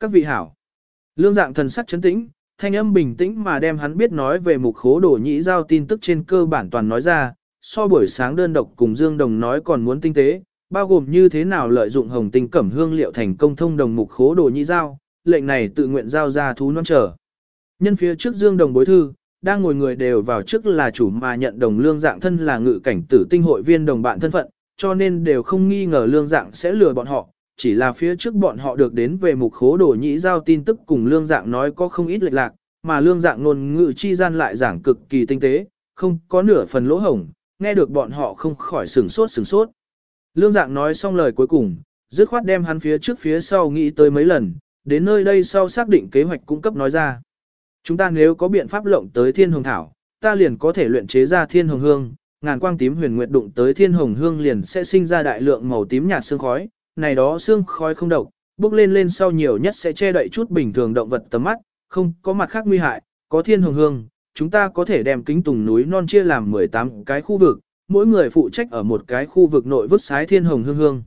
Các vị hảo. Lương dạng thần sắc chấn tĩnh, thanh âm bình tĩnh mà đem hắn biết nói về mục khố đổ nhĩ giao tin tức trên cơ bản toàn nói ra, so buổi sáng đơn độc cùng Dương Đồng nói còn muốn tinh tế, bao gồm như thế nào lợi dụng hồng tinh cẩm hương liệu thành công thông đồng mục khố đồ nhĩ giao, lệnh này tự nguyện giao ra thú non trở. Nhân phía trước Dương Đồng bối thư, đang ngồi người đều vào trước là chủ mà nhận đồng lương dạng thân là ngự cảnh tử tinh hội viên đồng bạn thân phận, cho nên đều không nghi ngờ lương dạng sẽ lừa bọn họ, chỉ là phía trước bọn họ được đến về mục khố đồ nhĩ giao tin tức cùng lương dạng nói có không ít lệch lạc, mà lương dạng ngôn ngữ chi gian lại giảng cực kỳ tinh tế, không có nửa phần lỗ hổng, nghe được bọn họ không khỏi sửng sốt sửng sốt. Lương dạng nói xong lời cuối cùng, dứt khoát đem hắn phía trước phía sau nghĩ tới mấy lần, đến nơi đây sau xác định kế hoạch cung cấp nói ra. Chúng ta nếu có biện pháp lộng tới thiên hồng thảo, ta liền có thể luyện chế ra thiên hồng hương, ngàn quang tím huyền nguyệt đụng tới thiên hồng hương liền sẽ sinh ra đại lượng màu tím nhạt sương khói, này đó xương khói không độc, bước lên lên sau nhiều nhất sẽ che đậy chút bình thường động vật tầm mắt, không có mặt khác nguy hại, có thiên hồng hương, chúng ta có thể đem kính tùng núi non chia làm 18 cái khu vực, mỗi người phụ trách ở một cái khu vực nội vứt sái thiên hồng hương hương.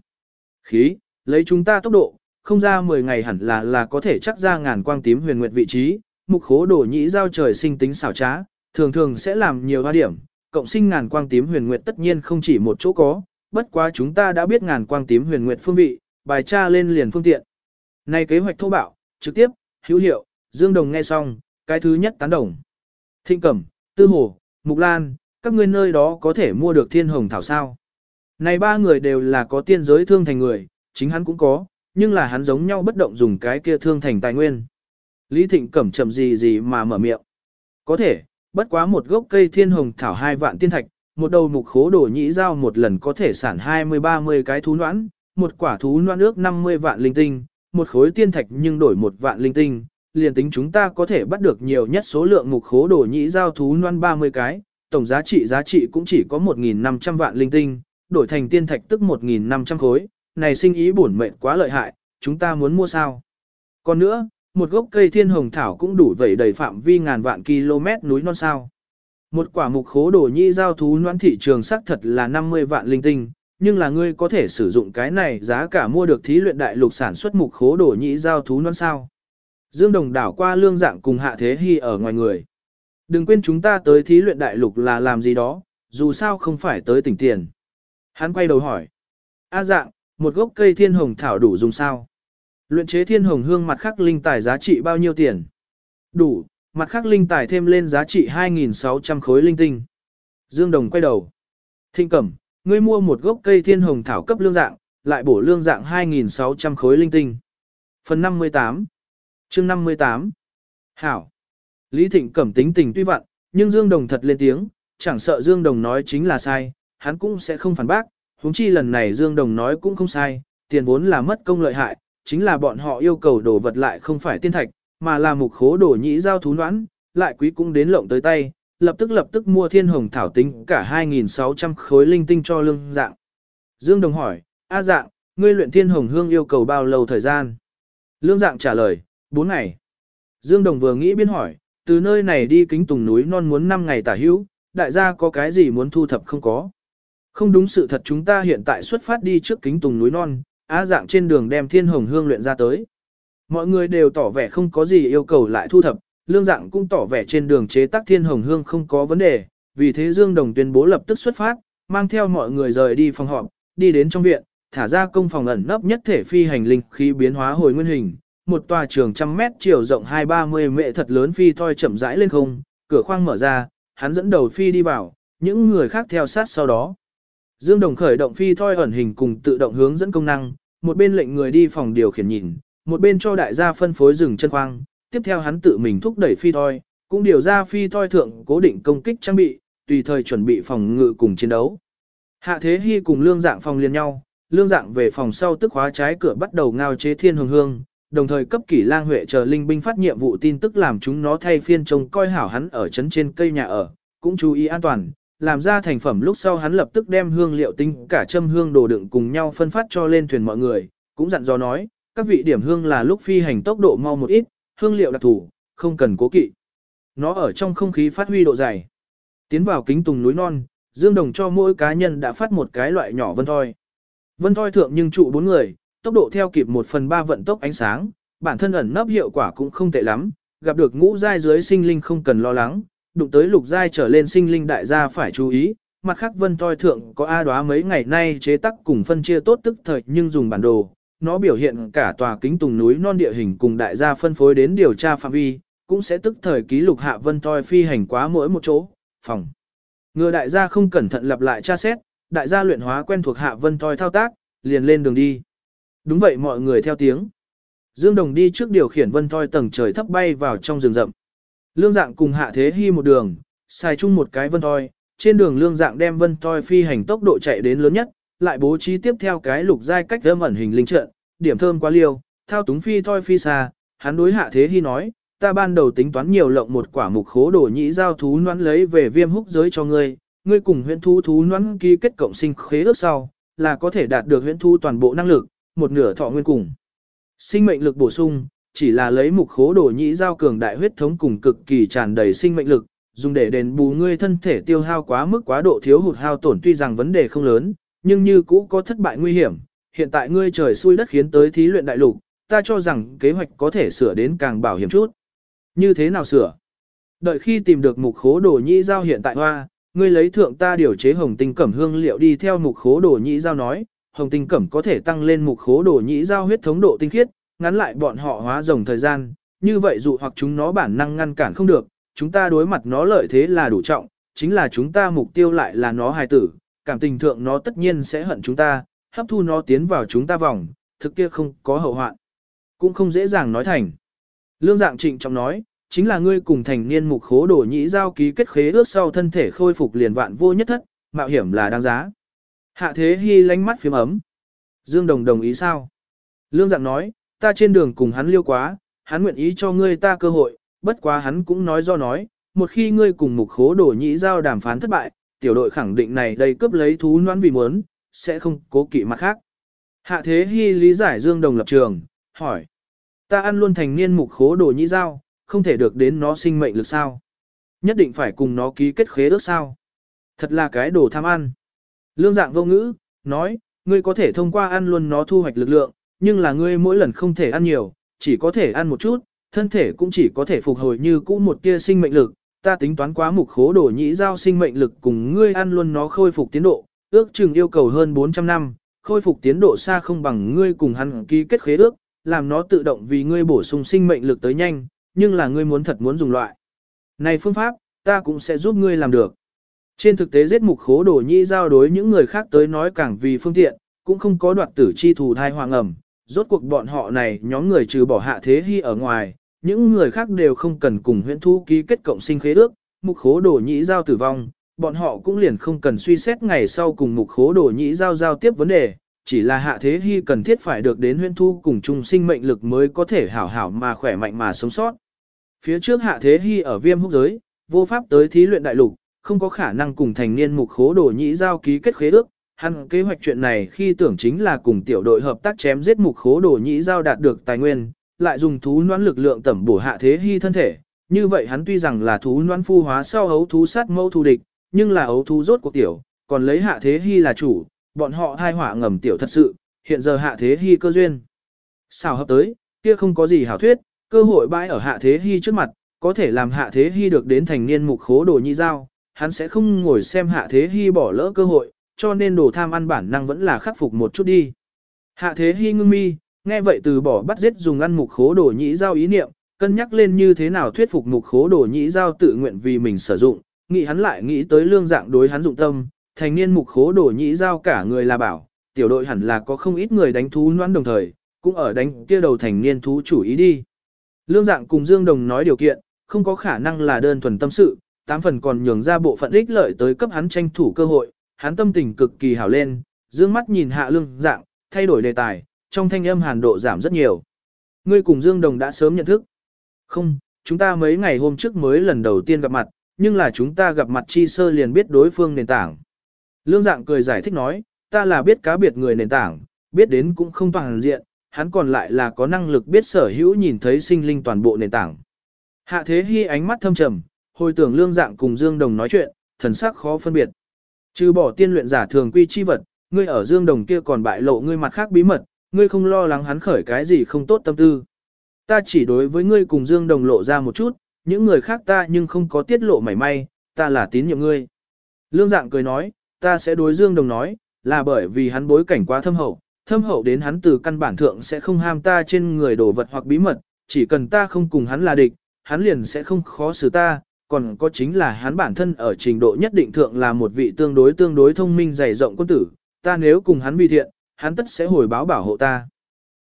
Khí, lấy chúng ta tốc độ, không ra 10 ngày hẳn là là có thể chắc ra ngàn quang tím huyền nguyệt vị trí, mục khố đổ nhĩ giao trời sinh tính xảo trá, thường thường sẽ làm nhiều hoa điểm, cộng sinh ngàn quang tím huyền nguyệt tất nhiên không chỉ một chỗ có, bất quá chúng ta đã biết ngàn quang tím huyền nguyệt phương vị, bài tra lên liền phương tiện. Này kế hoạch thô bạo, trực tiếp, hữu hiệu, Dương Đồng nghe xong, cái thứ nhất tán đồng. Thịnh Cẩm, Tư Hồ, Mục Lan, các ngươi nơi đó có thể mua được thiên hồng thảo sao. Này ba người đều là có tiên giới thương thành người, chính hắn cũng có, nhưng là hắn giống nhau bất động dùng cái kia thương thành tài nguyên. Lý Thịnh Cẩm chậm gì gì mà mở miệng. Có thể, bất quá một gốc cây thiên hồng thảo hai vạn tiên thạch, một đầu mục khố đổ nhĩ giao một lần có thể sản 20-30 cái thú noãn, một quả thú noãn ước 50 vạn linh tinh, một khối tiên thạch nhưng đổi một vạn linh tinh, liền tính chúng ta có thể bắt được nhiều nhất số lượng mục khố đổ nhĩ giao thú noãn 30 cái, tổng giá trị giá trị cũng chỉ có 1.500 vạn linh tinh, đổi thành tiên thạch tức 1.500 khối, này sinh ý bổn mệnh quá lợi hại, chúng ta muốn mua sao. Còn nữa, một gốc cây thiên hồng thảo cũng đủ vẩy đầy phạm vi ngàn vạn km núi non sao. Một quả mục khố đổ nhi giao thú noãn thị trường xác thật là 50 vạn linh tinh, nhưng là ngươi có thể sử dụng cái này giá cả mua được thí luyện đại lục sản xuất mục khố đổ nhĩ giao thú noãn sao. Dương Đồng đảo qua lương dạng cùng hạ thế hy ở ngoài người. Đừng quên chúng ta tới thí luyện đại lục là làm gì đó, dù sao không phải tới tỉnh tiền. Hắn quay đầu hỏi. A dạng, một gốc cây thiên hồng thảo đủ dùng sao? Luyện chế thiên hồng hương mặt khắc linh tài giá trị bao nhiêu tiền? Đủ, mặt khác linh tài thêm lên giá trị 2.600 khối linh tinh. Dương Đồng quay đầu. Thinh cẩm, ngươi mua một gốc cây thiên hồng thảo cấp lương dạng, lại bổ lương dạng 2.600 khối linh tinh. Phần 58 chương 58 Hảo Lý Thịnh Cẩm tính tình tuy vặn, nhưng Dương Đồng thật lên tiếng, chẳng sợ Dương Đồng nói chính là sai, hắn cũng sẽ không phản bác, huống chi lần này Dương Đồng nói cũng không sai, tiền vốn là mất công lợi hại, chính là bọn họ yêu cầu đồ vật lại không phải tiên thạch, mà là mục khố đổ nhĩ giao thú noãn, lại quý cũng đến lộng tới tay, lập tức lập tức mua thiên hồng thảo tính cả 2.600 khối linh tinh cho lương dạng. Dương Đồng hỏi, A dạng, ngươi luyện thiên hồng hương yêu cầu bao lâu thời gian? Lương dạng trả lời, 4 ngày. Dương Đồng vừa nghĩ biên hỏi, từ nơi này đi kính tùng núi non muốn 5 ngày tả hữu, đại gia có cái gì muốn thu thập không có. Không đúng sự thật chúng ta hiện tại xuất phát đi trước kính tùng núi non, á dạng trên đường đem thiên hồng hương luyện ra tới. Mọi người đều tỏ vẻ không có gì yêu cầu lại thu thập, lương dạng cũng tỏ vẻ trên đường chế tác thiên hồng hương không có vấn đề, vì thế Dương Đồng tuyên bố lập tức xuất phát, mang theo mọi người rời đi phòng họp, đi đến trong viện, thả ra công phòng ẩn nấp nhất thể phi hành linh khí biến hóa hồi nguyên hình, một tòa trường trăm mét chiều rộng hai ba mươi mệ thật lớn phi thoi chậm rãi lên không, cửa khoang mở ra, hắn dẫn đầu phi đi vào, những người khác theo sát sau đó. Dương Đồng khởi động phi thoi ẩn hình cùng tự động hướng dẫn công năng, một bên lệnh người đi phòng điều khiển nhìn, một bên cho đại gia phân phối rừng chân khoang, tiếp theo hắn tự mình thúc đẩy phi thoi, cũng điều ra phi thoi thượng cố định công kích trang bị, tùy thời chuẩn bị phòng ngự cùng chiến đấu. Hạ Thế Hy cùng Lương Dạng phòng liên nhau, Lương Dạng về phòng sau tức khóa trái cửa bắt đầu ngao chế thiên hương hương, đồng thời cấp kỷ lang huệ chờ linh binh phát nhiệm vụ tin tức làm chúng nó thay phiên trông coi hảo hắn ở chấn trên cây nhà ở, cũng chú ý an toàn, làm ra thành phẩm lúc sau hắn lập tức đem hương liệu tinh cả châm hương đồ đựng cùng nhau phân phát cho lên thuyền mọi người, cũng dặn dò nói, các vị điểm hương là lúc phi hành tốc độ mau một ít, hương liệu đặc thủ, không cần cố kỵ. Nó ở trong không khí phát huy độ dày. Tiến vào kính tùng núi non, Dương Đồng cho mỗi cá nhân đã phát một cái loại nhỏ vân thoi. Vân thoi thượng nhưng trụ bốn người, tốc độ theo kịp một phần ba vận tốc ánh sáng, bản thân ẩn nấp hiệu quả cũng không tệ lắm, gặp được ngũ giai dưới sinh linh không cần lo lắng, đụng tới lục giai trở lên sinh linh đại gia phải chú ý. Mặt khác vân toi thượng có A đoá mấy ngày nay chế tác cùng phân chia tốt tức thời nhưng dùng bản đồ, nó biểu hiện cả tòa kính tùng núi non địa hình cùng đại gia phân phối đến điều tra phạm vi, cũng sẽ tức thời ký lục hạ vân toi phi hành quá mỗi một chỗ, phòng. Ngừa đại gia không cẩn thận lặp lại tra xét, đại gia luyện hóa quen thuộc hạ vân toi thao tác, liền lên đường đi. Đúng vậy mọi người theo tiếng. Dương Đồng đi trước điều khiển vân toi tầng trời thấp bay vào trong rừng rậm. Lương dạng cùng hạ thế hy một đường, xài chung một cái vân toi, trên đường lương dạng đem vân toi phi hành tốc độ chạy đến lớn nhất, lại bố trí tiếp theo cái lục giai cách âm ẩn hình linh trận, điểm thơm quá liêu, thao túng phi thoi phi xa, hắn đối hạ thế hy nói, ta ban đầu tính toán nhiều lộng một quả mục khố đổ nhĩ giao thú noãn lấy về viêm húc giới cho ngươi, ngươi cùng huyễn thú thú noãn ký kết cộng sinh khế ước sau, là có thể đạt được huyễn thú toàn bộ năng lực, một nửa thọ nguyên cùng. Sinh mệnh lực bổ sung, chỉ là lấy mục khố đổ nhĩ giao cường đại huyết thống cùng cực kỳ tràn đầy sinh mệnh lực, dùng để đền bù ngươi thân thể tiêu hao quá mức quá độ thiếu hụt hao tổn tuy rằng vấn đề không lớn, nhưng như cũ có thất bại nguy hiểm. Hiện tại ngươi trời xui đất khiến tới thí luyện đại lục, ta cho rằng kế hoạch có thể sửa đến càng bảo hiểm chút. Như thế nào sửa? Đợi khi tìm được mục khố đồ nhĩ giao hiện tại hoa, ngươi lấy thượng ta điều chế hồng tinh cẩm hương liệu đi theo mục khố đồ nhĩ giao nói, hồng tinh cẩm có thể tăng lên mục khố đồ nhĩ giao huyết thống độ tinh khiết, ngắn lại bọn họ hóa rồng thời gian, như vậy dụ hoặc chúng nó bản năng ngăn cản không được, chúng ta đối mặt nó lợi thế là đủ trọng, chính là chúng ta mục tiêu lại là nó hài tử, cảm tình thượng nó tất nhiên sẽ hận chúng ta, hấp thu nó tiến vào chúng ta vòng, thực kia không có hậu hoạn. Cũng không dễ dàng nói thành. Lương dạng trịnh trọng nói, chính là ngươi cùng thành niên mục khố đổ nhĩ giao ký kết khế ước sau thân thể khôi phục liền vạn vô nhất thất, mạo hiểm là đáng giá. Hạ thế hy lánh mắt phiếm ấm. Dương Đồng đồng ý sao? Lương dạng nói, ta trên đường cùng hắn liêu quá, hắn nguyện ý cho ngươi ta cơ hội, bất quá hắn cũng nói do nói, một khi ngươi cùng mục khố đổ nhĩ giao đàm phán thất bại, tiểu đội khẳng định này đây cướp lấy thú noãn vì muốn, sẽ không cố kỵ mặt khác. Hạ thế hy lý giải Dương Đồng lập trường, hỏi. Ta ăn luôn thành niên mục khố đồ nhĩ giao, không thể được đến nó sinh mệnh lực sao. Nhất định phải cùng nó ký kết khế ước sao. Thật là cái đồ tham ăn. Lương dạng vô ngữ, nói, ngươi có thể thông qua ăn luôn nó thu hoạch lực lượng, nhưng là ngươi mỗi lần không thể ăn nhiều, chỉ có thể ăn một chút, thân thể cũng chỉ có thể phục hồi như cũ một tia sinh mệnh lực. Ta tính toán quá mục khố đổ nhĩ giao sinh mệnh lực cùng ngươi ăn luôn nó khôi phục tiến độ, ước chừng yêu cầu hơn 400 năm, khôi phục tiến độ xa không bằng ngươi cùng hắn ký kết khế ước, làm nó tự động vì ngươi bổ sung sinh mệnh lực tới nhanh, nhưng là ngươi muốn thật muốn dùng loại. Này phương pháp, ta cũng sẽ giúp ngươi làm được. Trên thực tế giết mục khố đổ nhĩ giao đối những người khác tới nói càng vì phương tiện, cũng không có đoạt tử chi thù thai hoàng ẩm. Rốt cuộc bọn họ này nhóm người trừ bỏ hạ thế hy ở ngoài, những người khác đều không cần cùng huyễn thu ký kết cộng sinh khế ước, mục khố đổ nhĩ giao tử vong, bọn họ cũng liền không cần suy xét ngày sau cùng mục khố đổ nhĩ giao giao tiếp vấn đề, chỉ là hạ thế hy cần thiết phải được đến huyên thu cùng chung sinh mệnh lực mới có thể hảo hảo mà khỏe mạnh mà sống sót. Phía trước hạ thế hy ở viêm húc giới, vô pháp tới thí luyện đại lục, không có khả năng cùng thành niên mục khố đồ nhĩ giao ký kết khế ước. Hắn kế hoạch chuyện này khi tưởng chính là cùng tiểu đội hợp tác chém giết mục khố đồ nhĩ giao đạt được tài nguyên, lại dùng thú noãn lực lượng tẩm bổ hạ thế hy thân thể. Như vậy hắn tuy rằng là thú noãn phu hóa sau ấu thú sát mẫu thù địch, nhưng là ấu thú rốt cuộc tiểu, còn lấy hạ thế hy là chủ, bọn họ thai hỏa ngầm tiểu thật sự, hiện giờ hạ thế hy cơ duyên. xào hợp tới, kia không có gì hảo thuyết, cơ hội bãi ở hạ thế hy trước mặt, có thể làm hạ thế hy được đến thành niên mục khố đồ nhi giao, hắn sẽ không ngồi xem hạ thế hy bỏ lỡ cơ hội, cho nên đồ tham ăn bản năng vẫn là khắc phục một chút đi. Hạ thế hy ngưng mi, nghe vậy từ bỏ bắt giết dùng ăn mục khố đồ nhĩ giao ý niệm, cân nhắc lên như thế nào thuyết phục mục khố đồ nhĩ giao tự nguyện vì mình sử dụng, nghĩ hắn lại nghĩ tới lương dạng đối hắn dụng tâm, thành niên mục khố đổ nhĩ giao cả người là bảo, tiểu đội hẳn là có không ít người đánh thú noan đồng thời, cũng ở đánh kia đầu thành niên thú chủ ý đi. Lương dạng cùng Dương Đồng nói điều kiện, không có khả năng là đơn thuần tâm sự, tám phần còn nhường ra bộ phận ích lợi tới cấp hắn tranh thủ cơ hội, hắn tâm tình cực kỳ hảo lên, dương mắt nhìn hạ lương dạng, thay đổi đề tài, trong thanh âm hàn độ giảm rất nhiều. Ngươi cùng Dương Đồng đã sớm nhận thức. Không, chúng ta mấy ngày hôm trước mới lần đầu tiên gặp mặt, nhưng là chúng ta gặp mặt chi sơ liền biết đối phương nền tảng. Lương dạng cười giải thích nói, ta là biết cá biệt người nền tảng, biết đến cũng không toàn diện, hắn còn lại là có năng lực biết sở hữu nhìn thấy sinh linh toàn bộ nền tảng. Hạ thế hy ánh mắt thâm trầm, hồi tưởng lương dạng cùng Dương Đồng nói chuyện, thần sắc khó phân biệt. Trừ bỏ tiên luyện giả thường quy chi vật, ngươi ở Dương Đồng kia còn bại lộ ngươi mặt khác bí mật, ngươi không lo lắng hắn khởi cái gì không tốt tâm tư. Ta chỉ đối với ngươi cùng Dương Đồng lộ ra một chút, những người khác ta nhưng không có tiết lộ mảy may, ta là tín nhiệm ngươi. Lương dạng cười nói, ta sẽ đối Dương Đồng nói, là bởi vì hắn bối cảnh quá thâm hậu, thâm hậu đến hắn từ căn bản thượng sẽ không ham ta trên người đồ vật hoặc bí mật, chỉ cần ta không cùng hắn là địch, hắn liền sẽ không khó xử ta, còn có chính là hắn bản thân ở trình độ nhất định thượng là một vị tương đối tương đối thông minh dày rộng quân tử, ta nếu cùng hắn vì thiện, hắn tất sẽ hồi báo bảo hộ ta.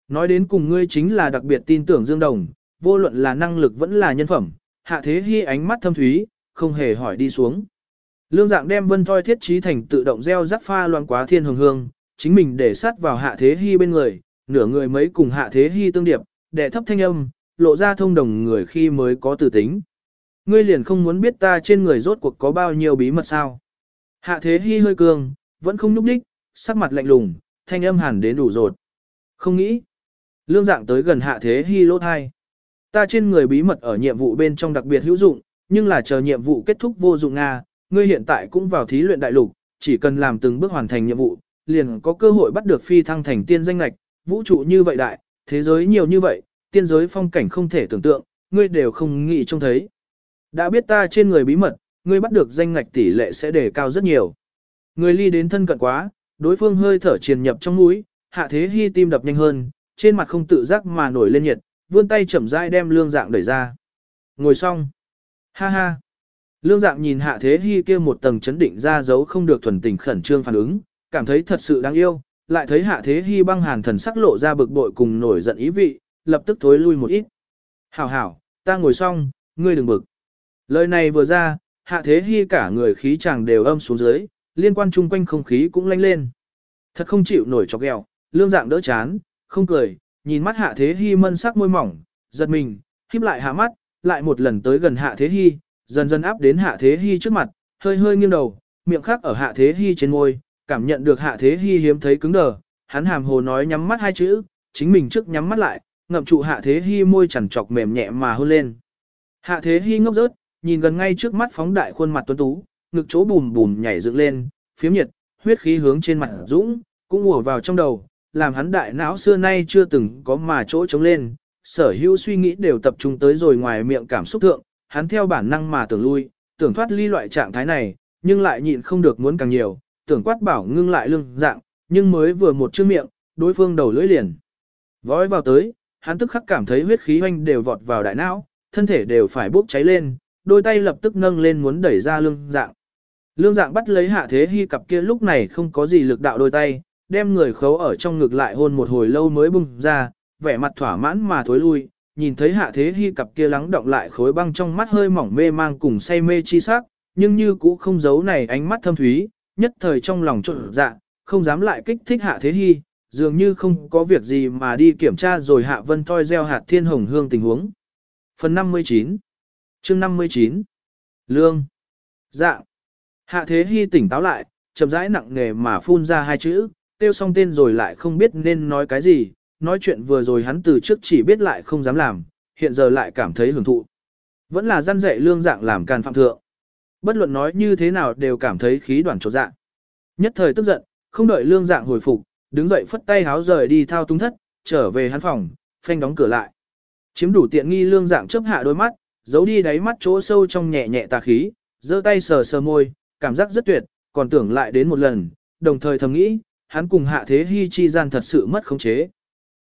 Nói đến cùng ngươi chính là đặc biệt tin tưởng Dương Đồng, vô luận là năng lực vẫn là nhân phẩm, hạ thế hy ánh mắt thâm thúy, không hề hỏi đi xuống. Lương dạng đem vân thoi thiết trí thành tự động gieo rắc pha loan quá thiên hồng hương, chính mình để sát vào hạ thế hy bên người, nửa người mấy cùng hạ thế hy tương điệp, để thấp thanh âm, lộ ra thông đồng người khi mới có tử tính. Ngươi liền không muốn biết ta trên người rốt cuộc có bao nhiêu bí mật sao. Hạ thế hy hơi cường, vẫn không núp đích, sắc mặt lạnh lùng, thanh âm hẳn đến đủ rột. Không nghĩ. Lương dạng tới gần hạ thế hy lỗ thai. Ta trên người bí mật ở nhiệm vụ bên trong đặc biệt hữu dụng, nhưng là chờ nhiệm vụ kết thúc vô dụng Nga, ngươi hiện tại cũng vào thí luyện đại lục, chỉ cần làm từng bước hoàn thành nhiệm vụ, liền có cơ hội bắt được phi thăng thành tiên danh lạch, vũ trụ như vậy đại, thế giới nhiều như vậy, tiên giới phong cảnh không thể tưởng tượng, ngươi đều không nghĩ trông thấy. Đã biết ta trên người bí mật, ngươi bắt được danh ngạch tỷ lệ sẽ đề cao rất nhiều. Ngươi ly đến thân cận quá, đối phương hơi thở truyền nhập trong mũi, hạ thế hy tim đập nhanh hơn, trên mặt không tự giác mà nổi lên nhiệt, vươn tay chậm rãi đem lương dạng đẩy ra. Ngồi xong. Ha ha. Lương dạng nhìn hạ thế hy kia một tầng chấn định ra dấu không được thuần tình khẩn trương phản ứng, cảm thấy thật sự đáng yêu, lại thấy hạ thế hy băng hàn thần sắc lộ ra bực bội cùng nổi giận ý vị, lập tức thối lui một ít. Hảo hảo, ta ngồi xong, ngươi đừng bực. Lời này vừa ra, hạ thế hy cả người khí chàng đều âm xuống dưới, liên quan chung quanh không khí cũng lanh lên. Thật không chịu nổi chọc ghẹo, lương dạng đỡ chán, không cười, nhìn mắt hạ thế hy mân sắc môi mỏng, giật mình, híp lại hạ mắt, lại một lần tới gần hạ thế hy, dần dần áp đến hạ thế hy trước mặt, hơi hơi nghiêng đầu, miệng khác ở hạ thế hy trên môi, cảm nhận được hạ thế hy hiếm thấy cứng đờ, hắn hàm hồ nói nhắm mắt hai chữ, chính mình trước nhắm mắt lại, ngậm trụ hạ thế hy môi chẳng chọc mềm nhẹ mà hôn lên. Hạ thế hy ngốc rớt, nhìn gần ngay trước mắt phóng đại khuôn mặt tuấn tú, ngực chỗ bùm bùm nhảy dựng lên, phiếm nhiệt, huyết khí hướng trên mặt dũng, cũng ùa vào trong đầu, làm hắn đại não xưa nay chưa từng có mà chỗ trống lên, sở hữu suy nghĩ đều tập trung tới rồi ngoài miệng cảm xúc thượng, hắn theo bản năng mà tưởng lui, tưởng thoát ly loại trạng thái này, nhưng lại nhịn không được muốn càng nhiều, tưởng quát bảo ngưng lại lưng dạng, nhưng mới vừa một chữ miệng, đối phương đầu lưỡi liền. Vói vào tới, hắn tức khắc cảm thấy huyết khí hoanh đều vọt vào đại não, thân thể đều phải bốc cháy lên, đôi tay lập tức nâng lên muốn đẩy ra lưng dạng. Lương dạng bắt lấy hạ thế hy cặp kia lúc này không có gì lực đạo đôi tay, đem người khấu ở trong ngực lại hôn một hồi lâu mới bung ra, vẻ mặt thỏa mãn mà thối lui, nhìn thấy hạ thế hy cặp kia lắng động lại khối băng trong mắt hơi mỏng mê mang cùng say mê chi sắc, nhưng như cũ không giấu này ánh mắt thâm thúy, nhất thời trong lòng trộn dạ, không dám lại kích thích hạ thế hy, dường như không có việc gì mà đi kiểm tra rồi hạ vân Toi gieo hạt thiên hồng hương tình huống. Phần 59 chương 59 Lương. Dạ Hạ thế hy tỉnh táo lại, chậm rãi nặng nề mà phun ra hai chữ, tiêu xong tên rồi lại không biết nên nói cái gì, nói chuyện vừa rồi hắn từ trước chỉ biết lại không dám làm, hiện giờ lại cảm thấy hưởng thụ. Vẫn là gian dạy lương dạng làm can phạm thượng. Bất luận nói như thế nào đều cảm thấy khí đoàn trột dạng. Nhất thời tức giận, không đợi lương dạng hồi phục, đứng dậy phất tay háo rời đi thao túng thất, trở về hắn phòng, phanh đóng cửa lại. Chiếm đủ tiện nghi lương dạng chấp hạ đôi mắt, giấu đi đáy mắt chỗ sâu trong nhẹ nhẹ tà khí, giơ tay sờ sờ môi, cảm giác rất tuyệt, còn tưởng lại đến một lần, đồng thời thầm nghĩ, hắn cùng hạ thế hy chi gian thật sự mất khống chế.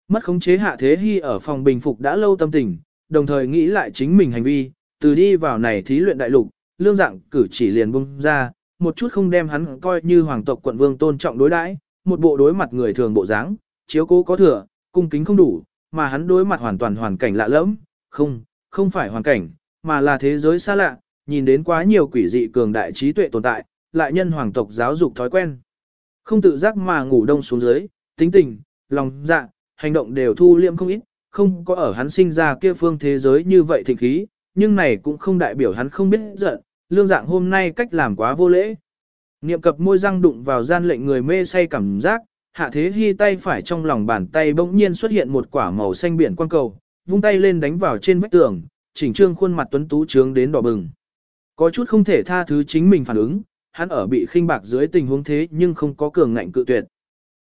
Mất khống chế hạ thế hy ở phòng bình phục đã lâu tâm tình, đồng thời nghĩ lại chính mình hành vi, từ đi vào này thí luyện đại lục, lương dạng cử chỉ liền bung ra, một chút không đem hắn coi như hoàng tộc quận vương tôn trọng đối đãi, một bộ đối mặt người thường bộ dáng, chiếu cố có thừa, cung kính không đủ, mà hắn đối mặt hoàn toàn hoàn cảnh lạ lẫm, không, không phải hoàn cảnh, mà là thế giới xa lạ, nhìn đến quá nhiều quỷ dị cường đại trí tuệ tồn tại, lại nhân hoàng tộc giáo dục thói quen. Không tự giác mà ngủ đông xuống dưới, tính tình, lòng dạ, hành động đều thu liêm không ít, không có ở hắn sinh ra kia phương thế giới như vậy thịnh khí, nhưng này cũng không đại biểu hắn không biết giận, lương dạng hôm nay cách làm quá vô lễ. Niệm cập môi răng đụng vào gian lệnh người mê say cảm giác, hạ thế hy tay phải trong lòng bàn tay bỗng nhiên xuất hiện một quả màu xanh biển quang cầu, vung tay lên đánh vào trên vách tường, chỉnh trương khuôn mặt tuấn tú trướng đến đỏ bừng. Có chút không thể tha thứ chính mình phản ứng, hắn ở bị khinh bạc dưới tình huống thế nhưng không có cường ngạnh cự tuyệt.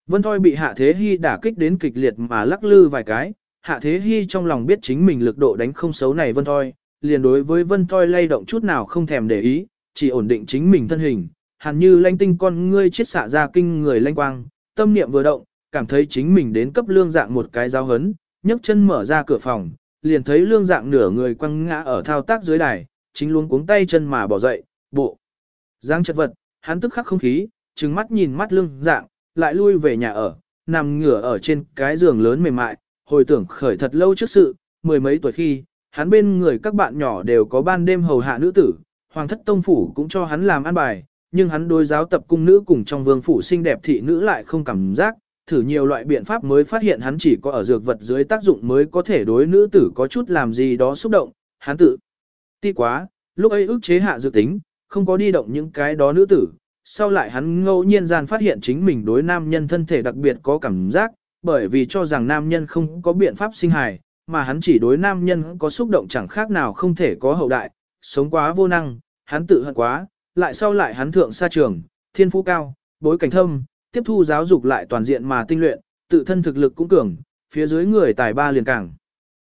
Vân Thoi bị hạ thế hy đả kích đến kịch liệt mà lắc lư vài cái, Hạ Thế Hy trong lòng biết chính mình lực độ đánh không xấu này Vân Thoi, liền đối với Vân Thoi lay động chút nào không thèm để ý, chỉ ổn định chính mình thân hình, hẳn như lanh tinh con ngươi chết xạ ra kinh người lanh quang, tâm niệm vừa động, cảm thấy chính mình đến cấp lương dạng một cái giáo hấn, nhấc chân mở ra cửa phòng, liền thấy lương dạng nửa người quăng ngã ở thao tác dưới đài, chính luôn cuống tay chân mà bỏ dậy, bộ. Giang chật vật, hắn tức khắc không khí, trừng mắt nhìn mắt lưng dạng, lại lui về nhà ở, nằm ngửa ở trên cái giường lớn mềm mại, hồi tưởng khởi thật lâu trước sự, mười mấy tuổi khi, hắn bên người các bạn nhỏ đều có ban đêm hầu hạ nữ tử, hoàng thất tông phủ cũng cho hắn làm ăn bài, nhưng hắn đối giáo tập cung nữ cùng trong vương phủ xinh đẹp thị nữ lại không cảm giác, thử nhiều loại biện pháp mới phát hiện hắn chỉ có ở dược vật dưới tác dụng mới có thể đối nữ tử có chút làm gì đó xúc động, hắn tự ti quá, lúc ấy ức chế hạ dự tính, không có đi động những cái đó nữ tử, sau lại hắn ngẫu nhiên gian phát hiện chính mình đối nam nhân thân thể đặc biệt có cảm giác, bởi vì cho rằng nam nhân không có biện pháp sinh hài, mà hắn chỉ đối nam nhân có xúc động chẳng khác nào không thể có hậu đại, sống quá vô năng, hắn tự hận quá, lại sau lại hắn thượng xa trường, thiên phú cao, bối cảnh thâm, tiếp thu giáo dục lại toàn diện mà tinh luyện, tự thân thực lực cũng cường, phía dưới người tài ba liền càng.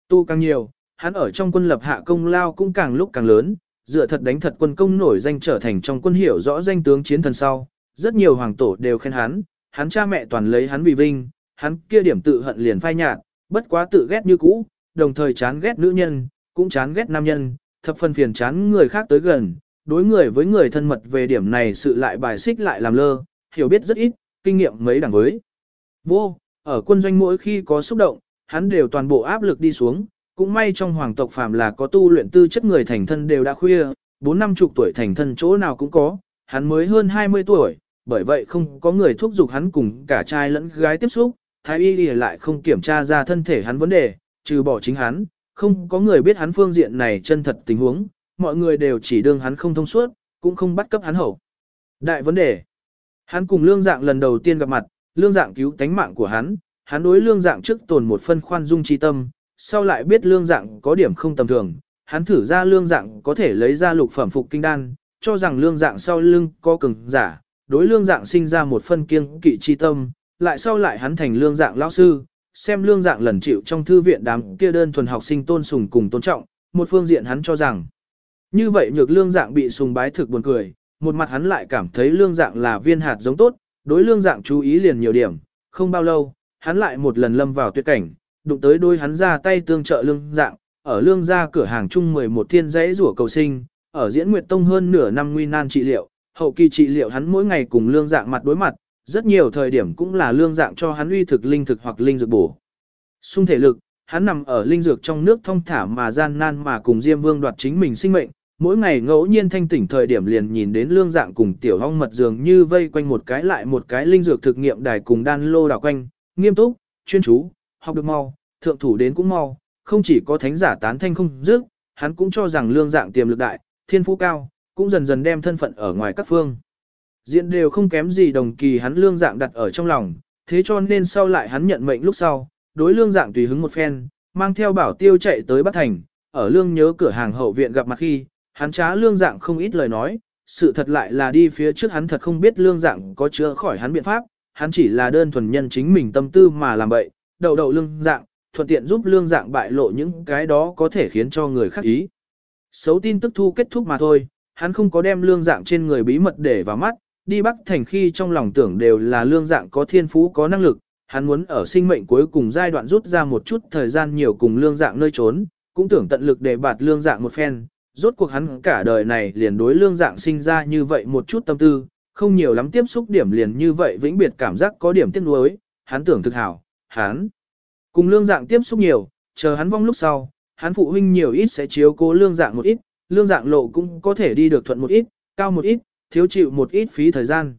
Tu càng nhiều, hắn ở trong quân lập hạ công lao cũng càng lúc càng lớn, dựa thật đánh thật quân công nổi danh trở thành trong quân hiểu rõ danh tướng chiến thần sau. Rất nhiều hoàng tổ đều khen hắn, hắn cha mẹ toàn lấy hắn vì vinh, hắn kia điểm tự hận liền phai nhạt, bất quá tự ghét như cũ, đồng thời chán ghét nữ nhân, cũng chán ghét nam nhân, thập phần phiền chán người khác tới gần, đối người với người thân mật về điểm này sự lại bài xích lại làm lơ, hiểu biết rất ít, kinh nghiệm mấy đẳng với. Vô, ở quân doanh mỗi khi có xúc động, hắn đều toàn bộ áp lực đi xuống, cũng may trong hoàng tộc phàm là có tu luyện tư chất người thành thân đều đã khuya, bốn năm chục tuổi thành thân chỗ nào cũng có, hắn mới hơn 20 tuổi, bởi vậy không có người thúc giục hắn cùng cả trai lẫn gái tiếp xúc, thái y lại không kiểm tra ra thân thể hắn vấn đề, trừ bỏ chính hắn, không có người biết hắn phương diện này chân thật tình huống, mọi người đều chỉ đương hắn không thông suốt, cũng không bắt cấp hắn hậu. Đại vấn đề. Hắn cùng lương dạng lần đầu tiên gặp mặt, lương dạng cứu tánh mạng của hắn, hắn đối lương dạng trước tồn một phân khoan dung chi tâm, sau lại biết lương dạng có điểm không tầm thường, hắn thử ra lương dạng có thể lấy ra lục phẩm phục kinh đan, cho rằng lương dạng sau lưng có cường giả, đối lương dạng sinh ra một phân kiêng kỵ chi tâm, lại sau lại hắn thành lương dạng lão sư, xem lương dạng lần chịu trong thư viện đám kia đơn thuần học sinh tôn sùng cùng tôn trọng, một phương diện hắn cho rằng như vậy nhược lương dạng bị sùng bái thực buồn cười, một mặt hắn lại cảm thấy lương dạng là viên hạt giống tốt, đối lương dạng chú ý liền nhiều điểm, không bao lâu, hắn lại một lần lâm vào tuyệt cảnh, đụng tới đôi hắn ra tay tương trợ lương dạng, ở lương gia cửa hàng chung 11 thiên giấy rủa cầu sinh, ở diễn nguyệt tông hơn nửa năm nguy nan trị liệu, hậu kỳ trị liệu hắn mỗi ngày cùng lương dạng mặt đối mặt, rất nhiều thời điểm cũng là lương dạng cho hắn uy thực linh thực hoặc linh dược bổ. Xung thể lực, hắn nằm ở linh dược trong nước thông thả mà gian nan mà cùng Diêm Vương đoạt chính mình sinh mệnh, mỗi ngày ngẫu nhiên thanh tỉnh thời điểm liền nhìn đến lương dạng cùng tiểu hong mật dường như vây quanh một cái lại một cái linh dược thực nghiệm đài cùng đan lô đảo quanh, nghiêm túc, chuyên chú, học được mau, thượng thủ đến cũng mau, không chỉ có thánh giả tán thanh không dứt, hắn cũng cho rằng lương dạng tiềm lực đại, thiên phú cao, cũng dần dần đem thân phận ở ngoài các phương. Diện đều không kém gì đồng kỳ hắn lương dạng đặt ở trong lòng, thế cho nên sau lại hắn nhận mệnh lúc sau, đối lương dạng tùy hứng một phen, mang theo bảo tiêu chạy tới Bắc Thành, ở lương nhớ cửa hàng hậu viện gặp mặt khi, hắn trá lương dạng không ít lời nói, sự thật lại là đi phía trước hắn thật không biết lương dạng có chữa khỏi hắn biện pháp, hắn chỉ là đơn thuần nhân chính mình tâm tư mà làm vậy đầu đầu lương dạng, thuận tiện giúp lương dạng bại lộ những cái đó có thể khiến cho người khác ý. Xấu tin tức thu kết thúc mà thôi, hắn không có đem lương dạng trên người bí mật để vào mắt, đi Bắc Thành khi trong lòng tưởng đều là lương dạng có thiên phú có năng lực, hắn muốn ở sinh mệnh cuối cùng giai đoạn rút ra một chút thời gian nhiều cùng lương dạng nơi trốn, cũng tưởng tận lực để bạt lương dạng một phen, rốt cuộc hắn cả đời này liền đối lương dạng sinh ra như vậy một chút tâm tư, không nhiều lắm tiếp xúc điểm liền như vậy vĩnh biệt cảm giác có điểm tiếc nuối, hắn tưởng thực hảo, hắn cùng lương dạng tiếp xúc nhiều, chờ hắn vong lúc sau, hắn phụ huynh nhiều ít sẽ chiếu cố lương dạng một ít, lương dạng lộ cũng có thể đi được thuận một ít, cao một ít, thiếu chịu một ít phí thời gian.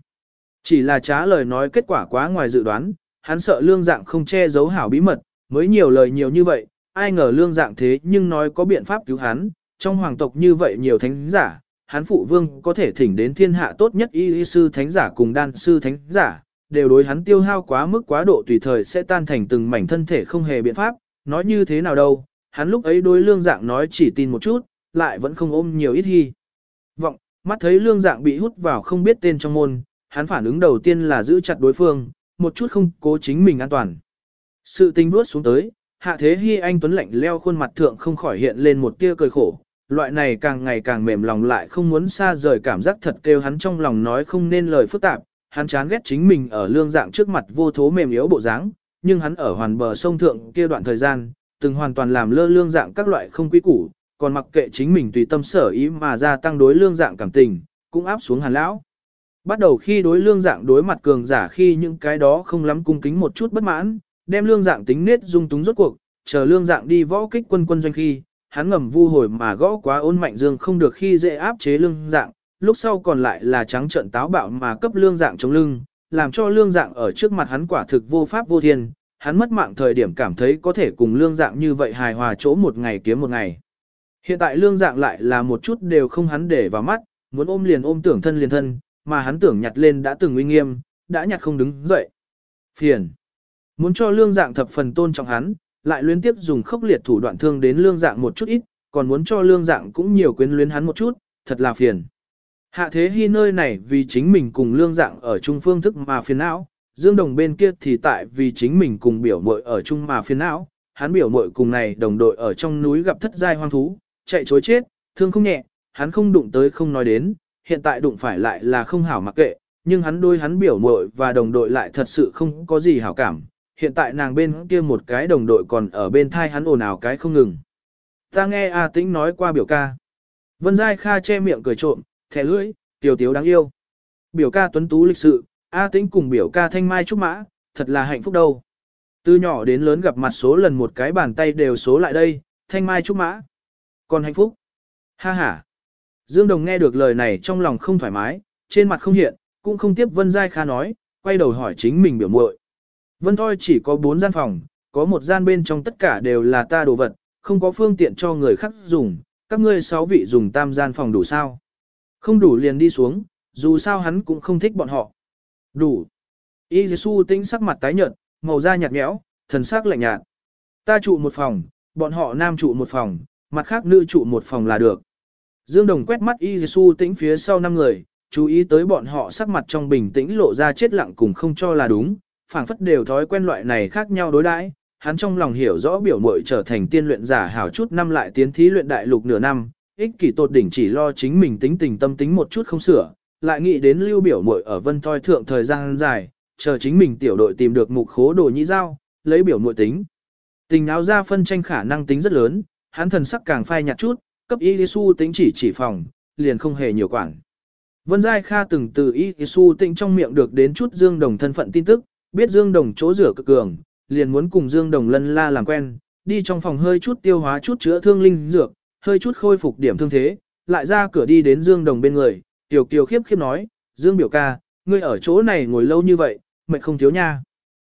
Chỉ là trả lời nói kết quả quá ngoài dự đoán, hắn sợ lương dạng không che giấu hảo bí mật, mới nhiều lời nhiều như vậy, ai ngờ lương dạng thế nhưng nói có biện pháp cứu hắn, trong hoàng tộc như vậy nhiều thánh giả, hắn phụ vương có thể thỉnh đến thiên hạ tốt nhất y sư thánh giả cùng đan sư thánh giả, đều đối hắn tiêu hao quá mức quá độ tùy thời sẽ tan thành từng mảnh thân thể không hề biện pháp, nói như thế nào đâu, hắn lúc ấy đối lương dạng nói chỉ tin một chút, lại vẫn không ôm nhiều ít hy. Vọng, mắt thấy lương dạng bị hút vào không biết tên trong môn, hắn phản ứng đầu tiên là giữ chặt đối phương, một chút không cố chính mình an toàn. Sự tình bước xuống tới, hạ thế hy anh tuấn lạnh leo khuôn mặt thượng không khỏi hiện lên một tia cười khổ. Loại này càng ngày càng mềm lòng lại không muốn xa rời cảm giác thật kêu hắn trong lòng nói không nên lời phức tạp, hắn chán ghét chính mình ở lương dạng trước mặt vô thố mềm yếu bộ dáng, nhưng hắn ở hoàn bờ sông thượng kia đoạn thời gian, từng hoàn toàn làm lơ lương dạng các loại không quý củ, còn mặc kệ chính mình tùy tâm sở ý mà gia tăng đối lương dạng cảm tình, cũng áp xuống hàn lão. Bắt đầu khi đối lương dạng đối mặt cường giả khi những cái đó không lắm cung kính một chút bất mãn, đem lương dạng tính nết dung túng rốt cuộc, chờ lương dạng đi võ kích quân quân doanh khi, hắn ngầm vu hồi mà gõ quá ôn mạnh dương không được khi dễ áp chế lương dạng, lúc sau còn lại là trắng trận táo bạo mà cấp lương dạng chống lưng, làm cho lương dạng ở trước mặt hắn quả thực vô pháp vô thiên, hắn mất mạng thời điểm cảm thấy có thể cùng lương dạng như vậy hài hòa chỗ một ngày kiếm một ngày. Hiện tại lương dạng lại là một chút đều không hắn để vào mắt, muốn ôm liền ôm tưởng thân liền thân, mà hắn tưởng nhặt lên đã từng uy nghiêm, đã nhặt không đứng dậy. Phiền. Muốn cho lương dạng thập phần tôn trọng hắn, lại liên tiếp dùng khốc liệt thủ đoạn thương đến lương dạng một chút ít, còn muốn cho lương dạng cũng nhiều quyến luyến hắn một chút, thật là phiền. Hạ thế hy nơi này vì chính mình cùng lương dạng ở chung phương thức mà phiền não, Dương Đồng bên kia thì tại vì chính mình cùng biểu muội ở chung mà phiền não, hắn biểu muội cùng này đồng đội ở trong núi gặp thất giai hoang thú, chạy chối chết, thương không nhẹ, hắn không đụng tới không nói đến, hiện tại đụng phải lại là không hảo mặc kệ, nhưng hắn đôi hắn biểu muội và đồng đội lại thật sự không có gì hảo cảm, hiện tại nàng bên kia một cái đồng đội còn ở bên thai hắn ồn ào cái không ngừng. Ta nghe A Tĩnh nói qua biểu ca. Vân Giai Kha che miệng cười trộm, thẻ lưỡi, tiểu tiếu đáng yêu. Biểu ca tuấn tú lịch sự, A Tĩnh cùng biểu ca thanh mai trúc mã, thật là hạnh phúc đâu. Từ nhỏ đến lớn gặp mặt số lần một cái bàn tay đều số lại đây, thanh mai trúc mã. Còn hạnh phúc. Ha ha. Dương Đồng nghe được lời này trong lòng không thoải mái, trên mặt không hiện, cũng không tiếp Vân Giai Kha nói, quay đầu hỏi chính mình biểu muội. Vân Thôi chỉ có 4 gian phòng, có một gian bên trong tất cả đều là ta đồ vật, không có phương tiện cho người khác dùng, các ngươi sáu vị dùng tam gian phòng đủ sao. Không đủ liền đi xuống, dù sao hắn cũng không thích bọn họ. Đủ. Y Giêsu tĩnh sắc mặt tái nhợt, màu da nhạt nhẽo, thần sắc lạnh nhạt. Ta trụ một phòng, bọn họ nam trụ một phòng, mặt khác nữ trụ một phòng là được. Dương Đồng quét mắt Y Giêsu tĩnh phía sau năm người, chú ý tới bọn họ sắc mặt trong bình tĩnh lộ ra chết lặng cùng không cho là đúng, phảng phất đều thói quen loại này khác nhau đối đãi. Hắn trong lòng hiểu rõ biểu muội trở thành tiên luyện giả hảo chút năm lại tiến thí luyện đại lục nửa năm, ích kỷ tột đỉnh chỉ lo chính mình tính tình tâm tính một chút không sửa, lại nghĩ đến lưu biểu muội ở vân thoi thượng thời gian dài, chờ chính mình tiểu đội tìm được mục khố đồ nhĩ giao, lấy biểu muội tính. Tình áo ra phân tranh khả năng tính rất lớn, hắn thần sắc càng phai nhạt chút, cấp y su tính chỉ chỉ phòng, liền không hề nhiều quản. Vân Giai Kha từng từ y su tĩnh trong miệng được đến chút Dương Đồng thân phận tin tức, biết Dương Đồng chỗ rửa cực cường, liền muốn cùng Dương Đồng lân la làm quen, đi trong phòng hơi chút tiêu hóa chút chữa thương linh dược, hơi chút khôi phục điểm thương thế, lại ra cửa đi đến Dương Đồng bên người, tiểu kiều khiếp khiếp nói, Dương biểu ca, ngươi ở chỗ này ngồi lâu như vậy, mệt không thiếu nha.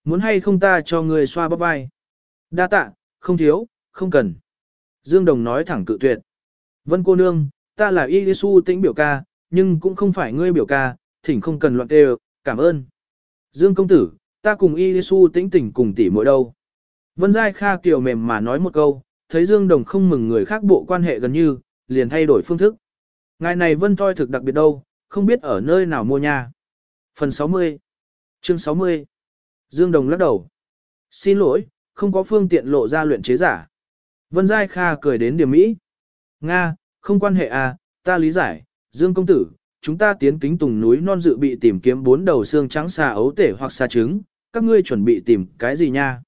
Muốn hay không ta cho ngươi xoa bắp vai? Đa tạ, không thiếu, không cần. Dương Đồng nói thẳng cự tuyệt. Vân cô nương, ta là Y Su tĩnh biểu ca, nhưng cũng không phải ngươi biểu ca, thỉnh không cần loạn đều, cảm ơn. Dương công tử, ta cùng Y Su tĩnh tỉnh cùng tỷ mỗi đâu. Vân Giai Kha kiều mềm mà nói một câu, thấy Dương Đồng không mừng người khác bộ quan hệ gần như, liền thay đổi phương thức. ngài này Vân Toi thực đặc biệt đâu, không biết ở nơi nào mua nha. Phần 60 Chương 60 Dương Đồng lắc đầu. Xin lỗi, không có phương tiện lộ ra luyện chế giả. Vân Giai Kha cười đến điểm mỹ. Nga, không quan hệ à, ta lý giải, Dương Công Tử, chúng ta tiến kính tùng núi non dự bị tìm kiếm bốn đầu xương trắng xà ấu tể hoặc xà trứng, các ngươi chuẩn bị tìm cái gì nha?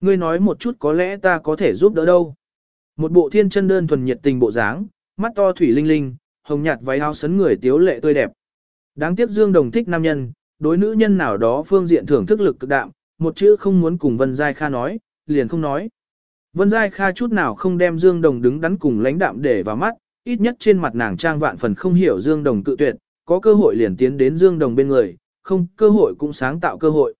Ngươi nói một chút có lẽ ta có thể giúp đỡ đâu. Một bộ thiên chân đơn thuần nhiệt tình bộ dáng, mắt to thủy linh linh, hồng nhạt váy áo sấn người tiếu lệ tươi đẹp. Đáng tiếc Dương Đồng thích nam nhân, đối nữ nhân nào đó phương diện thưởng thức lực cực đạm, một chữ không muốn cùng Vân Giai Kha nói, liền không nói. Vân Giai Kha chút nào không đem Dương Đồng đứng đắn cùng lãnh đạm để vào mắt, ít nhất trên mặt nàng trang vạn phần không hiểu Dương Đồng cự tuyệt, có cơ hội liền tiến đến Dương Đồng bên người, không cơ hội cũng sáng tạo cơ hội.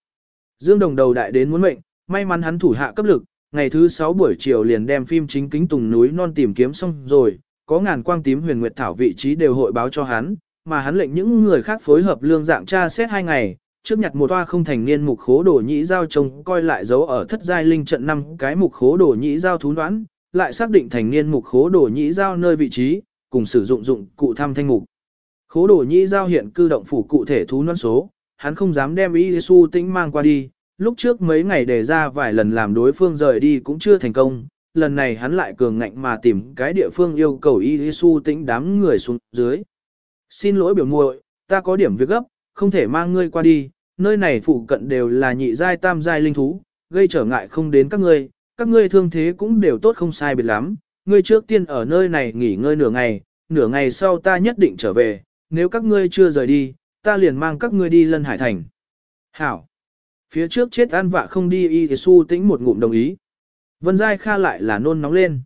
Dương Đồng đầu đại đến muốn mệnh, may mắn hắn thủ hạ cấp lực, ngày thứ 6 buổi chiều liền đem phim chính kính tùng núi non tìm kiếm xong rồi, có ngàn quang tím huyền nguyệt thảo vị trí đều hội báo cho hắn, mà hắn lệnh những người khác phối hợp lương dạng tra xét hai ngày, trước nhặt một toa không thành niên mục khố đồ nhĩ giao trông coi lại dấu ở thất giai linh trận năm cái mục khố đồ nhĩ giao thú đoán, lại xác định thành niên mục khố đồ nhĩ giao nơi vị trí, cùng sử dụng dụng cụ thăm thanh mục. Khố đồ nhĩ giao hiện cư động phủ cụ thể thú đoán số, hắn không dám đem y su tĩnh mang qua đi, Lúc trước mấy ngày đề ra vài lần làm đối phương rời đi cũng chưa thành công, lần này hắn lại cường ngạnh mà tìm cái địa phương yêu cầu y su tĩnh đám người xuống dưới. Xin lỗi biểu muội, ta có điểm việc gấp, không thể mang ngươi qua đi, nơi này phụ cận đều là nhị giai tam giai linh thú, gây trở ngại không đến các ngươi, các ngươi thương thế cũng đều tốt không sai biệt lắm, ngươi trước tiên ở nơi này nghỉ ngơi nửa ngày, nửa ngày sau ta nhất định trở về, nếu các ngươi chưa rời đi, ta liền mang các ngươi đi lân hải thành. Hảo! Phía trước chết ăn vạ không đi y thì su tĩnh một ngụm đồng ý. Vân Giai Kha lại là nôn nóng lên.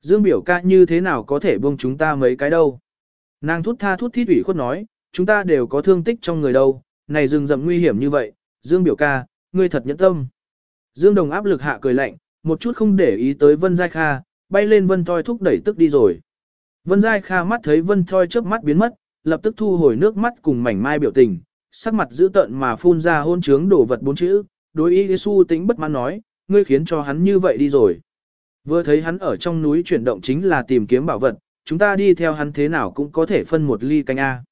Dương biểu ca như thế nào có thể buông chúng ta mấy cái đâu. Nàng thút tha thút thít ủy khuất nói, chúng ta đều có thương tích trong người đâu, này rừng rậm nguy hiểm như vậy, Dương biểu ca, ngươi thật nhẫn tâm. Dương Đồng áp lực hạ cười lạnh, một chút không để ý tới Vân Giai Kha, bay lên Vân Thoi thúc đẩy tức đi rồi. Vân Giai Kha mắt thấy Vân Thoi chớp mắt biến mất, lập tức thu hồi nước mắt cùng mảnh mai biểu tình, sắc mặt dữ tợn mà phun ra hôn trướng đổ vật bốn chữ, đối y su tính bất mãn nói, ngươi khiến cho hắn như vậy đi rồi. Vừa thấy hắn ở trong núi chuyển động chính là tìm kiếm bảo vật, chúng ta đi theo hắn thế nào cũng có thể phân một ly canh A.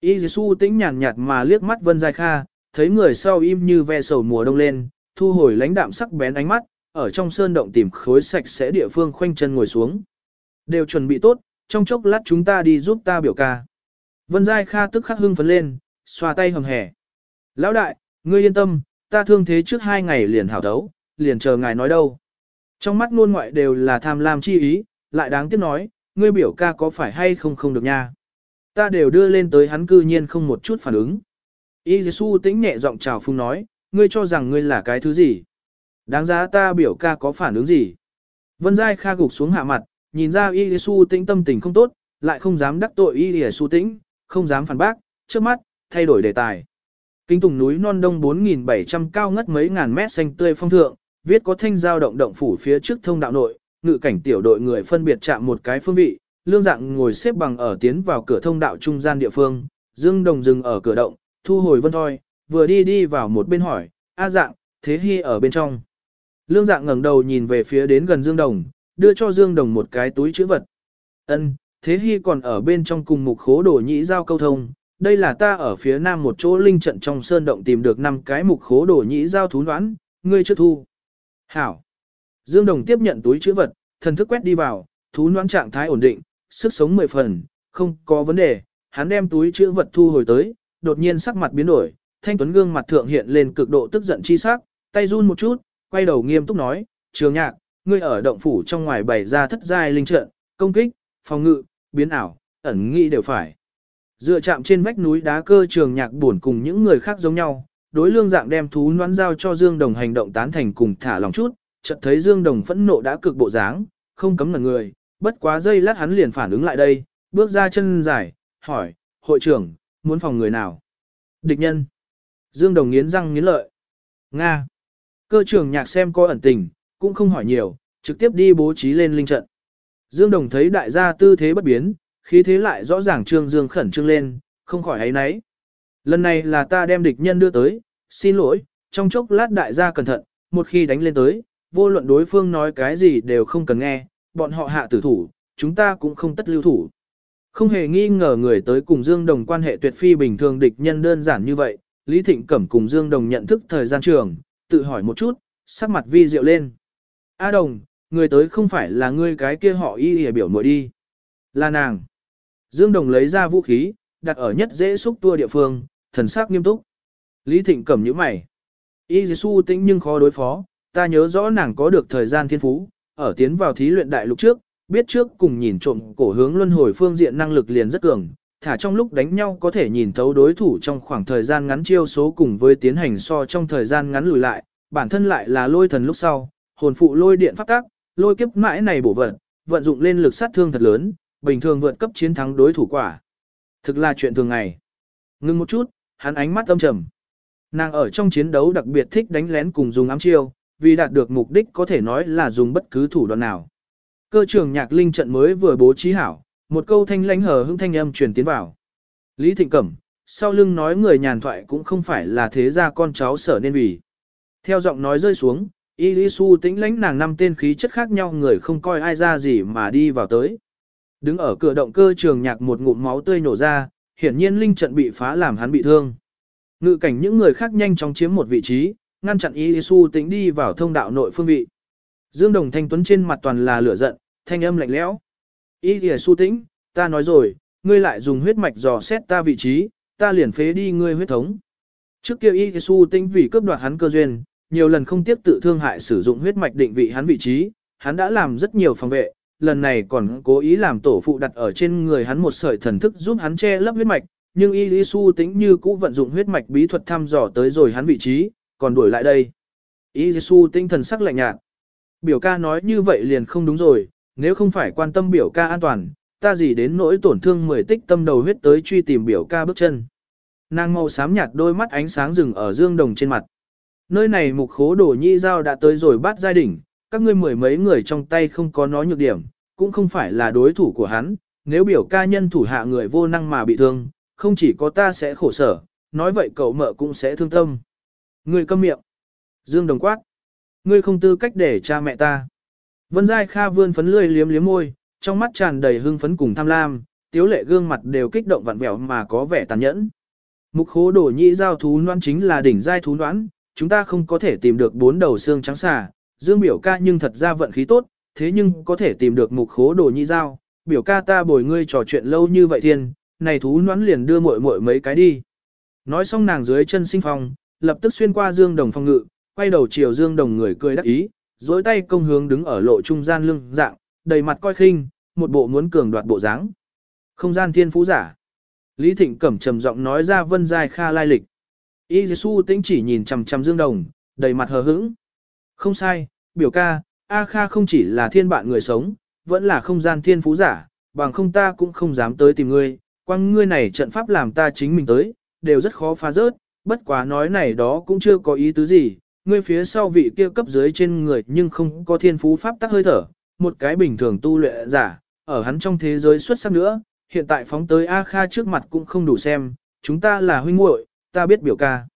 Y su tĩnh nhàn nhạt mà liếc mắt Vân Giai Kha, thấy người sau im như ve sầu mùa đông lên, thu hồi lãnh đạm sắc bén ánh mắt, ở trong sơn động tìm khối sạch sẽ địa phương khoanh chân ngồi xuống. Đều chuẩn bị tốt, trong chốc lát chúng ta đi giúp ta biểu ca. Vân Giai Kha tức khắc hưng phấn lên, xoa tay hầm hẻ. Lão đại, ngươi yên tâm, ta thương thế trước hai ngày liền hảo thấu, liền chờ ngài nói đâu. Trong mắt luôn ngoại đều là tham lam chi ý, lại đáng tiếc nói, ngươi biểu ca có phải hay không không được nha. Ta đều đưa lên tới hắn cư nhiên không một chút phản ứng. Y Giêsu tĩnh nhẹ giọng chào phung nói, ngươi cho rằng ngươi là cái thứ gì? Đáng giá ta biểu ca có phản ứng gì? Vân Giai Kha gục xuống hạ mặt, nhìn ra Y Giêsu tĩnh tâm tình không tốt, lại không dám đắc tội Y Giêsu tĩnh, không dám phản bác, trước mắt, thay đổi đề tài. Kinh tùng núi non đông 4.700 cao ngất mấy ngàn mét xanh tươi phong thượng, viết có thanh giao động động phủ phía trước thông đạo nội, ngự cảnh tiểu đội người phân biệt chạm một cái phương vị, lương dạng ngồi xếp bằng ở tiến vào cửa thông đạo trung gian địa phương, dương đồng dừng ở cửa động, thu hồi vân thôi, vừa đi đi vào một bên hỏi, a dạng, thế hy ở bên trong. Lương dạng ngẩng đầu nhìn về phía đến gần dương đồng, đưa cho dương đồng một cái túi chữ vật. ân thế hy còn ở bên trong cùng mục khố đổ nhĩ giao câu thông, đây là ta ở phía nam một chỗ linh trận trong sơn động tìm được năm cái mục khố đổ nhĩ giao thú đoán, ngươi chưa thu. Hảo. Dương Đồng tiếp nhận túi chữ vật, thần thức quét đi vào, thú đoán trạng thái ổn định, sức sống mười phần, không có vấn đề, hắn đem túi chữ vật thu hồi tới, đột nhiên sắc mặt biến đổi, thanh tuấn gương mặt thượng hiện lên cực độ tức giận chi sắc, tay run một chút, quay đầu nghiêm túc nói, trường nhạc, ngươi ở động phủ trong ngoài bày ra thất giai linh trận, công kích, phòng ngự, biến ảo, ẩn nghi đều phải. Dựa chạm trên vách núi đá cơ trường nhạc buồn cùng những người khác giống nhau, đối lương dạng đem thú noãn giao cho Dương Đồng hành động tán thành cùng thả lòng chút, chợt thấy Dương Đồng phẫn nộ đã cực bộ dáng, không cấm ngẩn người, bất quá giây lát hắn liền phản ứng lại đây, bước ra chân dài, hỏi, hội trưởng, muốn phòng người nào? Địch nhân. Dương Đồng nghiến răng nghiến lợi. Nga. Cơ trưởng nhạc xem có ẩn tình, cũng không hỏi nhiều, trực tiếp đi bố trí lên linh trận. Dương Đồng thấy đại gia tư thế bất biến, khí thế lại rõ ràng trương dương khẩn trương lên, không khỏi ấy nấy. Lần này là ta đem địch nhân đưa tới, xin lỗi, trong chốc lát đại gia cẩn thận, một khi đánh lên tới, vô luận đối phương nói cái gì đều không cần nghe, bọn họ hạ tử thủ, chúng ta cũng không tất lưu thủ. Không hề nghi ngờ người tới cùng Dương Đồng quan hệ tuyệt phi bình thường địch nhân đơn giản như vậy, Lý Thịnh Cẩm cùng Dương Đồng nhận thức thời gian trường, tự hỏi một chút, sắc mặt vi diệu lên. A Đồng, người tới không phải là ngươi cái kia họ y hề biểu mội đi. Là nàng. Dương Đồng lấy ra vũ khí, đặt ở nhất dễ xúc tua địa phương, thần sắc nghiêm túc. Lý Thịnh Cẩm những mày. Y Giêsu tĩnh nhưng khó đối phó, ta nhớ rõ nàng có được thời gian thiên phú, ở tiến vào thí luyện đại lục trước, biết trước cùng nhìn trộm cổ hướng luân hồi phương diện năng lực liền rất cường, thả trong lúc đánh nhau có thể nhìn thấu đối thủ trong khoảng thời gian ngắn chiêu số cùng với tiến hành so trong thời gian ngắn lùi lại, bản thân lại là lôi thần lúc sau, hồn phụ lôi điện pháp tác, lôi kiếp mãi này bổ vận, vận dụng lên lực sát thương thật lớn, bình thường vượt cấp chiến thắng đối thủ quả. Thực là chuyện thường ngày. Ngưng một chút, hắn ánh mắt âm trầm. Nàng ở trong chiến đấu đặc biệt thích đánh lén cùng dùng ám chiêu, vì đạt được mục đích có thể nói là dùng bất cứ thủ đoạn nào. Cơ trưởng nhạc linh trận mới vừa bố trí hảo, một câu thanh lãnh hờ hững thanh âm truyền tiến vào. Lý Thịnh Cẩm, sau lưng nói người nhàn thoại cũng không phải là thế gia con cháu sở nên vì. Theo giọng nói rơi xuống, Y Lý Su tĩnh lãnh nàng năm tên khí chất khác nhau người không coi ai ra gì mà đi vào tới. Đứng ở cửa động cơ trường nhạc một ngụm máu tươi nổ ra, hiển nhiên linh trận bị phá làm hắn bị thương. Ngự cảnh những người khác nhanh chóng chiếm một vị trí, ngăn chặn Yisu tính đi vào thông đạo nội phương vị. Dương Đồng Thanh Tuấn trên mặt toàn là lửa giận, thanh âm lạnh lẽo. Yisu tĩnh, ta nói rồi, ngươi lại dùng huyết mạch dò xét ta vị trí, ta liền phế đi ngươi huyết thống. Trước kia Yisu tĩnh vì cướp đoạt hắn cơ duyên, nhiều lần không tiếp tự thương hại sử dụng huyết mạch định vị hắn vị trí, hắn đã làm rất nhiều phòng vệ, lần này còn cố ý làm tổ phụ đặt ở trên người hắn một sợi thần thức giúp hắn che lấp huyết mạch, nhưng Y Lý Su tính như cũ vận dụng huyết mạch bí thuật thăm dò tới rồi hắn vị trí, còn đuổi lại đây. Y Lý Su tinh thần sắc lạnh nhạt. Biểu ca nói như vậy liền không đúng rồi, nếu không phải quan tâm biểu ca an toàn, ta gì đến nỗi tổn thương mười tích tâm đầu huyết tới truy tìm biểu ca bước chân. Nàng màu xám nhạt đôi mắt ánh sáng rừng ở dương đồng trên mặt. Nơi này mục khố đổ nhi giao đã tới rồi bắt giai đỉnh, các ngươi mười mấy người trong tay không có nói nhược điểm, cũng không phải là đối thủ của hắn, nếu biểu ca nhân thủ hạ người vô năng mà bị thương, không chỉ có ta sẽ khổ sở, nói vậy cậu mợ cũng sẽ thương tâm. Ngươi câm miệng. Dương Đồng quát. Ngươi không tư cách để cha mẹ ta. Vân Giai Kha vươn phấn lươi liếm liếm môi, trong mắt tràn đầy hưng phấn cùng tham lam, tiếu lệ gương mặt đều kích động vặn vẹo mà có vẻ tàn nhẫn. Mục khố đổ nhị giao thú noan chính là đỉnh giai thú noãn, chúng ta không có thể tìm được bốn đầu xương trắng xà, Dương biểu ca nhưng thật ra vận khí tốt, thế nhưng có thể tìm được mục khố đồ nhị giao, biểu ca ta bồi ngươi trò chuyện lâu như vậy thiên, này thú nhoắn liền đưa muội muội mấy cái đi. Nói xong nàng dưới chân sinh phong, lập tức xuyên qua Dương Đồng phong ngự, quay đầu chiều Dương Đồng người cười đắc ý, dối tay công hướng đứng ở lộ trung gian lưng dạng, đầy mặt coi khinh, một bộ muốn cường đoạt bộ dáng. Không gian thiên phú giả. Lý Thịnh Cẩm trầm giọng nói ra Vân Giai Kha lai lịch. Y Giêsu tĩnh chỉ nhìn chằm chằm Dương Đồng, đầy mặt hờ hững. Không sai, biểu ca, A Kha không chỉ là thiên bạn người sống, vẫn là không gian thiên phú giả, bằng không ta cũng không dám tới tìm ngươi, quăng ngươi này trận pháp làm ta chính mình tới, đều rất khó phá rớt, bất quá nói này đó cũng chưa có ý tứ gì, ngươi phía sau vị kia cấp dưới trên người nhưng không có thiên phú pháp tắc hơi thở, một cái bình thường tu luyện giả, ở hắn trong thế giới xuất sắc nữa, hiện tại phóng tới A Kha trước mặt cũng không đủ xem, chúng ta là huynh muội, ta biết biểu ca.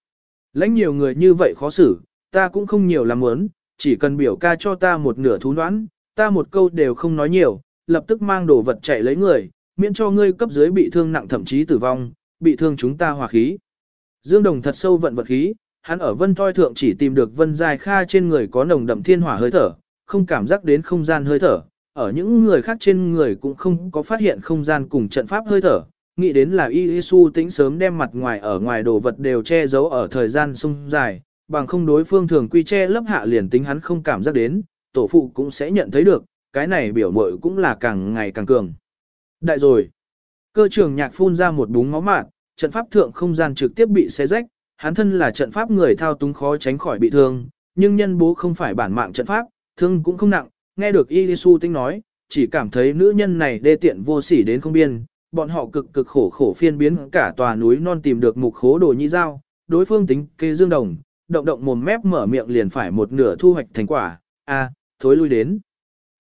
Lãnh nhiều người như vậy khó xử, ta cũng không nhiều làm muốn, chỉ cần biểu ca cho ta một nửa thú đoán, ta một câu đều không nói nhiều, lập tức mang đồ vật chạy lấy người, miễn cho ngươi cấp dưới bị thương nặng thậm chí tử vong, bị thương chúng ta hòa khí. Dương Đồng thật sâu vận vật khí, hắn ở vân thoi thượng chỉ tìm được vân dài kha trên người có nồng đậm thiên hỏa hơi thở, không cảm giác đến không gian hơi thở, ở những người khác trên người cũng không có phát hiện không gian cùng trận pháp hơi thở, nghĩ đến là Y Su tính sớm đem mặt ngoài ở ngoài đồ vật đều che giấu ở thời gian sung dài, bằng không đối phương thường quy che lấp hạ liền tính hắn không cảm giác đến, tổ phụ cũng sẽ nhận thấy được, cái này biểu mội cũng là càng ngày càng cường. Đại rồi, cơ trưởng nhạc phun ra một búng máu mạn, trận pháp thượng không gian trực tiếp bị xé rách, hắn thân là trận pháp người thao túng khó tránh khỏi bị thương, nhưng nhân bố không phải bản mạng trận pháp, thương cũng không nặng, nghe được Yisu tính nói, chỉ cảm thấy nữ nhân này đê tiện vô sỉ đến không biên, bọn họ cực cực khổ khổ phiên biến cả tòa núi non tìm được mục khố đồ nhị giao, đối phương tính kê dương đồng, động động mồm mép mở miệng liền phải một nửa thu hoạch thành quả, a, thối lui đến.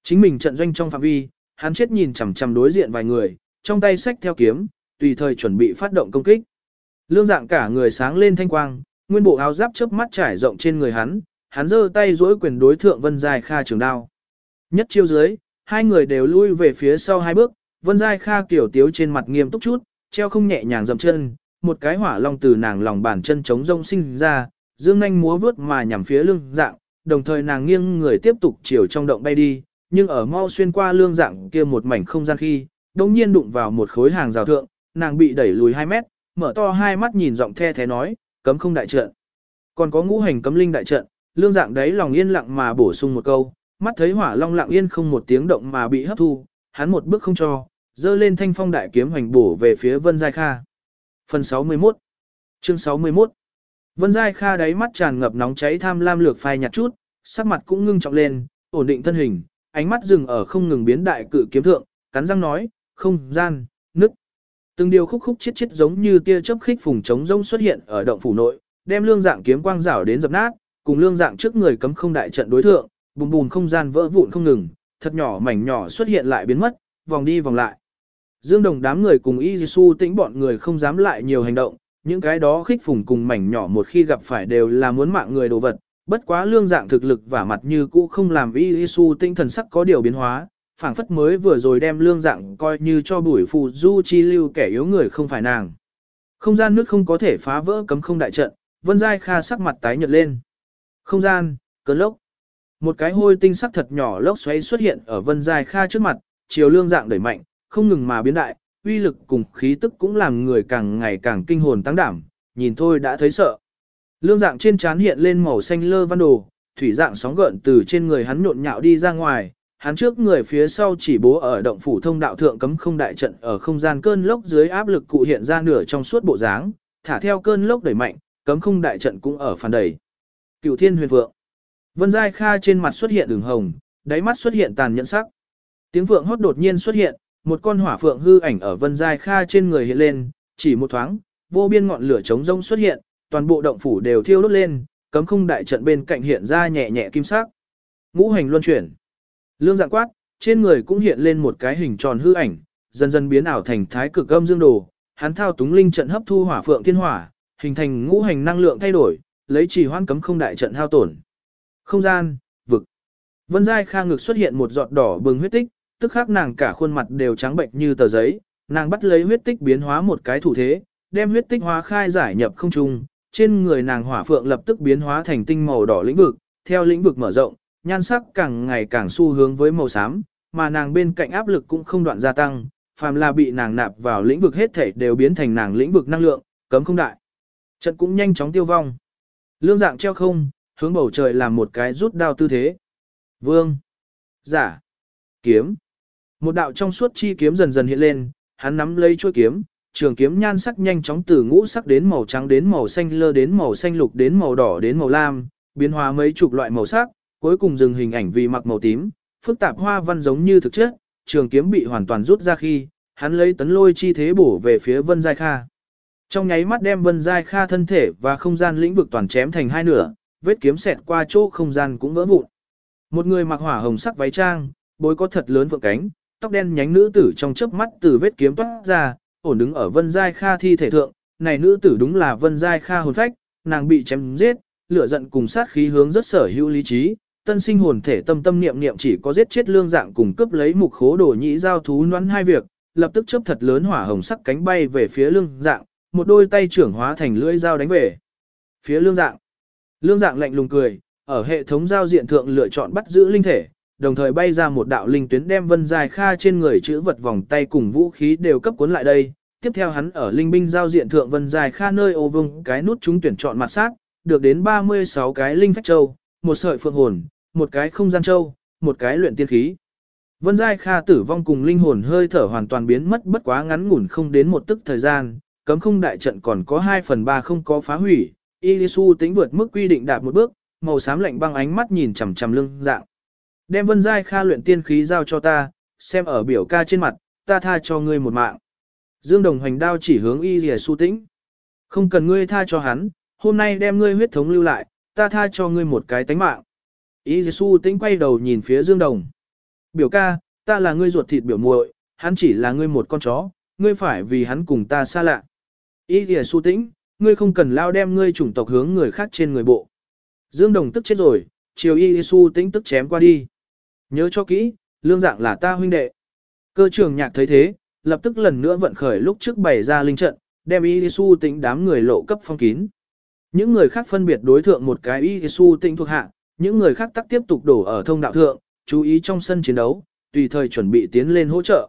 Chính mình trận doanh trong phạm vi, hắn chết nhìn chằm chằm đối diện vài người, trong tay sách theo kiếm, tùy thời chuẩn bị phát động công kích. Lương dạng cả người sáng lên thanh quang, nguyên bộ áo giáp chớp mắt trải rộng trên người hắn, hắn giơ tay duỗi quyền đối thượng Vân Giai Kha trường đao. Nhất chiêu dưới, hai người đều lui về phía sau hai bước, Vân Giai Kha kiểu tiếu trên mặt nghiêm túc chút, treo không nhẹ nhàng dậm chân, một cái hỏa long từ nàng lòng bàn chân chống rông sinh ra, dương nhanh múa vướt mà nhằm phía lương dạng, đồng thời nàng nghiêng người tiếp tục chiều trong động bay đi, nhưng ở mau xuyên qua lương dạng kia một mảnh không gian khi, đồng nhiên đụng vào một khối hàng rào thượng, nàng bị đẩy lùi 2 mét, mở to hai mắt nhìn giọng the thế nói, cấm không đại trận. Còn có ngũ hành cấm linh đại trận, lương dạng đấy lòng yên lặng mà bổ sung một câu, mắt thấy hỏa long lặng yên không một tiếng động mà bị hấp thu, hắn một bước không cho, dơ lên thanh phong đại kiếm hoành bổ về phía Vân Giai Kha. Phần 61 Chương 61 Vân Giai Kha đáy mắt tràn ngập nóng cháy tham lam lược phai nhạt chút, sắc mặt cũng ngưng trọng lên, ổn định thân hình, ánh mắt dừng ở không ngừng biến đại cự kiếm thượng, cắn răng nói, không gian, nứt. Từng điều khúc khúc chết chết giống như tia chớp khích phùng trống rông xuất hiện ở động phủ nội, đem lương dạng kiếm quang rảo đến dập nát, cùng lương dạng trước người cấm không đại trận đối thượng, bùm bùm không gian vỡ vụn không ngừng, thật nhỏ mảnh nhỏ xuất hiện lại biến mất, vòng đi vòng lại. Dương Đồng đám người cùng Y Su tĩnh bọn người không dám lại nhiều hành động, những cái đó khích phùng cùng mảnh nhỏ một khi gặp phải đều là muốn mạng người đồ vật, bất quá lương dạng thực lực và mặt như cũ không làm Y Su tinh thần sắc có điều biến hóa, phảng phất mới vừa rồi đem lương dạng coi như cho bùi phù du chi lưu kẻ yếu người không phải nàng. Không gian nước không có thể phá vỡ cấm không đại trận, Vân Giai Kha sắc mặt tái nhợt lên. Không gian, cơn lốc. Một cái hôi tinh sắc thật nhỏ lốc xoáy xuất hiện ở Vân Giai Kha trước mặt, chiều lương dạng đẩy mạnh, không ngừng mà biến đại, uy lực cùng khí tức cũng làm người càng ngày càng kinh hồn tăng đảm, nhìn thôi đã thấy sợ. Lương dạng trên trán hiện lên màu xanh lơ văn đồ, thủy dạng sóng gợn từ trên người hắn nhộn nhạo đi ra ngoài, hắn trước người phía sau chỉ bố ở động phủ thông đạo thượng cấm không đại trận ở không gian cơn lốc dưới áp lực cụ hiện ra nửa trong suốt bộ dáng, thả theo cơn lốc đẩy mạnh, cấm không đại trận cũng ở phản đẩy. Cửu Thiên Huyền Vượng. Vân Giai Kha trên mặt xuất hiện đường hồng, đáy mắt xuất hiện tàn nhẫn sắc. Tiếng vượng hót đột nhiên xuất hiện, một con hỏa phượng hư ảnh ở Vân Giai Kha trên người hiện lên, chỉ một thoáng, vô biên ngọn lửa chống rông xuất hiện, toàn bộ động phủ đều thiêu đốt lên, cấm không đại trận bên cạnh hiện ra nhẹ nhẹ kim sắc. Ngũ hành luân chuyển. Lương dạng quát, trên người cũng hiện lên một cái hình tròn hư ảnh, dần dần biến ảo thành thái cực âm dương đồ, hắn thao túng linh trận hấp thu hỏa phượng thiên hỏa, hình thành ngũ hành năng lượng thay đổi, lấy chỉ hoan cấm không đại trận hao tổn. Không gian, vực. Vân Giai Kha ngực xuất hiện một giọt đỏ bừng huyết tích, tức khắc nàng cả khuôn mặt đều trắng bệnh như tờ giấy, nàng bắt lấy huyết tích biến hóa một cái thủ thế, đem huyết tích hóa khai giải nhập không trung, trên người nàng hỏa phượng lập tức biến hóa thành tinh màu đỏ lĩnh vực, theo lĩnh vực mở rộng, nhan sắc càng ngày càng xu hướng với màu xám, mà nàng bên cạnh áp lực cũng không đoạn gia tăng, phàm là bị nàng nạp vào lĩnh vực hết thể đều biến thành nàng lĩnh vực năng lượng, cấm không đại. Trận cũng nhanh chóng tiêu vong. Lương dạng treo không, hướng bầu trời làm một cái rút đao tư thế. Vương. Giả. Kiếm. Một đạo trong suốt chi kiếm dần dần hiện lên, hắn nắm lấy chuôi kiếm, trường kiếm nhan sắc nhanh chóng từ ngũ sắc đến màu trắng đến màu xanh lơ đến màu xanh lục đến màu đỏ đến màu lam, biến hóa mấy chục loại màu sắc, cuối cùng dừng hình ảnh vì mặc màu tím, phức tạp hoa văn giống như thực chất, trường kiếm bị hoàn toàn rút ra khi, hắn lấy tấn lôi chi thế bổ về phía Vân Giai Kha. Trong nháy mắt đem Vân Giai Kha thân thể và không gian lĩnh vực toàn chém thành hai nửa, vết kiếm xẹt qua chỗ không gian cũng vỡ vụn. Một người mặc hỏa hồng sắc váy trang, bối có thật lớn vượng cánh, tóc đen nhánh nữ tử trong chớp mắt từ vết kiếm toát ra, ổn đứng ở Vân Giai Kha thi thể thượng, này nữ tử đúng là Vân Giai Kha hồn phách, nàng bị chém giết, lửa giận cùng sát khí hướng rất sở hữu lý trí, tân sinh hồn thể tâm tâm niệm niệm chỉ có giết chết lương dạng cùng cướp lấy mục khố đồ nhĩ giao thú noãn hai việc, lập tức chớp thật lớn hỏa hồng sắc cánh bay về phía lương dạng, một đôi tay trưởng hóa thành lưỡi dao đánh về phía lương dạng. Lương dạng lạnh lùng cười, ở hệ thống giao diện thượng lựa chọn bắt giữ linh thể, đồng thời bay ra một đạo linh tuyến đem Vân Dài Kha trên người chữ vật vòng tay cùng vũ khí đều cấp cuốn lại đây. Tiếp theo hắn ở linh binh giao diện thượng Vân Dài Kha nơi ô vương cái nút chúng tuyển chọn mặt sát, được đến 36 cái linh phách châu, một sợi phượng hồn, một cái không gian châu, một cái luyện tiên khí. Vân Giai Kha tử vong cùng linh hồn hơi thở hoàn toàn biến mất bất quá ngắn ngủn không đến một tức thời gian, cấm không đại trận còn có 2 phần 3 không có phá hủy, Ilisu tính vượt mức quy định đạt một bước, màu xám lạnh băng ánh mắt nhìn chằm chằm lưng dạng. Đem Vân Giai Kha luyện tiên khí giao cho ta, xem ở biểu ca trên mặt, ta tha cho ngươi một mạng. Dương Đồng hoành đao chỉ hướng Ilisu tĩnh. Không cần ngươi tha cho hắn, hôm nay đem ngươi huyết thống lưu lại, ta tha cho ngươi một cái tánh mạng. Ý Su tĩnh quay đầu nhìn phía Dương Đồng. Biểu ca, ta là ngươi ruột thịt biểu muội, hắn chỉ là ngươi một con chó, ngươi phải vì hắn cùng ta xa lạ. Ý Su tĩnh, ngươi không cần lao đem ngươi chủng tộc hướng người khác trên người bộ. Dương Đồng tức chết rồi, chiều Y Su tĩnh tức chém qua đi. Nhớ cho kỹ, lương dạng là ta huynh đệ. Cơ trưởng nhạc thấy thế, lập tức lần nữa vận khởi lúc trước bày ra linh trận, đem Y Giêsu tĩnh đám người lộ cấp phong kín. Những người khác phân biệt đối thượng một cái Y tinh tĩnh thuộc hạ, những người khác tắc tiếp tục đổ ở thông đạo thượng, chú ý trong sân chiến đấu, tùy thời chuẩn bị tiến lên hỗ trợ.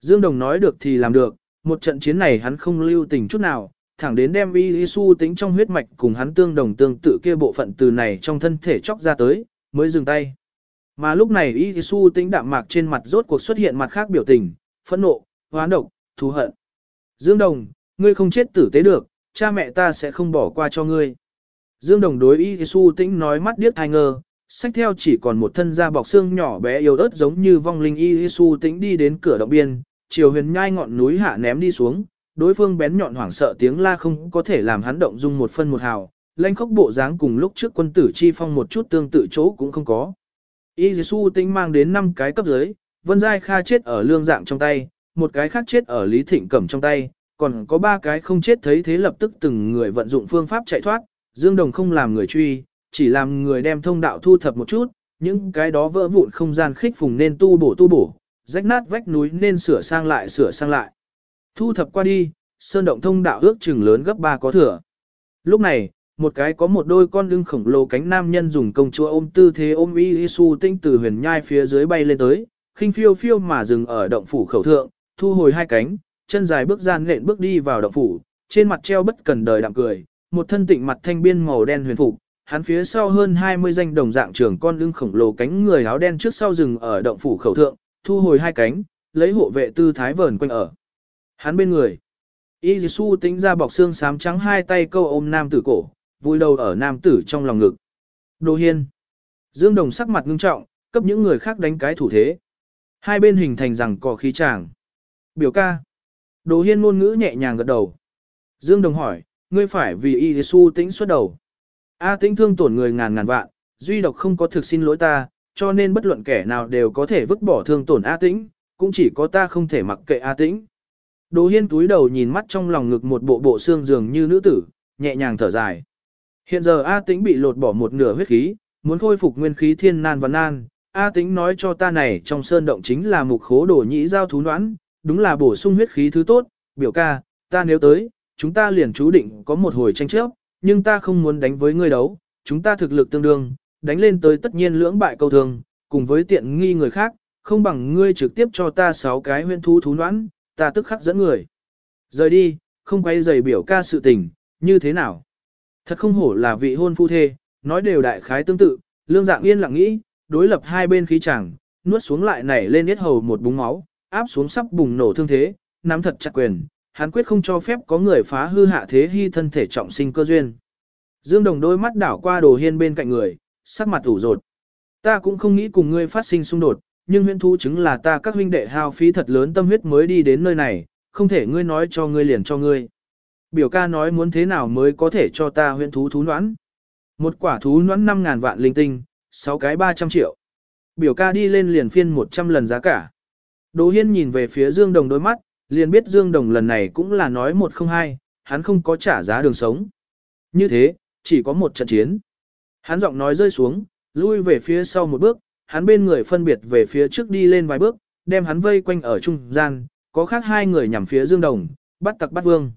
Dương Đồng nói được thì làm được, một trận chiến này hắn không lưu tình chút nào, thẳng đến đem Y Su tính trong huyết mạch cùng hắn tương đồng tương tự kia bộ phận từ này trong thân thể chóc ra tới, mới dừng tay. Mà lúc này Y Su tính đạm mạc trên mặt rốt cuộc xuất hiện mặt khác biểu tình, phẫn nộ, hoán độc, thù hận. Dương Đồng, ngươi không chết tử tế được, cha mẹ ta sẽ không bỏ qua cho ngươi. Dương Đồng đối Y Su Tĩnh nói mắt điếc thai ngơ, sách theo chỉ còn một thân da bọc xương nhỏ bé yếu ớt giống như vong linh Y Su Tĩnh đi đến cửa động biên, chiều huyền nhai ngọn núi hạ ném đi xuống, đối phương bén nhọn hoảng sợ tiếng la không có thể làm hắn động dung một phân một hào, lanh khốc bộ dáng cùng lúc trước quân tử chi phong một chút tương tự chỗ cũng không có. Y Su tinh mang đến 5 cái cấp dưới, Vân Giai Kha chết ở lương dạng trong tay, một cái khác chết ở Lý Thịnh Cẩm trong tay, còn có ba cái không chết thấy thế lập tức từng người vận dụng phương pháp chạy thoát, Dương Đồng không làm người truy, chỉ làm người đem thông đạo thu thập một chút, những cái đó vỡ vụn không gian khích phùng nên tu bổ tu bổ, rách nát vách núi nên sửa sang lại sửa sang lại. Thu thập qua đi, sơn động thông đạo ước chừng lớn gấp ba có thừa. Lúc này, một cái có một đôi con lưng khổng lồ cánh nam nhân dùng công chúa ôm tư thế ôm y su tinh từ huyền nhai phía dưới bay lên tới, khinh phiêu phiêu mà dừng ở động phủ khẩu thượng, thu hồi hai cánh, chân dài bước gian nện bước đi vào động phủ, trên mặt treo bất cần đời đạm cười, một thân tịnh mặt thanh biên màu đen huyền phục, hắn phía sau hơn 20 danh đồng dạng trưởng con lưng khổng lồ cánh người áo đen trước sau rừng ở động phủ khẩu thượng, thu hồi hai cánh, lấy hộ vệ tư thái vờn quanh ở. Hắn bên người. Y Su tính ra bọc xương xám trắng hai tay câu ôm nam tử cổ, vui đầu ở nam tử trong lòng ngực. Đồ hiên. Dương Đồng sắc mặt ngưng trọng, cấp những người khác đánh cái thủ thế. Hai bên hình thành rằng có khí tràng. Biểu ca. Đồ hiên ngôn ngữ nhẹ nhàng gật đầu. Dương Đồng hỏi, ngươi phải vì Y Su tĩnh xuất đầu. A tĩnh thương tổn người ngàn ngàn vạn, duy độc không có thực xin lỗi ta, cho nên bất luận kẻ nào đều có thể vứt bỏ thương tổn A tĩnh, cũng chỉ có ta không thể mặc kệ A tĩnh. Đồ hiên túi đầu nhìn mắt trong lòng ngực một bộ bộ xương dường như nữ tử, nhẹ nhàng thở dài. Hiện giờ A tĩnh bị lột bỏ một nửa huyết khí, muốn khôi phục nguyên khí thiên nan và nan. A tĩnh nói cho ta này trong sơn động chính là mục khố đổ nhĩ giao thú noãn, đúng là bổ sung huyết khí thứ tốt, biểu ca, ta nếu tới, chúng ta liền chú định có một hồi tranh chấp, nhưng ta không muốn đánh với ngươi đấu, chúng ta thực lực tương đương, đánh lên tới tất nhiên lưỡng bại câu thường, cùng với tiện nghi người khác, không bằng ngươi trực tiếp cho ta sáu cái huyên thú thú noãn, ta tức khắc dẫn người. Rời đi, không quay giày biểu ca sự tình, như thế nào? Thật không hổ là vị hôn phu thê, nói đều đại khái tương tự, lương dạng yên lặng nghĩ, đối lập hai bên khí chẳng, nuốt xuống lại nảy lên yết hầu một búng máu, áp xuống sắp bùng nổ thương thế, nắm thật chặt quyền, hắn quyết không cho phép có người phá hư hạ thế hy thân thể trọng sinh cơ duyên. Dương Đồng đôi mắt đảo qua đồ hiên bên cạnh người, sắc mặt ủ rột. Ta cũng không nghĩ cùng ngươi phát sinh xung đột, nhưng huyễn thú chứng là ta các huynh đệ hao phí thật lớn tâm huyết mới đi đến nơi này, không thể ngươi nói cho ngươi liền cho ngươi. Biểu ca nói muốn thế nào mới có thể cho ta huyễn thú thú noãn. Một quả thú noãn 5.000 vạn linh tinh, 6 cái 300 triệu. Biểu ca đi lên liền phiên 100 lần giá cả. Đỗ Hiên nhìn về phía Dương Đồng đôi mắt, liền biết Dương Đồng lần này cũng là nói một không hai, hắn không có trả giá đường sống. Như thế, chỉ có một trận chiến. Hắn giọng nói rơi xuống, lui về phía sau một bước, hắn bên người phân biệt về phía trước đi lên vài bước, đem hắn vây quanh ở trung gian, có khác hai người nhằm phía Dương Đồng, bắt tặc bắt vương.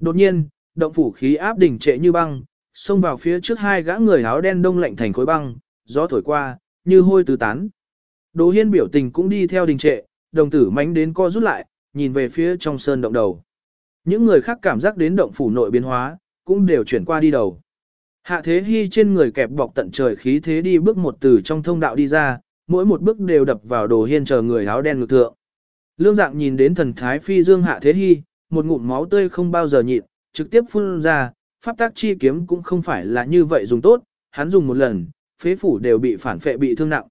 Đột nhiên, động phủ khí áp đỉnh trệ như băng, xông vào phía trước hai gã người áo đen đông lạnh thành khối băng, gió thổi qua, như hôi tứ tán. Đỗ Hiên biểu tình cũng đi theo đình trệ, đồng tử mánh đến co rút lại, nhìn về phía trong sơn động đầu. Những người khác cảm giác đến động phủ nội biến hóa, cũng đều chuyển qua đi đầu. Hạ thế hy trên người kẹp bọc tận trời khí thế đi bước một từ trong thông đạo đi ra, mỗi một bước đều đập vào đồ hiên chờ người áo đen ngược thượng. Lương dạng nhìn đến thần thái phi dương hạ thế hy, một ngụm máu tươi không bao giờ nhịn, trực tiếp phun ra, pháp tác chi kiếm cũng không phải là như vậy dùng tốt, hắn dùng một lần, phế phủ đều bị phản phệ bị thương nặng.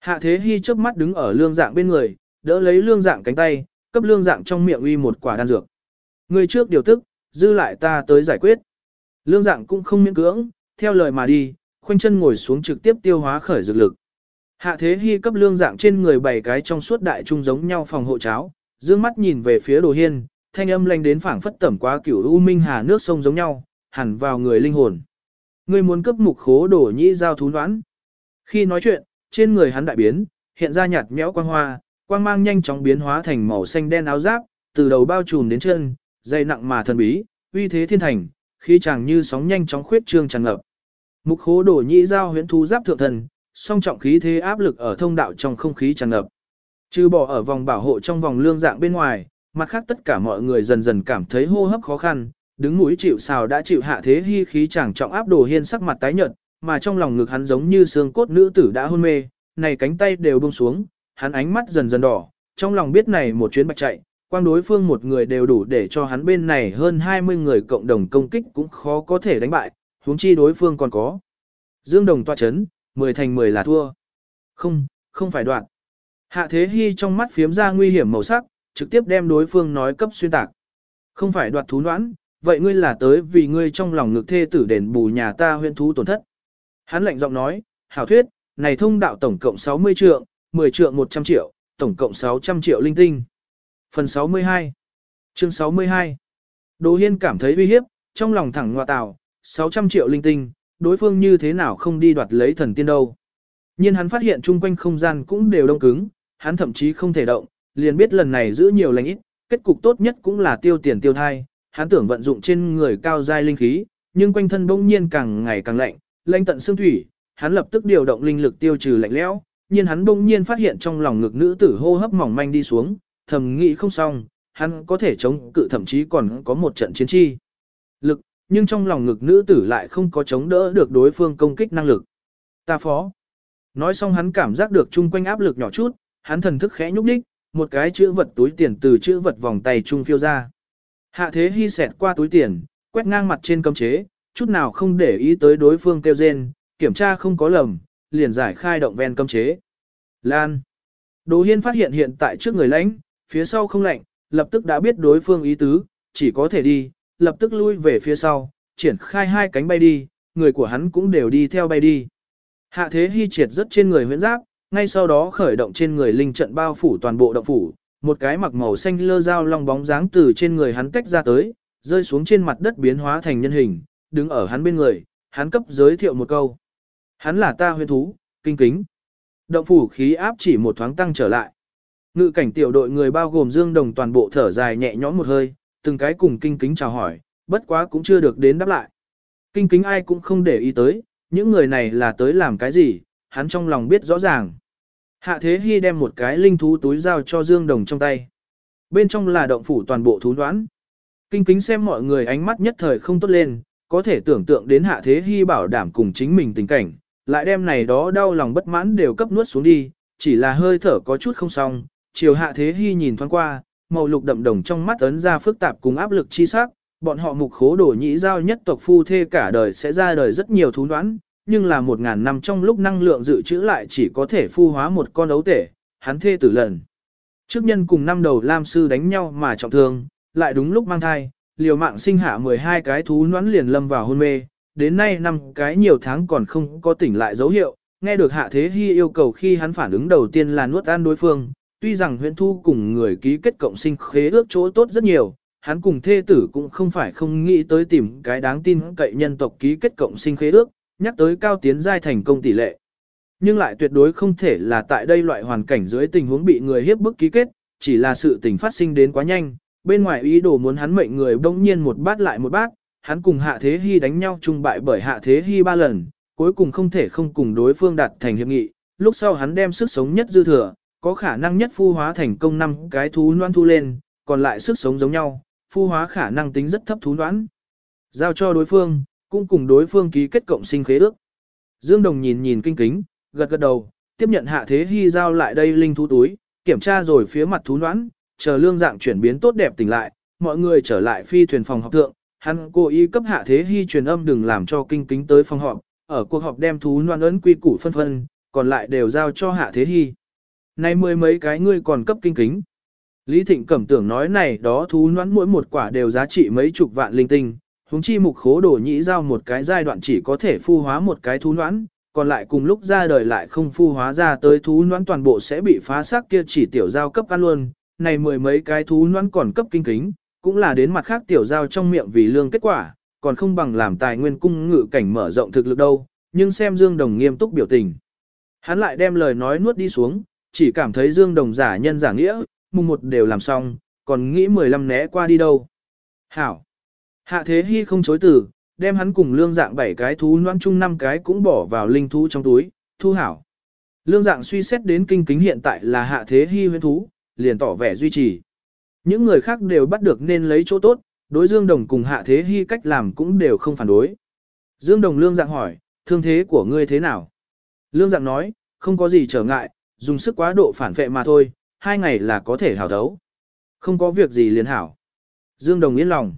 Hạ thế hy trước mắt đứng ở lương dạng bên người, đỡ lấy lương dạng cánh tay, cấp lương dạng trong miệng uy một quả đan dược. Người trước điều tức, dư lại ta tới giải quyết. Lương dạng cũng không miễn cưỡng, theo lời mà đi, khoanh chân ngồi xuống trực tiếp tiêu hóa khởi dược lực. Hạ thế hy cấp lương dạng trên người bảy cái trong suốt đại trung giống nhau phòng hộ cháo, dương mắt nhìn về phía đồ hiên, thanh âm lanh đến phảng phất tẩm quá cửu u minh hà nước sông giống nhau, hẳn vào người linh hồn. Ngươi muốn cấp mục khố đổ nhĩ giao thú đoán. Khi nói chuyện, trên người hắn đại biến, hiện ra nhạt nhẽo quang hoa, quang mang nhanh chóng biến hóa thành màu xanh đen áo giáp, từ đầu bao trùm đến chân, dày nặng mà thần bí, uy thế thiên thành, khí chàng như sóng nhanh chóng khuyết trương tràn ngập. Mục khố đổ nhĩ giao huyễn thú giáp thượng thần, song trọng khí thế áp lực ở thông đạo trong không khí tràn ngập. Trừ bỏ ở vòng bảo hộ trong vòng lương dạng bên ngoài, mặt khác tất cả mọi người dần dần cảm thấy hô hấp khó khăn, đứng mũi chịu sào đã chịu hạ thế hy khí chẳng trọng áp đồ hiên sắc mặt tái nhợt, mà trong lòng ngực hắn giống như xương cốt nữ tử đã hôn mê, này cánh tay đều buông xuống, hắn ánh mắt dần dần đỏ, trong lòng biết này một chuyến bạch chạy, quang đối phương một người đều đủ để cho hắn bên này hơn 20 người cộng đồng công kích cũng khó có thể đánh bại, huống chi đối phương còn có. Dương Đồng toa chấn, 10 thành 10 là thua. Không, không phải đoạn. Hạ Thế Hy trong mắt phiếm ra nguy hiểm màu sắc, trực tiếp đem đối phương nói cấp xuyên tạc. Không phải đoạt thú noãn, vậy ngươi là tới vì ngươi trong lòng ngực thê tử đền bù nhà ta huyện thú tổn thất. Hắn lạnh giọng nói, hảo thuyết, này thông đạo tổng cộng 60 trượng, 10 trượng 100 triệu, tổng cộng 600 triệu linh tinh. Phần 62 Chương 62 Đồ Hiên cảm thấy uy hiếp, trong lòng thẳng ngoa tạo, 600 triệu linh tinh, đối phương như thế nào không đi đoạt lấy thần tiên đâu. Nhưng hắn phát hiện chung quanh không gian cũng đều đông cứng, hắn thậm chí không thể động, liền biết lần này giữ nhiều lành ít, kết cục tốt nhất cũng là tiêu tiền tiêu thai, hắn tưởng vận dụng trên người cao giai linh khí, nhưng quanh thân bỗng nhiên càng ngày càng lạnh, lạnh tận xương thủy, hắn lập tức điều động linh lực tiêu trừ lạnh lẽo, nhưng hắn bỗng nhiên phát hiện trong lòng ngực nữ tử hô hấp mỏng manh đi xuống, thầm nghĩ không xong, hắn có thể chống cự thậm chí còn có một trận chiến chi. Lực, nhưng trong lòng ngực nữ tử lại không có chống đỡ được đối phương công kích năng lực. Ta phó. Nói xong hắn cảm giác được chung quanh áp lực nhỏ chút, hắn thần thức khẽ nhúc nhích một cái chữ vật túi tiền từ chữ vật vòng tay trung phiêu ra. Hạ thế hy xẹt qua túi tiền, quét ngang mặt trên cấm chế, chút nào không để ý tới đối phương kêu rên, kiểm tra không có lầm, liền giải khai động ven cấm chế. Lan. Đồ hiên phát hiện hiện tại trước người lãnh, phía sau không lạnh, lập tức đã biết đối phương ý tứ, chỉ có thể đi, lập tức lui về phía sau, triển khai hai cánh bay đi, người của hắn cũng đều đi theo bay đi. Hạ thế hy triệt rất trên người huyễn giáp, ngay sau đó khởi động trên người linh trận bao phủ toàn bộ động phủ, một cái mặc màu xanh lơ dao long bóng dáng từ trên người hắn tách ra tới, rơi xuống trên mặt đất biến hóa thành nhân hình, đứng ở hắn bên người, hắn cấp giới thiệu một câu. Hắn là ta huyên thú, kinh kính. Động phủ khí áp chỉ một thoáng tăng trở lại. Ngự cảnh tiểu đội người bao gồm Dương Đồng toàn bộ thở dài nhẹ nhõm một hơi, từng cái cùng kinh kính chào hỏi, bất quá cũng chưa được đến đáp lại. Kinh kính ai cũng không để ý tới, những người này là tới làm cái gì, hắn trong lòng biết rõ ràng. Hạ Thế Hy đem một cái linh thú túi giao cho Dương Đồng trong tay. Bên trong là động phủ toàn bộ thú đoán. Kinh kính xem mọi người ánh mắt nhất thời không tốt lên, có thể tưởng tượng đến Hạ Thế Hy bảo đảm cùng chính mình tình cảnh, lại đem này đó đau lòng bất mãn đều cấp nuốt xuống đi, chỉ là hơi thở có chút không xong, chiều Hạ Thế Hy nhìn thoáng qua, màu lục đậm đồng trong mắt ấn ra phức tạp cùng áp lực chi sắc, bọn họ mục khố đổ nhĩ giao nhất tộc phu thê cả đời sẽ ra đời rất nhiều thú đoán, nhưng là một ngàn năm trong lúc năng lượng dự trữ lại chỉ có thể phu hóa một con ấu tể, hắn thê tử lần. Trước nhân cùng năm đầu Lam sư đánh nhau mà trọng thương, lại đúng lúc mang thai, liều mạng sinh hạ 12 cái thú noãn liền lâm vào hôn mê, đến nay năm cái nhiều tháng còn không có tỉnh lại dấu hiệu, nghe được hạ thế hy yêu cầu khi hắn phản ứng đầu tiên là nuốt ăn đối phương, tuy rằng huyện thu cùng người ký kết cộng sinh khế ước chỗ tốt rất nhiều, hắn cùng thê tử cũng không phải không nghĩ tới tìm cái đáng tin cậy nhân tộc ký kết cộng sinh khế ước, nhắc tới cao tiến giai thành công tỷ lệ. Nhưng lại tuyệt đối không thể là tại đây loại hoàn cảnh dưới tình huống bị người hiếp bức ký kết, chỉ là sự tình phát sinh đến quá nhanh, bên ngoài ý đồ muốn hắn mệnh người bỗng nhiên một bát lại một bát, hắn cùng Hạ Thế Hy đánh nhau chung bại bởi Hạ Thế Hy ba lần, cuối cùng không thể không cùng đối phương đạt thành hiệp nghị, lúc sau hắn đem sức sống nhất dư thừa, có khả năng nhất phu hóa thành công năm cái thú noan thu lên, còn lại sức sống giống nhau, phu hóa khả năng tính rất thấp thú noãn. Giao cho đối phương, cũng cùng đối phương ký kết cộng sinh khế ước. Dương Đồng nhìn nhìn kinh kính, gật gật đầu, tiếp nhận hạ thế hy giao lại đây linh thú túi, kiểm tra rồi phía mặt thú noãn, chờ lương dạng chuyển biến tốt đẹp tỉnh lại, mọi người trở lại phi thuyền phòng họp thượng, hắn cố ý cấp hạ thế hy truyền âm đừng làm cho kinh kính tới phòng họp, ở cuộc họp đem thú noan ấn quy củ phân phân, còn lại đều giao cho hạ thế hy. Nay mười mấy cái ngươi còn cấp kinh kính. Lý Thịnh Cẩm tưởng nói này đó thú noãn mỗi một quả đều giá trị mấy chục vạn linh tinh, Húng chi mục khố đổ nhĩ giao một cái giai đoạn chỉ có thể phu hóa một cái thú noãn, còn lại cùng lúc ra đời lại không phu hóa ra tới thú noãn toàn bộ sẽ bị phá xác kia chỉ tiểu giao cấp ăn luôn, này mười mấy cái thú noãn còn cấp kinh kính, cũng là đến mặt khác tiểu giao trong miệng vì lương kết quả, còn không bằng làm tài nguyên cung ngự cảnh mở rộng thực lực đâu, nhưng xem Dương Đồng nghiêm túc biểu tình. Hắn lại đem lời nói nuốt đi xuống, chỉ cảm thấy Dương Đồng giả nhân giả nghĩa, mùng một đều làm xong, còn nghĩ mười lăm né qua đi đâu. Hảo! Hạ Thế Hy không chối từ, đem hắn cùng lương dạng bảy cái thú noan chung năm cái cũng bỏ vào linh thú trong túi, thu hảo. Lương dạng suy xét đến kinh kính hiện tại là hạ thế hy huyên thú, liền tỏ vẻ duy trì. Những người khác đều bắt được nên lấy chỗ tốt, đối Dương Đồng cùng hạ thế hy cách làm cũng đều không phản đối. Dương Đồng lương dạng hỏi, thương thế của ngươi thế nào? Lương dạng nói, không có gì trở ngại, dùng sức quá độ phản vệ mà thôi, hai ngày là có thể hảo thấu. Không có việc gì liền hảo. Dương Đồng yên lòng.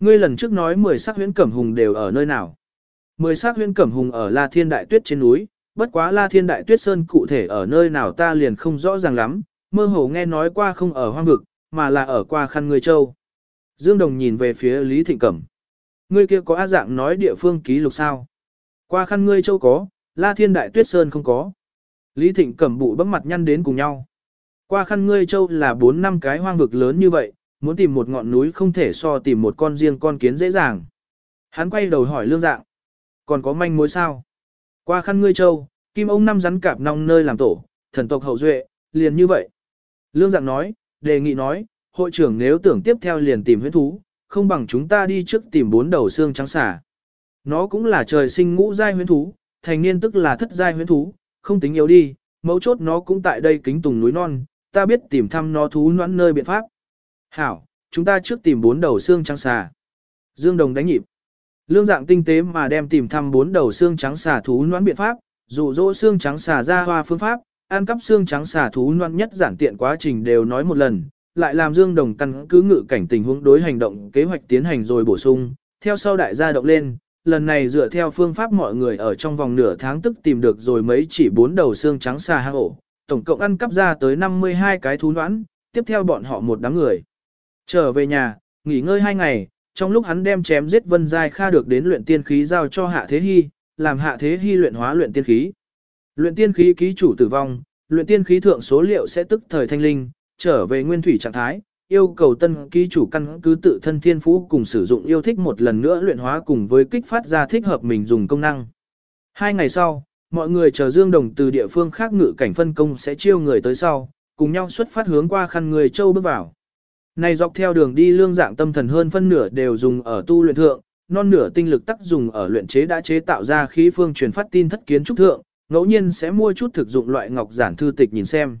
Ngươi lần trước nói 10 sắc huyễn cẩm hùng đều ở nơi nào? 10 sắc huyễn cẩm hùng ở La Thiên Đại Tuyết trên núi, bất quá La Thiên Đại Tuyết Sơn cụ thể ở nơi nào ta liền không rõ ràng lắm, mơ hồ nghe nói qua không ở hoang vực, mà là ở qua khăn người châu. Dương Đồng nhìn về phía Lý Thịnh Cẩm. Ngươi kia có á dạng nói địa phương ký lục sao? Qua khăn ngươi châu có, La Thiên Đại Tuyết Sơn không có. Lý Thịnh Cẩm bụ bấm mặt nhăn đến cùng nhau. Qua khăn ngươi châu là 4 năm cái hoang vực lớn như vậy, muốn tìm một ngọn núi không thể so tìm một con riêng con kiến dễ dàng. Hắn quay đầu hỏi lương dạng, còn có manh mối sao? Qua khăn ngươi châu, kim ông năm rắn cạp nong nơi làm tổ, thần tộc hậu duệ, liền như vậy. Lương dạng nói, đề nghị nói, hội trưởng nếu tưởng tiếp theo liền tìm huyết thú, không bằng chúng ta đi trước tìm bốn đầu xương trắng xả. Nó cũng là trời sinh ngũ giai huyễn thú, thành niên tức là thất giai huyễn thú, không tính yếu đi, mấu chốt nó cũng tại đây kính tùng núi non, ta biết tìm thăm nó thú noãn nơi biện pháp. Hảo, chúng ta trước tìm bốn đầu xương trắng xà. Dương Đồng đánh nhịp. Lương dạng tinh tế mà đem tìm thăm bốn đầu xương trắng xà thú noãn biện pháp, dụ dỗ xương trắng xà ra hoa phương pháp, ăn cắp xương trắng xà thú noãn nhất giản tiện quá trình đều nói một lần, lại làm Dương Đồng căn cứ ngự cảnh tình huống đối hành động kế hoạch tiến hành rồi bổ sung, theo sau đại gia động lên, lần này dựa theo phương pháp mọi người ở trong vòng nửa tháng tức tìm được rồi mấy chỉ bốn đầu xương trắng xà hang ổ, tổng cộng ăn cắp ra tới 52 cái thú noãn, tiếp theo bọn họ một đám người. Trở về nhà, nghỉ ngơi hai ngày, trong lúc hắn đem chém giết Vân Giai Kha được đến luyện tiên khí giao cho Hạ Thế Hy, làm Hạ Thế Hy luyện hóa luyện tiên khí. Luyện tiên khí ký chủ tử vong, luyện tiên khí thượng số liệu sẽ tức thời thanh linh, trở về nguyên thủy trạng thái, yêu cầu tân ký chủ căn cứ tự thân thiên phú cùng sử dụng yêu thích một lần nữa luyện hóa cùng với kích phát ra thích hợp mình dùng công năng. Hai ngày sau, mọi người chờ Dương Đồng từ địa phương khác ngự cảnh phân công sẽ chiêu người tới sau, cùng nhau xuất phát hướng qua khăn người châu bước vào. Này dọc theo đường đi lương dạng tâm thần hơn phân nửa đều dùng ở tu luyện thượng, non nửa tinh lực tác dùng ở luyện chế đã chế tạo ra khí phương truyền phát tin thất kiến trúc thượng, ngẫu nhiên sẽ mua chút thực dụng loại ngọc giản thư tịch nhìn xem.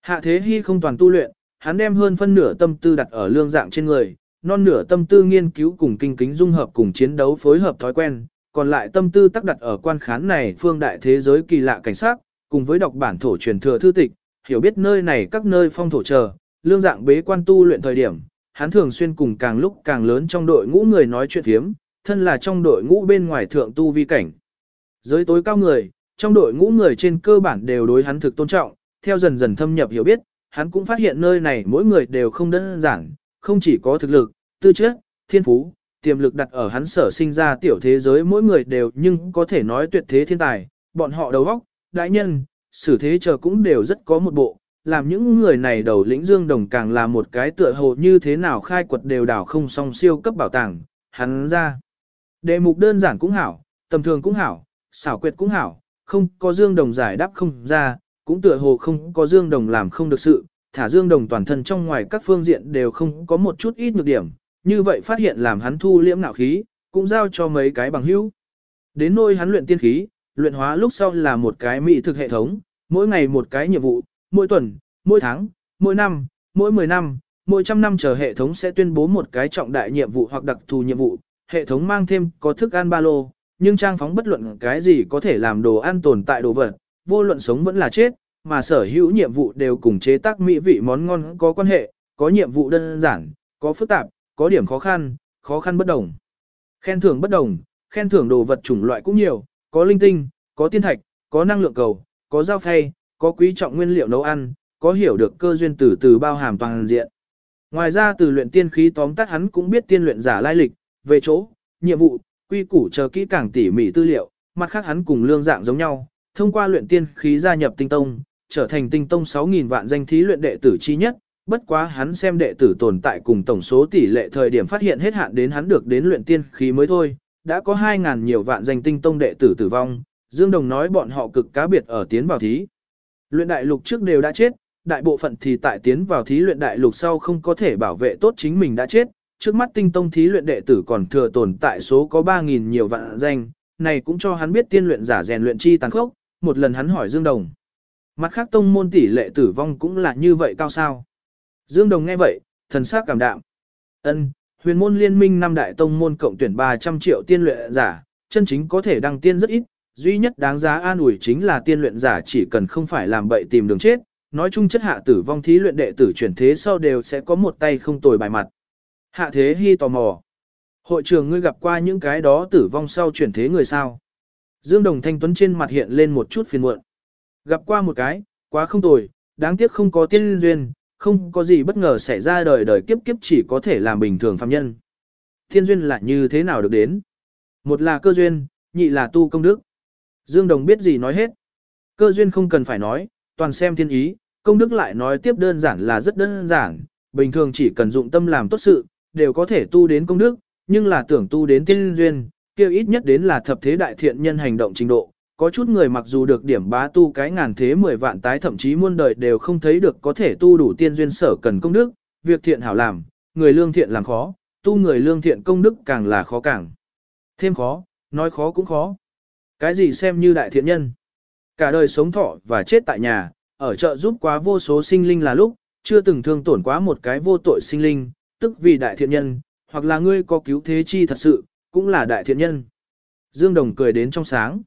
Hạ thế hy không toàn tu luyện, hắn đem hơn phân nửa tâm tư đặt ở lương dạng trên người, non nửa tâm tư nghiên cứu cùng kinh kính dung hợp cùng chiến đấu phối hợp thói quen, còn lại tâm tư tác đặt ở quan khán này phương đại thế giới kỳ lạ cảnh sát, cùng với đọc bản thổ truyền thừa thư tịch, hiểu biết nơi này các nơi phong thổ chờ, lương dạng bế quan tu luyện thời điểm, hắn thường xuyên cùng càng lúc càng lớn trong đội ngũ người nói chuyện thiếm, thân là trong đội ngũ bên ngoài thượng tu vi cảnh. Giới tối cao người, trong đội ngũ người trên cơ bản đều đối hắn thực tôn trọng, theo dần dần thâm nhập hiểu biết, hắn cũng phát hiện nơi này mỗi người đều không đơn giản, không chỉ có thực lực, tư chất, thiên phú, tiềm lực đặt ở hắn sở sinh ra tiểu thế giới mỗi người đều nhưng có thể nói tuyệt thế thiên tài, bọn họ đầu óc, đại nhân, xử thế chờ cũng đều rất có một bộ, làm những người này đầu lĩnh dương đồng càng là một cái tựa hồ như thế nào khai quật đều đảo không song siêu cấp bảo tàng, hắn ra. Đề mục đơn giản cũng hảo, tầm thường cũng hảo, xảo quyệt cũng hảo, không có dương đồng giải đáp không ra, cũng tựa hồ không có dương đồng làm không được sự, thả dương đồng toàn thân trong ngoài các phương diện đều không có một chút ít nhược điểm, như vậy phát hiện làm hắn thu liễm nạo khí, cũng giao cho mấy cái bằng hữu. Đến nôi hắn luyện tiên khí, luyện hóa lúc sau là một cái mỹ thực hệ thống, mỗi ngày một cái nhiệm vụ, mỗi tuần, mỗi tháng, mỗi năm, mỗi 10 năm, mỗi trăm năm chờ hệ thống sẽ tuyên bố một cái trọng đại nhiệm vụ hoặc đặc thù nhiệm vụ, hệ thống mang thêm có thức ăn ba lô, nhưng trang phóng bất luận cái gì có thể làm đồ ăn tồn tại đồ vật, vô luận sống vẫn là chết, mà sở hữu nhiệm vụ đều cùng chế tác mỹ vị món ngon có quan hệ, có nhiệm vụ đơn giản, có phức tạp, có điểm khó khăn, khó khăn bất đồng. Khen thưởng bất đồng, khen thưởng đồ vật chủng loại cũng nhiều, có linh tinh, có tiên thạch, có năng lượng cầu, có giao phay, có quý trọng nguyên liệu nấu ăn, có hiểu được cơ duyên từ từ bao hàm toàn diện. Ngoài ra từ luyện tiên khí tóm tắt hắn cũng biết tiên luyện giả lai lịch, về chỗ, nhiệm vụ, quy củ chờ kỹ càng tỉ mỉ tư liệu, mặt khác hắn cùng lương dạng giống nhau, thông qua luyện tiên khí gia nhập tinh tông, trở thành tinh tông 6.000 vạn danh thí luyện đệ tử chi nhất, bất quá hắn xem đệ tử tồn tại cùng tổng số tỷ lệ thời điểm phát hiện hết hạn đến hắn được đến luyện tiên khí mới thôi, đã có 2.000 nhiều vạn danh tinh tông đệ tử tử vong, Dương Đồng nói bọn họ cực cá biệt ở tiến vào thí. Luyện đại lục trước đều đã chết, đại bộ phận thì tại tiến vào thí luyện đại lục sau không có thể bảo vệ tốt chính mình đã chết, trước mắt tinh tông thí luyện đệ tử còn thừa tồn tại số có 3.000 nhiều vạn danh, này cũng cho hắn biết tiên luyện giả rèn luyện chi tàn khốc, một lần hắn hỏi Dương Đồng. Mặt khác tông môn tỷ lệ tử vong cũng là như vậy cao sao. Dương Đồng nghe vậy, thần sắc cảm đạm. Ân, huyền môn liên minh năm đại tông môn cộng tuyển 300 triệu tiên luyện giả, chân chính có thể đăng tiên rất ít, duy nhất đáng giá an ủi chính là tiên luyện giả chỉ cần không phải làm bậy tìm đường chết, nói chung chất hạ tử vong thí luyện đệ tử chuyển thế sau đều sẽ có một tay không tồi bài mặt. Hạ thế hy tò mò. Hội trường ngươi gặp qua những cái đó tử vong sau chuyển thế người sao. Dương Đồng Thanh Tuấn trên mặt hiện lên một chút phiền muộn. Gặp qua một cái, quá không tồi, đáng tiếc không có tiên duyên, không có gì bất ngờ xảy ra đời đời kiếp kiếp chỉ có thể làm bình thường phàm nhân. Thiên duyên là như thế nào được đến? Một là cơ duyên, nhị là tu công đức. Dương Đồng biết gì nói hết. Cơ duyên không cần phải nói, toàn xem thiên ý, công đức lại nói tiếp đơn giản là rất đơn giản, bình thường chỉ cần dụng tâm làm tốt sự, đều có thể tu đến công đức, nhưng là tưởng tu đến tiên duyên, kêu ít nhất đến là thập thế đại thiện nhân hành động trình độ. Có chút người mặc dù được điểm bá tu cái ngàn thế mười vạn tái thậm chí muôn đời đều không thấy được có thể tu đủ tiên duyên sở cần công đức, việc thiện hảo làm, người lương thiện làm khó, tu người lương thiện công đức càng là khó càng thêm khó, nói khó cũng khó. Cái gì xem như đại thiện nhân? Cả đời sống thọ và chết tại nhà, ở chợ giúp quá vô số sinh linh là lúc, chưa từng thương tổn quá một cái vô tội sinh linh, tức vì đại thiện nhân, hoặc là ngươi có cứu thế chi thật sự, cũng là đại thiện nhân. Dương Đồng cười đến trong sáng.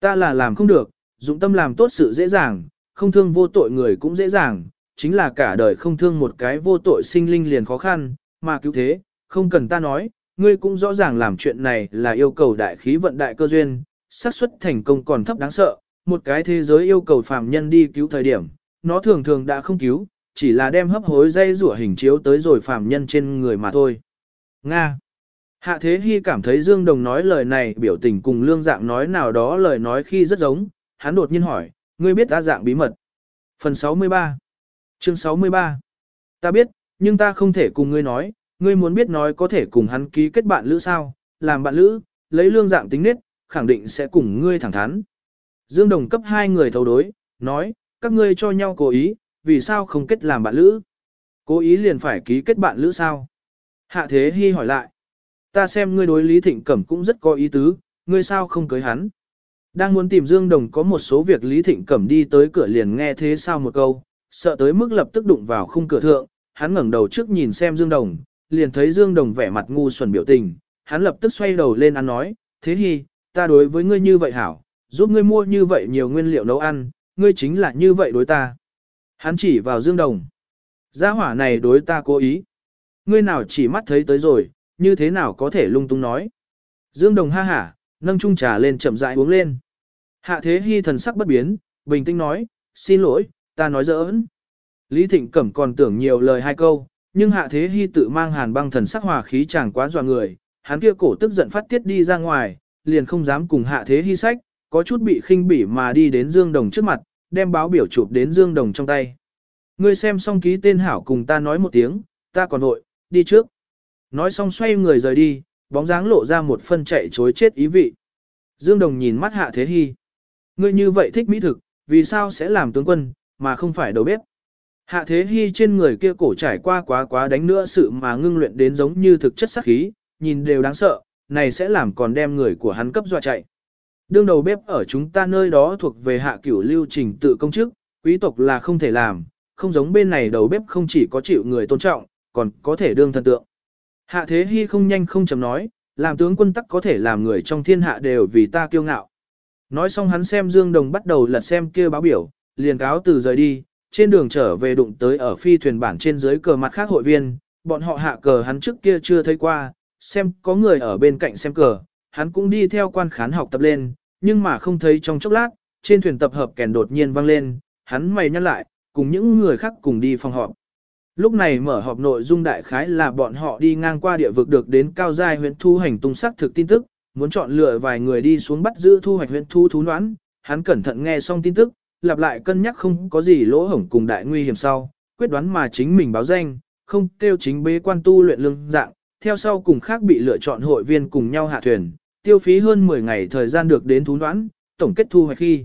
Ta là làm không được, dụng tâm làm tốt sự dễ dàng, không thương vô tội người cũng dễ dàng, chính là cả đời không thương một cái vô tội sinh linh liền khó khăn, mà cứu thế, không cần ta nói, ngươi cũng rõ ràng làm chuyện này là yêu cầu đại khí vận đại cơ duyên, xác suất thành công còn thấp đáng sợ, một cái thế giới yêu cầu phàm nhân đi cứu thời điểm, nó thường thường đã không cứu, chỉ là đem hấp hối dây rủa hình chiếu tới rồi phàm nhân trên người mà thôi. Nga Hạ Thế Hy cảm thấy Dương Đồng nói lời này biểu tình cùng lương dạng nói nào đó lời nói khi rất giống, hắn đột nhiên hỏi, ngươi biết ta dạng bí mật. Phần 63 Chương 63 Ta biết, nhưng ta không thể cùng ngươi nói, ngươi muốn biết nói có thể cùng hắn ký kết bạn lữ sao, làm bạn lữ, lấy lương dạng tính nết, khẳng định sẽ cùng ngươi thẳng thắn. Dương Đồng cấp hai người thấu đối, nói, các ngươi cho nhau cố ý, vì sao không kết làm bạn lữ? Cố ý liền phải ký kết bạn lữ sao? Hạ Thế Hy hỏi lại. Ta xem ngươi đối Lý Thịnh Cẩm cũng rất có ý tứ, ngươi sao không cưới hắn? Đang muốn tìm Dương Đồng có một số việc Lý Thịnh Cẩm đi tới cửa liền nghe thế sao một câu, sợ tới mức lập tức đụng vào khung cửa thượng, hắn ngẩng đầu trước nhìn xem Dương Đồng, liền thấy Dương Đồng vẻ mặt ngu xuẩn biểu tình, hắn lập tức xoay đầu lên ăn nói, thế hi, ta đối với ngươi như vậy hảo, giúp ngươi mua như vậy nhiều nguyên liệu nấu ăn, ngươi chính là như vậy đối ta. Hắn chỉ vào Dương Đồng. Gia hỏa này đối ta cố ý. Ngươi nào chỉ mắt thấy tới rồi, như thế nào có thể lung tung nói. Dương Đồng ha hả, nâng chung trà lên chậm rãi uống lên. Hạ Thế Hi thần sắc bất biến, bình tĩnh nói, xin lỗi, ta nói giỡn. Lý Thịnh Cẩm còn tưởng nhiều lời hai câu, nhưng Hạ Thế Hi tự mang hàn băng thần sắc hòa khí chẳng quá dọa người, hắn kia cổ tức giận phát tiết đi ra ngoài, liền không dám cùng Hạ Thế Hi sách, có chút bị khinh bỉ mà đi đến Dương Đồng trước mặt, đem báo biểu chụp đến Dương Đồng trong tay. Ngươi xem xong ký tên hảo cùng ta nói một tiếng, ta còn nội, đi trước. Nói xong xoay người rời đi, bóng dáng lộ ra một phân chạy chối chết ý vị. Dương Đồng nhìn mắt Hạ Thế Hi. Ngươi như vậy thích mỹ thực, vì sao sẽ làm tướng quân, mà không phải đầu bếp? Hạ Thế Hi trên người kia cổ trải qua quá quá đánh nữa sự mà ngưng luyện đến giống như thực chất sắc khí, nhìn đều đáng sợ, này sẽ làm còn đem người của hắn cấp dọa chạy. Đương đầu bếp ở chúng ta nơi đó thuộc về hạ cửu lưu trình tự công chức, quý tộc là không thể làm, không giống bên này đầu bếp không chỉ có chịu người tôn trọng, còn có thể đương thần tượng. Hạ thế hy không nhanh không chậm nói, làm tướng quân tắc có thể làm người trong thiên hạ đều vì ta kiêu ngạo. Nói xong hắn xem Dương Đồng bắt đầu lật xem kia báo biểu, liền cáo từ rời đi, trên đường trở về đụng tới ở phi thuyền bản trên dưới cờ mặt khác hội viên, bọn họ hạ cờ hắn trước kia chưa thấy qua, xem có người ở bên cạnh xem cờ, hắn cũng đi theo quan khán học tập lên, nhưng mà không thấy trong chốc lát, trên thuyền tập hợp kèn đột nhiên vang lên, hắn mày nhăn lại, cùng những người khác cùng đi phòng họp. Lúc này mở họp nội dung đại khái là bọn họ đi ngang qua địa vực được đến cao giai huyện thu hành tung sắc thực tin tức, muốn chọn lựa vài người đi xuống bắt giữ thu hoạch huyện thu thú noãn, hắn cẩn thận nghe xong tin tức, lặp lại cân nhắc không có gì lỗ hổng cùng đại nguy hiểm sau, quyết đoán mà chính mình báo danh, không kêu chính bế quan tu luyện lương dạng, theo sau cùng khác bị lựa chọn hội viên cùng nhau hạ thuyền, tiêu phí hơn 10 ngày thời gian được đến thú noãn, tổng kết thu hoạch khi.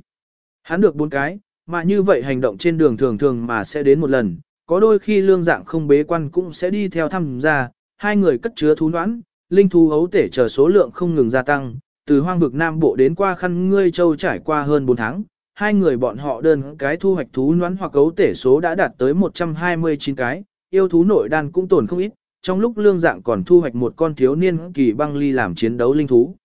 Hắn được bốn cái, mà như vậy hành động trên đường thường thường mà sẽ đến một lần, có đôi khi lương dạng không bế quan cũng sẽ đi theo thăm ra, hai người cất chứa thú noãn, linh thú ấu tể chờ số lượng không ngừng gia tăng, từ hoang vực Nam Bộ đến qua khăn ngươi châu trải qua hơn 4 tháng, hai người bọn họ đơn cái thu hoạch thú nhoắn hoặc cấu tể số đã đạt tới 129 cái, yêu thú nội đan cũng tổn không ít, trong lúc lương dạng còn thu hoạch một con thiếu niên kỳ băng ly làm chiến đấu linh thú.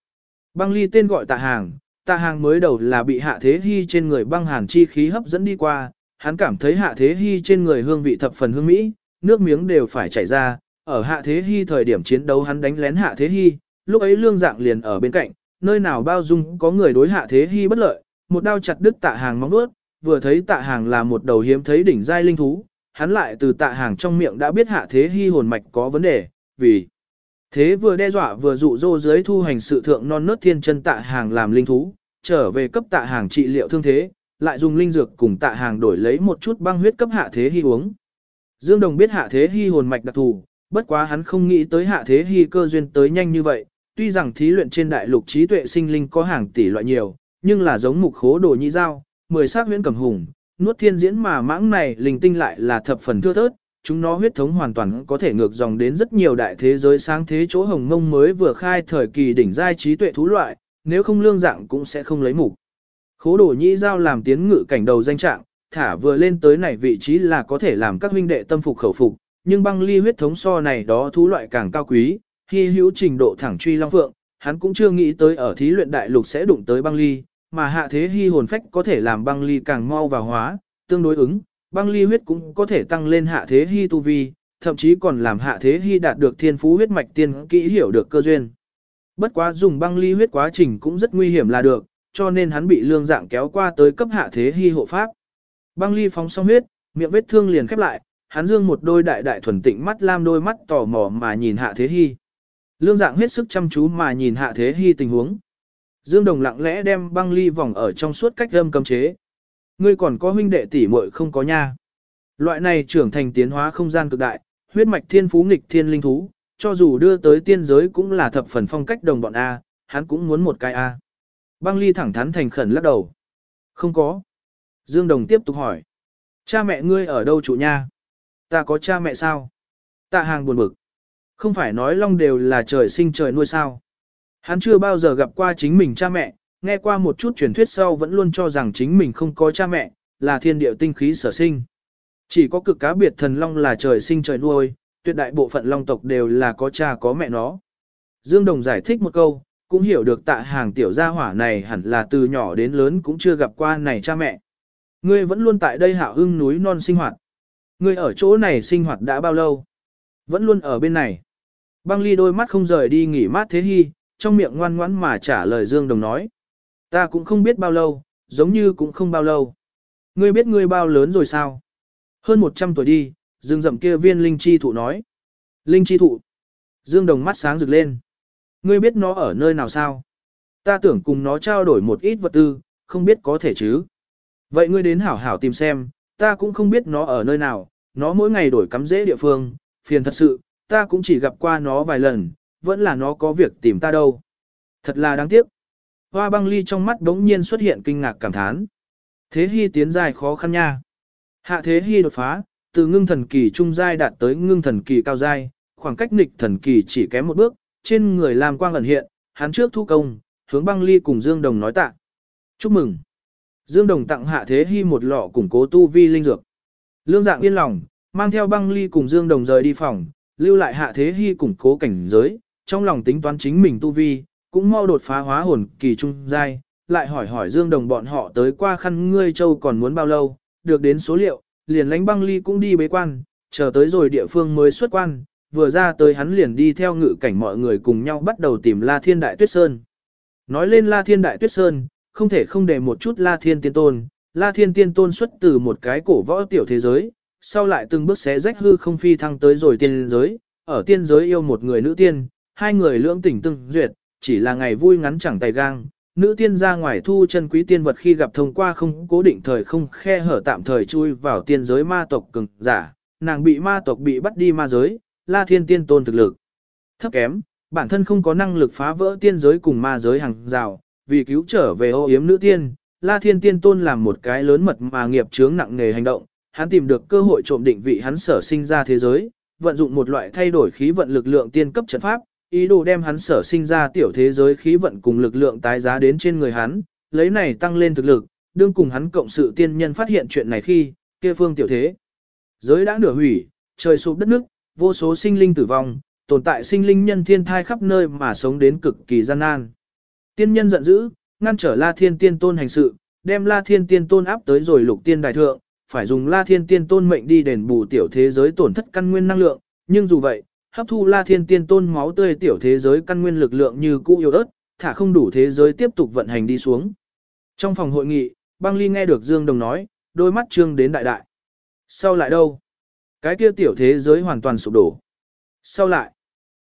Băng ly tên gọi tạ hàng, tạ hàng mới đầu là bị hạ thế hy trên người băng hàn chi khí hấp dẫn đi qua, hắn cảm thấy hạ thế hy trên người hương vị thập phần hương mỹ, nước miếng đều phải chảy ra, ở hạ thế hy thời điểm chiến đấu hắn đánh lén hạ thế hy, lúc ấy lương dạng liền ở bên cạnh, nơi nào bao dung có người đối hạ thế hy bất lợi, một đao chặt đứt tạ hàng móng nuốt, vừa thấy tạ hàng là một đầu hiếm thấy đỉnh giai linh thú, hắn lại từ tạ hàng trong miệng đã biết hạ thế hy hồn mạch có vấn đề, vì thế vừa đe dọa vừa dụ dỗ dưới thu hành sự thượng non nớt thiên chân tạ hàng làm linh thú, trở về cấp tạ hàng trị liệu thương thế, lại dùng linh dược cùng tạ hàng đổi lấy một chút băng huyết cấp hạ thế hy uống. Dương Đồng biết hạ thế hy hồn mạch đặc thù, bất quá hắn không nghĩ tới hạ thế hy cơ duyên tới nhanh như vậy, tuy rằng thí luyện trên đại lục trí tuệ sinh linh có hàng tỷ loại nhiều, nhưng là giống mục khố đồ nhị giao, mười sắc huyễn cầm hùng, nuốt thiên diễn mà mãng này linh tinh lại là thập phần thưa thớt, chúng nó huyết thống hoàn toàn có thể ngược dòng đến rất nhiều đại thế giới sáng thế chỗ hồng mông mới vừa khai thời kỳ đỉnh giai trí tuệ thú loại, nếu không lương dạng cũng sẽ không lấy mục. Khố đổ nhĩ giao làm tiến ngự cảnh đầu danh trạng, thả vừa lên tới này vị trí là có thể làm các huynh đệ tâm phục khẩu phục, nhưng băng ly huyết thống so này đó thú loại càng cao quý, khi hữu trình độ thẳng truy long phượng, hắn cũng chưa nghĩ tới ở thí luyện đại lục sẽ đụng tới băng ly, mà hạ thế hy hồn phách có thể làm băng ly càng mau và hóa, tương đối ứng, băng ly huyết cũng có thể tăng lên hạ thế hy tu vi, thậm chí còn làm hạ thế hy đạt được thiên phú huyết mạch tiên kỹ hiểu được cơ duyên. Bất quá dùng băng ly huyết quá trình cũng rất nguy hiểm là được, cho nên hắn bị lương dạng kéo qua tới cấp hạ thế hy hộ pháp. Băng ly phóng xong huyết, miệng vết thương liền khép lại, hắn dương một đôi đại đại thuần tịnh mắt lam đôi mắt tò mò mà nhìn hạ thế hy. Lương dạng hết sức chăm chú mà nhìn hạ thế hy tình huống. Dương Đồng lặng lẽ đem băng ly vòng ở trong suốt cách âm cấm chế. Ngươi còn có huynh đệ tỷ muội không có nha. Loại này trưởng thành tiến hóa không gian cực đại, huyết mạch thiên phú nghịch thiên linh thú, cho dù đưa tới tiên giới cũng là thập phần phong cách đồng bọn A, hắn cũng muốn một cái A. Băng ly thẳng thắn thành khẩn lắc đầu. Không có. Dương Đồng tiếp tục hỏi. Cha mẹ ngươi ở đâu chủ nha? Ta có cha mẹ sao? Tạ hàng buồn bực. Không phải nói long đều là trời sinh trời nuôi sao? Hắn chưa bao giờ gặp qua chính mình cha mẹ, nghe qua một chút truyền thuyết sau vẫn luôn cho rằng chính mình không có cha mẹ, là thiên địa tinh khí sở sinh. Chỉ có cực cá biệt thần long là trời sinh trời nuôi, tuyệt đại bộ phận long tộc đều là có cha có mẹ nó. Dương Đồng giải thích một câu, cũng hiểu được tạ hàng tiểu gia hỏa này hẳn là từ nhỏ đến lớn cũng chưa gặp qua này cha mẹ. Ngươi vẫn luôn tại đây hạo hưng núi non sinh hoạt. Ngươi ở chỗ này sinh hoạt đã bao lâu? Vẫn luôn ở bên này. Băng ly đôi mắt không rời đi nghỉ mát thế hy, trong miệng ngoan ngoãn mà trả lời Dương Đồng nói. Ta cũng không biết bao lâu, giống như cũng không bao lâu. Ngươi biết ngươi bao lớn rồi sao? Hơn 100 tuổi đi, Dương rậm kia viên linh chi thụ nói. Linh chi thụ. Dương Đồng mắt sáng rực lên. Ngươi biết nó ở nơi nào sao? Ta tưởng cùng nó trao đổi một ít vật tư, không biết có thể chứ. Vậy ngươi đến hảo hảo tìm xem, ta cũng không biết nó ở nơi nào, nó mỗi ngày đổi cắm rễ địa phương, phiền thật sự, ta cũng chỉ gặp qua nó vài lần, vẫn là nó có việc tìm ta đâu. Thật là đáng tiếc. Hoa băng ly trong mắt đống nhiên xuất hiện kinh ngạc cảm thán. Thế hy tiến dài khó khăn nha. Hạ thế hy đột phá, từ ngưng thần kỳ trung giai đạt tới ngưng thần kỳ cao giai, khoảng cách nghịch thần kỳ chỉ kém một bước, trên người làm quang ẩn hiện, hắn trước thu công, hướng băng ly cùng Dương Đồng nói tạ. Chúc mừng. Dương Đồng tặng Hạ Thế Hy một lọ củng cố tu vi linh dược. Lương dạng yên lòng, mang theo băng ly cùng Dương Đồng rời đi phòng, lưu lại Hạ Thế Hy củng cố cảnh giới, trong lòng tính toán chính mình tu vi, cũng mau đột phá hóa hồn kỳ trung giai, lại hỏi hỏi Dương Đồng bọn họ tới qua khăn ngươi châu còn muốn bao lâu, được đến số liệu, liền lánh băng ly cũng đi bế quan, chờ tới rồi địa phương mới xuất quan, vừa ra tới hắn liền đi theo ngự cảnh mọi người cùng nhau bắt đầu tìm La Thiên Đại Tuyết Sơn. Nói lên La Thiên Đại Tuyết Sơn, không thể không để một chút La Thiên Tiên Tôn, La Thiên Tiên Tôn xuất từ một cái cổ võ tiểu thế giới, sau lại từng bước xé rách hư không phi thăng tới rồi tiên giới, ở tiên giới yêu một người nữ tiên, hai người lưỡng tình tương duyệt, chỉ là ngày vui ngắn chẳng tay gang. Nữ tiên ra ngoài thu chân quý tiên vật khi gặp thông qua không cố định thời không khe hở tạm thời chui vào tiên giới ma tộc cường giả, nàng bị ma tộc bị bắt đi ma giới, La Thiên Tiên Tôn thực lực thấp kém, bản thân không có năng lực phá vỡ tiên giới cùng ma giới hàng rào, vì cứu trở về ô yếm nữ tiên, La Thiên Tiên Tôn làm một cái lớn mật mà nghiệp chướng nặng nề hành động, hắn tìm được cơ hội trộm định vị hắn sở sinh ra thế giới, vận dụng một loại thay đổi khí vận lực lượng tiên cấp trận pháp, ý đồ đem hắn sở sinh ra tiểu thế giới khí vận cùng lực lượng tái giá đến trên người hắn, lấy này tăng lên thực lực, đương cùng hắn cộng sự tiên nhân phát hiện chuyện này khi, kia phương tiểu thế. Giới đã nửa hủy, trời sụp đất nước, vô số sinh linh tử vong, tồn tại sinh linh nhân thiên thai khắp nơi mà sống đến cực kỳ gian nan. Tiên nhân giận dữ, ngăn trở La Thiên Tiên Tôn hành sự, đem La Thiên Tiên Tôn áp tới rồi lục tiên đại thượng, phải dùng La Thiên Tiên Tôn mệnh đi đền bù tiểu thế giới tổn thất căn nguyên năng lượng, nhưng dù vậy, hấp thu La Thiên Tiên Tôn máu tươi tiểu thế giới căn nguyên lực lượng như cũ yếu ớt, thả không đủ thế giới tiếp tục vận hành đi xuống. Trong phòng hội nghị, Băng Ly nghe được Dương Đồng nói, đôi mắt trương đến đại đại. Sau lại đâu? Cái kia tiểu thế giới hoàn toàn sụp đổ. Sau lại,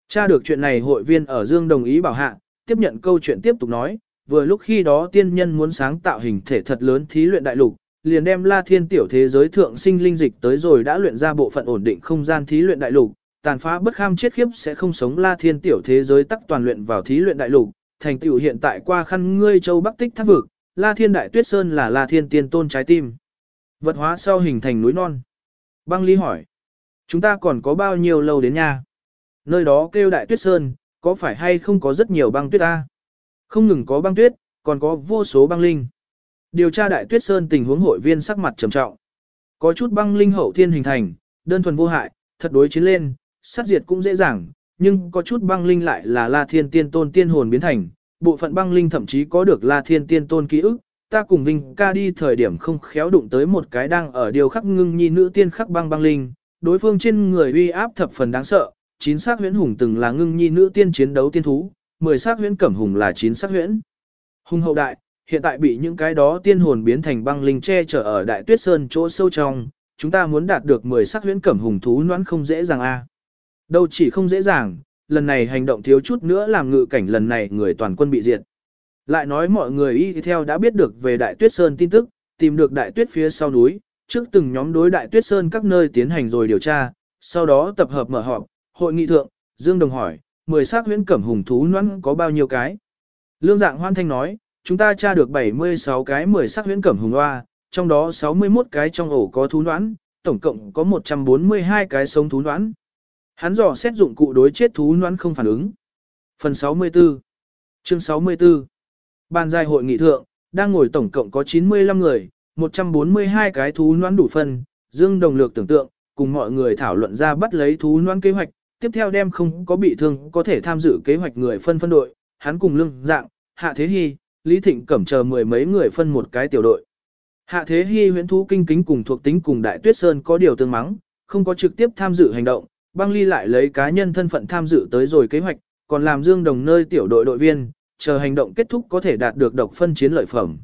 tra được chuyện này hội viên ở Dương đồng ý bảo hạ, tiếp nhận câu chuyện tiếp tục nói, vừa lúc khi đó tiên nhân muốn sáng tạo hình thể thật lớn thí luyện đại lục, liền đem La Thiên tiểu thế giới thượng sinh linh dịch tới rồi đã luyện ra bộ phận ổn định không gian thí luyện đại lục, tàn phá bất kham chết khiếp sẽ không sống La Thiên tiểu thế giới tắc toàn luyện vào thí luyện đại lục, thành tựu hiện tại qua khăn ngươi châu Bắc Tích thác vực, La Thiên đại tuyết sơn là La Thiên tiên tôn trái tim. Vật hóa sau hình thành núi non. Băng Ly hỏi. Chúng ta còn có bao nhiêu lâu đến nha? Nơi đó kêu đại tuyết sơn, có phải hay không có rất nhiều băng tuyết ta? Không ngừng có băng tuyết, còn có vô số băng linh. Điều tra đại tuyết sơn tình huống hội viên sắc mặt trầm trọng. Có chút băng linh hậu thiên hình thành, đơn thuần vô hại, thật đối chiến lên, sát diệt cũng dễ dàng, nhưng có chút băng linh lại là La Thiên Tiên Tôn tiên hồn biến thành, bộ phận băng linh thậm chí có được La Thiên Tiên Tôn ký ức. Ta cùng Vinh ca đi thời điểm không khéo đụng tới một cái đang ở điều khắc ngưng nhi nữ tiên khắc băng băng linh, đối phương trên người uy áp thập phần đáng sợ, chín xác huyễn hùng từng là ngưng nhi nữ tiên chiến đấu tiên thú, mười xác huyễn cẩm hùng là chín xác huyễn. Hùng hậu đại, hiện tại bị những cái đó tiên hồn biến thành băng linh che chở ở đại tuyết sơn chỗ sâu trong, chúng ta muốn đạt được 10 sắc huyễn cẩm hùng thú noãn không dễ dàng a. Đâu chỉ không dễ dàng, lần này hành động thiếu chút nữa làm ngự cảnh lần này người toàn quân bị diệt. Lại nói mọi người y theo đã biết được về đại tuyết sơn tin tức, tìm được đại tuyết phía sau núi, trước từng nhóm đối đại tuyết sơn các nơi tiến hành rồi điều tra, sau đó tập hợp mở họp, hội nghị thượng, Dương Đồng hỏi, 10 xác huyễn cẩm hùng thú noãn có bao nhiêu cái? Lương dạng hoan thanh nói, chúng ta tra được 76 cái 10 xác huyễn cẩm hùng hoa, trong đó 61 cái trong ổ có thú noãn, tổng cộng có 142 cái sống thú noãn. Hắn dò xét dụng cụ đối chết thú noãn không phản ứng. Phần 64 Chương 64 Ban dài hội nghị thượng, đang ngồi tổng cộng có 95 người, 142 cái thú noãn đủ phân, Dương Đồng Lược tưởng tượng, cùng mọi người thảo luận ra bắt lấy thú noãn kế hoạch, tiếp theo đem không có bị thương có thể tham dự kế hoạch người phân phân đội, hắn cùng lưng dạng, Hạ Thế Hy, Lý Thịnh cẩm chờ mười mấy người phân một cái tiểu đội. Hạ Thế Hy huyễn thú kinh kính cùng thuộc tính cùng Đại Tuyết Sơn có điều tương mắng, không có trực tiếp tham dự hành động, băng ly lại lấy cá nhân thân phận tham dự tới rồi kế hoạch, còn làm Dương Đồng nơi tiểu đội đội viên, chờ hành động kết thúc có thể đạt được độc phân chiến lợi phẩm.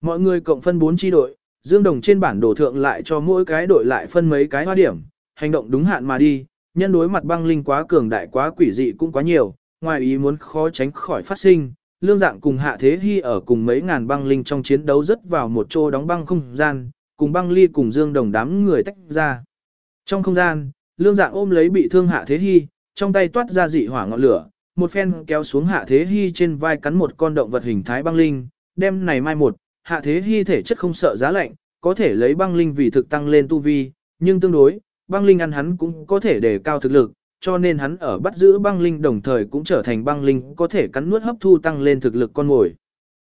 Mọi người cộng phân 4 chi đội, Dương Đồng trên bản đồ thượng lại cho mỗi cái đội lại phân mấy cái hoa điểm, hành động đúng hạn mà đi, nhân đối mặt băng linh quá cường đại quá quỷ dị cũng quá nhiều, ngoài ý muốn khó tránh khỏi phát sinh, lương dạng cùng hạ thế hy ở cùng mấy ngàn băng linh trong chiến đấu rất vào một chỗ đóng băng không gian, cùng băng ly cùng dương đồng đám người tách ra. Trong không gian, lương dạng ôm lấy bị thương hạ thế hy, trong tay toát ra dị hỏa ngọn lửa, một phen kéo xuống hạ thế hy trên vai cắn một con động vật hình thái băng linh, đem này mai một, hạ thế hy thể chất không sợ giá lạnh, có thể lấy băng linh vì thực tăng lên tu vi, nhưng tương đối, băng linh ăn hắn cũng có thể đề cao thực lực, cho nên hắn ở bắt giữ băng linh đồng thời cũng trở thành băng linh có thể cắn nuốt hấp thu tăng lên thực lực con ngồi.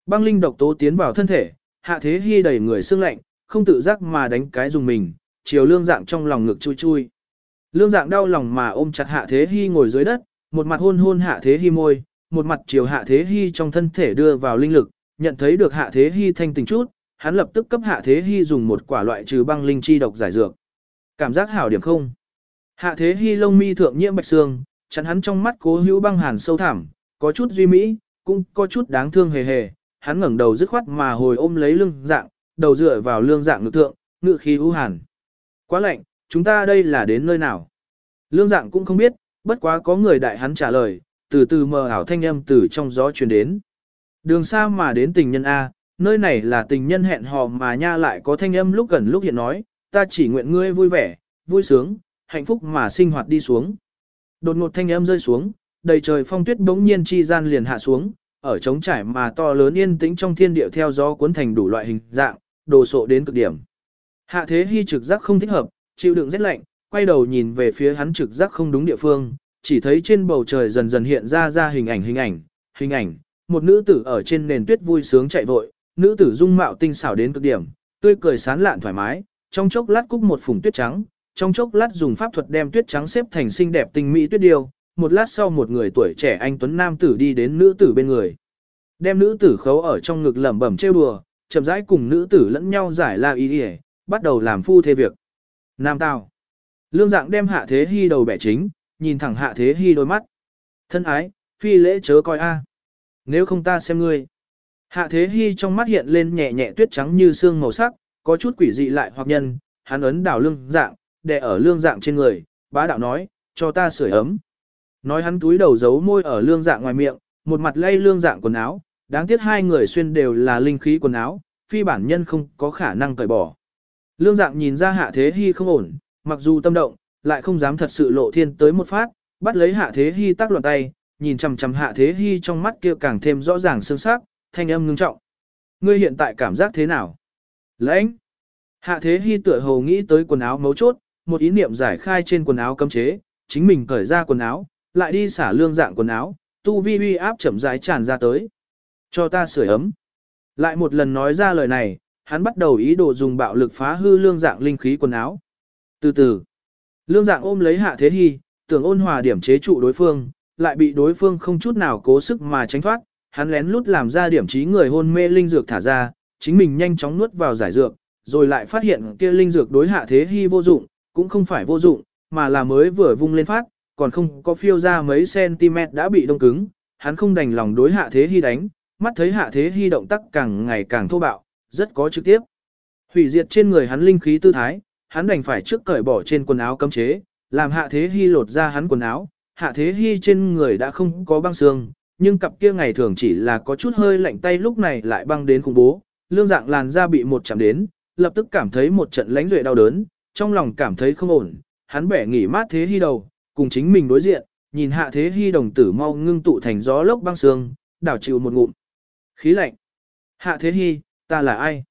Băng linh độc tố tiến vào thân thể, hạ thế hy đầy người xương lạnh, không tự giác mà đánh cái dùng mình, chiều lương dạng trong lòng ngực chui chui. Lương dạng đau lòng mà ôm chặt hạ thế hy ngồi dưới đất, một mặt hôn hôn hạ thế hy môi, một mặt chiều hạ thế hy trong thân thể đưa vào linh lực, nhận thấy được hạ thế hy thanh tình chút, hắn lập tức cấp hạ thế hy dùng một quả loại trừ băng linh chi độc giải dược. Cảm giác hảo điểm không? Hạ thế hy lông mi thượng nhiễm bạch xương, chắn hắn trong mắt cố hữu băng hàn sâu thẳm, có chút duy mỹ, cũng có chút đáng thương hề hề. Hắn ngẩng đầu dứt khoát mà hồi ôm lấy lưng dạng, đầu dựa vào lương dạng ngự thượng, ngự khí u hàn. Quá lạnh, chúng ta đây là đến nơi nào? Lương dạng cũng không biết, bất quá có người đại hắn trả lời, từ từ mờ ảo thanh âm từ trong gió truyền đến. Đường xa mà đến tình nhân A, nơi này là tình nhân hẹn hò mà nha lại có thanh âm lúc gần lúc hiện nói, ta chỉ nguyện ngươi vui vẻ, vui sướng, hạnh phúc mà sinh hoạt đi xuống. Đột ngột thanh âm rơi xuống, đầy trời phong tuyết bỗng nhiên chi gian liền hạ xuống, ở trống trải mà to lớn yên tĩnh trong thiên địa theo gió cuốn thành đủ loại hình dạng, đồ sộ đến cực điểm. Hạ thế hy trực giác không thích hợp, chịu đựng rét lạnh, quay đầu nhìn về phía hắn trực giác không đúng địa phương, chỉ thấy trên bầu trời dần dần hiện ra ra hình ảnh hình ảnh, hình ảnh, một nữ tử ở trên nền tuyết vui sướng chạy vội, nữ tử dung mạo tinh xảo đến cực điểm, tươi cười sán lạn thoải mái, trong chốc lát cúc một phùng tuyết trắng, trong chốc lát dùng pháp thuật đem tuyết trắng xếp thành xinh đẹp tinh mỹ tuyết điêu, một lát sau một người tuổi trẻ anh tuấn nam tử đi đến nữ tử bên người. Đem nữ tử khấu ở trong ngực lẩm bẩm trêu đùa, chậm rãi cùng nữ tử lẫn nhau giải la ý ý bắt đầu làm phu thê việc. Nam tào. Lương dạng đem hạ thế hy đầu bẻ chính, nhìn thẳng hạ thế hy đôi mắt. Thân ái, phi lễ chớ coi a. Nếu không ta xem ngươi. Hạ thế hy trong mắt hiện lên nhẹ nhẹ tuyết trắng như xương màu sắc, có chút quỷ dị lại hoặc nhân, hắn ấn đảo lương dạng, đè ở lương dạng trên người, bá đạo nói, cho ta sưởi ấm. Nói hắn túi đầu giấu môi ở lương dạng ngoài miệng, một mặt lay lương dạng quần áo, đáng tiếc hai người xuyên đều là linh khí quần áo, phi bản nhân không có khả năng cởi bỏ. Lương dạng nhìn ra hạ thế hy không ổn, mặc dù tâm động, lại không dám thật sự lộ thiên tới một phát, bắt lấy hạ thế hy tác loạn tay, nhìn chằm chằm hạ thế hy trong mắt kia càng thêm rõ ràng sương sắc, thanh âm ngưng trọng. Ngươi hiện tại cảm giác thế nào? Lãnh! Hạ thế hy tựa hồ nghĩ tới quần áo mấu chốt, một ý niệm giải khai trên quần áo cấm chế, chính mình cởi ra quần áo, lại đi xả lương dạng quần áo, tu vi uy áp chậm rãi tràn ra tới. Cho ta sửa ấm. Lại một lần nói ra lời này, hắn bắt đầu ý đồ dùng bạo lực phá hư lương dạng linh khí quần áo. Từ từ, lương dạng ôm lấy hạ thế hy, tưởng ôn hòa điểm chế trụ đối phương, lại bị đối phương không chút nào cố sức mà tránh thoát, hắn lén lút làm ra điểm trí người hôn mê linh dược thả ra, chính mình nhanh chóng nuốt vào giải dược, rồi lại phát hiện kia linh dược đối hạ thế hy vô dụng, cũng không phải vô dụng, mà là mới vừa vung lên phát, còn không có phiêu ra mấy cm đã bị đông cứng, hắn không đành lòng đối hạ thế hy đánh, mắt thấy hạ thế hy động tác càng ngày càng thô bạo, rất có trực tiếp. Hủy diệt trên người hắn linh khí tư thái, hắn đành phải trước cởi bỏ trên quần áo cấm chế, làm hạ thế hy lột ra hắn quần áo, hạ thế hy trên người đã không có băng xương, nhưng cặp kia ngày thường chỉ là có chút hơi lạnh tay lúc này lại băng đến khủng bố, lương dạng làn da bị một chạm đến, lập tức cảm thấy một trận lãnh duệ đau đớn, trong lòng cảm thấy không ổn, hắn bẻ nghỉ mát thế hy đầu, cùng chính mình đối diện, nhìn hạ thế hy đồng tử mau ngưng tụ thành gió lốc băng xương, đảo chịu một ngụm. Khí lạnh. Hạ thế hy, ta là ai?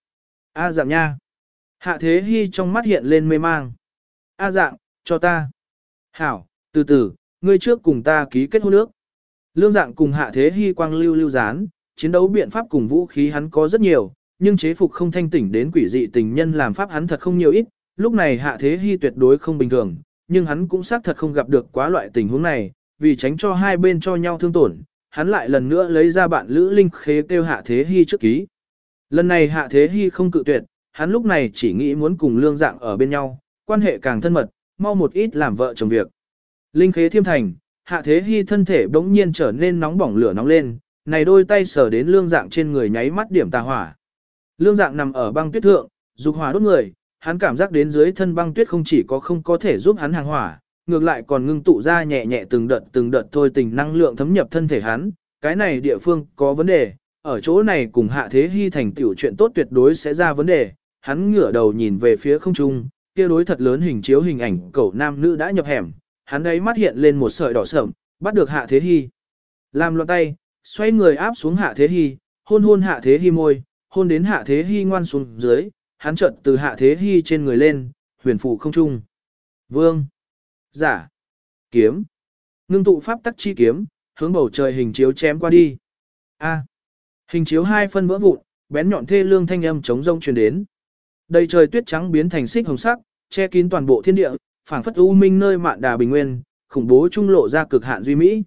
A dạng nha. Hạ thế hy trong mắt hiện lên mê mang. A dạng, cho ta. Hảo, từ từ, ngươi trước cùng ta ký kết hôn ước. Lương dạng cùng hạ thế hy quang lưu lưu gián, chiến đấu biện pháp cùng vũ khí hắn có rất nhiều, nhưng chế phục không thanh tỉnh đến quỷ dị tình nhân làm pháp hắn thật không nhiều ít, lúc này hạ thế hy tuyệt đối không bình thường, nhưng hắn cũng xác thật không gặp được quá loại tình huống này, vì tránh cho hai bên cho nhau thương tổn, hắn lại lần nữa lấy ra bạn Lữ Linh khế kêu hạ thế hy trước ký. Lần này hạ thế hy không cự tuyệt, hắn lúc này chỉ nghĩ muốn cùng lương dạng ở bên nhau, quan hệ càng thân mật, mau một ít làm vợ chồng việc. Linh khế thiêm thành, hạ thế hy thân thể bỗng nhiên trở nên nóng bỏng lửa nóng lên, này đôi tay sờ đến lương dạng trên người nháy mắt điểm tà hỏa. Lương dạng nằm ở băng tuyết thượng, dục hỏa đốt người, hắn cảm giác đến dưới thân băng tuyết không chỉ có không có thể giúp hắn hàng hỏa, ngược lại còn ngưng tụ ra nhẹ nhẹ từng đợt từng đợt thôi tình năng lượng thấm nhập thân thể hắn, cái này địa phương có vấn đề, ở chỗ này cùng hạ thế hy thành tiểu chuyện tốt tuyệt đối sẽ ra vấn đề, hắn ngửa đầu nhìn về phía không trung, kia đối thật lớn hình chiếu hình ảnh cậu nam nữ đã nhập hẻm, hắn ấy mắt hiện lên một sợi đỏ sợm, bắt được hạ thế hy. Làm loạn tay, xoay người áp xuống hạ thế hy, hôn hôn hạ thế hy môi, hôn đến hạ thế hy ngoan xuống dưới, hắn chợt từ hạ thế hy trên người lên, huyền phụ không trung. Vương, giả, kiếm, ngưng tụ pháp tắc chi kiếm, hướng bầu trời hình chiếu chém qua đi. A. Hình chiếu hai phân vỡ vụn, bén nhọn thê lương thanh âm chống rông truyền đến. Đầy trời tuyết trắng biến thành xích hồng sắc, che kín toàn bộ thiên địa, phảng phất u minh nơi mạn đà bình nguyên, khủng bố trung lộ ra cực hạn duy mỹ.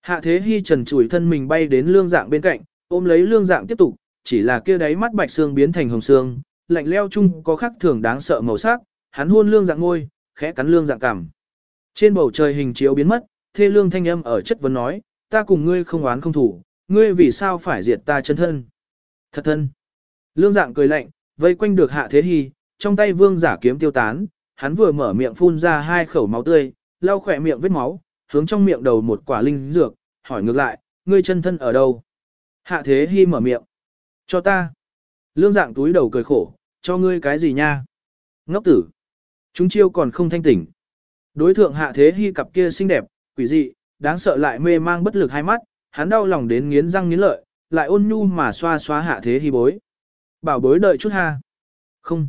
Hạ Thế Hi trần trụi thân mình bay đến lương dạng bên cạnh, ôm lấy lương dạng tiếp tục, chỉ là kia đáy mắt bạch xương biến thành hồng xương, lạnh leo chung có khắc thường đáng sợ màu sắc, hắn hôn lương dạng ngôi, khẽ cắn lương dạng cằm. Trên bầu trời hình chiếu biến mất, thê lương thanh âm ở chất vấn nói, ta cùng ngươi không oán không thủ, ngươi vì sao phải diệt ta chân thân? Thật thân. Lương dạng cười lạnh, vây quanh được hạ thế hy, trong tay vương giả kiếm tiêu tán, hắn vừa mở miệng phun ra hai khẩu máu tươi, lau khỏe miệng vết máu, hướng trong miệng đầu một quả linh dược, hỏi ngược lại, ngươi chân thân ở đâu? Hạ thế hy mở miệng. Cho ta. Lương dạng túi đầu cười khổ, cho ngươi cái gì nha? Ngốc tử. Chúng chiêu còn không thanh tỉnh. Đối thượng hạ thế hy cặp kia xinh đẹp, quỷ dị, đáng sợ lại mê mang bất lực hai mắt, hắn đau lòng đến nghiến răng nghiến lợi, lại ôn nhu mà xoa xoa hạ thế hy bối. Bảo bối đợi chút ha. Không.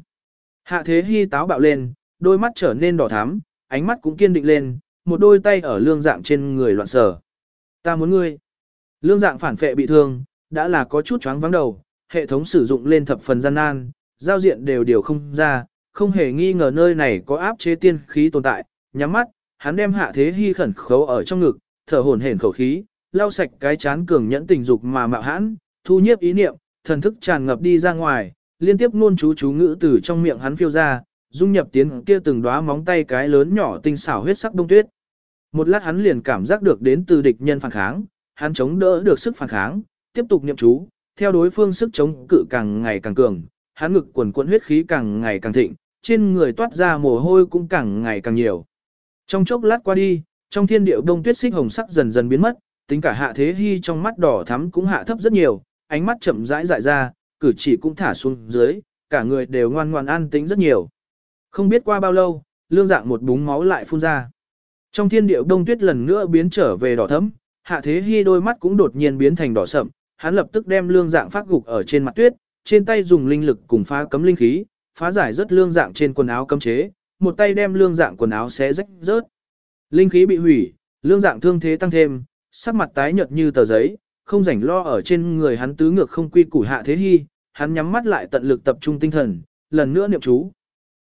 Hạ thế hy táo bạo lên, đôi mắt trở nên đỏ thắm, ánh mắt cũng kiên định lên, một đôi tay ở lương dạng trên người loạn sở. Ta muốn ngươi. Lương dạng phản phệ bị thương, đã là có chút choáng vắng đầu, hệ thống sử dụng lên thập phần gian nan, giao diện đều điều không ra, không hề nghi ngờ nơi này có áp chế tiên khí tồn tại, nhắm mắt, hắn đem hạ thế hy khẩn khấu ở trong ngực, thở hổn hển khẩu khí, lau sạch cái chán cường nhẫn tình dục mà mạo hãn, thu nhiếp ý niệm, thần thức tràn ngập đi ra ngoài, liên tiếp luôn chú chú ngữ từ trong miệng hắn phiêu ra, dung nhập tiến kia từng đóa móng tay cái lớn nhỏ tinh xảo huyết sắc đông tuyết. Một lát hắn liền cảm giác được đến từ địch nhân phản kháng, hắn chống đỡ được sức phản kháng, tiếp tục niệm chú, theo đối phương sức chống cự càng ngày càng cường, hắn ngực quần quần huyết khí càng ngày càng thịnh, trên người toát ra mồ hôi cũng càng ngày càng nhiều. Trong chốc lát qua đi, trong thiên địa đông tuyết xích hồng sắc dần dần biến mất, tính cả hạ thế hy trong mắt đỏ thắm cũng hạ thấp rất nhiều, ánh mắt chậm rãi dại ra, cử chỉ cũng thả xuống dưới, cả người đều ngoan ngoan an tĩnh rất nhiều. Không biết qua bao lâu, lương dạng một búng máu lại phun ra. Trong thiên địa đông tuyết lần nữa biến trở về đỏ thấm, hạ thế hy đôi mắt cũng đột nhiên biến thành đỏ sậm, hắn lập tức đem lương dạng phát gục ở trên mặt tuyết, trên tay dùng linh lực cùng phá cấm linh khí, phá giải rất lương dạng trên quần áo cấm chế, một tay đem lương dạng quần áo xé rách rớt. Linh khí bị hủy, lương dạng thương thế tăng thêm, sắc mặt tái nhợt như tờ giấy, không rảnh lo ở trên người hắn tứ ngược không quy củ hạ thế hy, hắn nhắm mắt lại tận lực tập trung tinh thần, lần nữa niệm chú.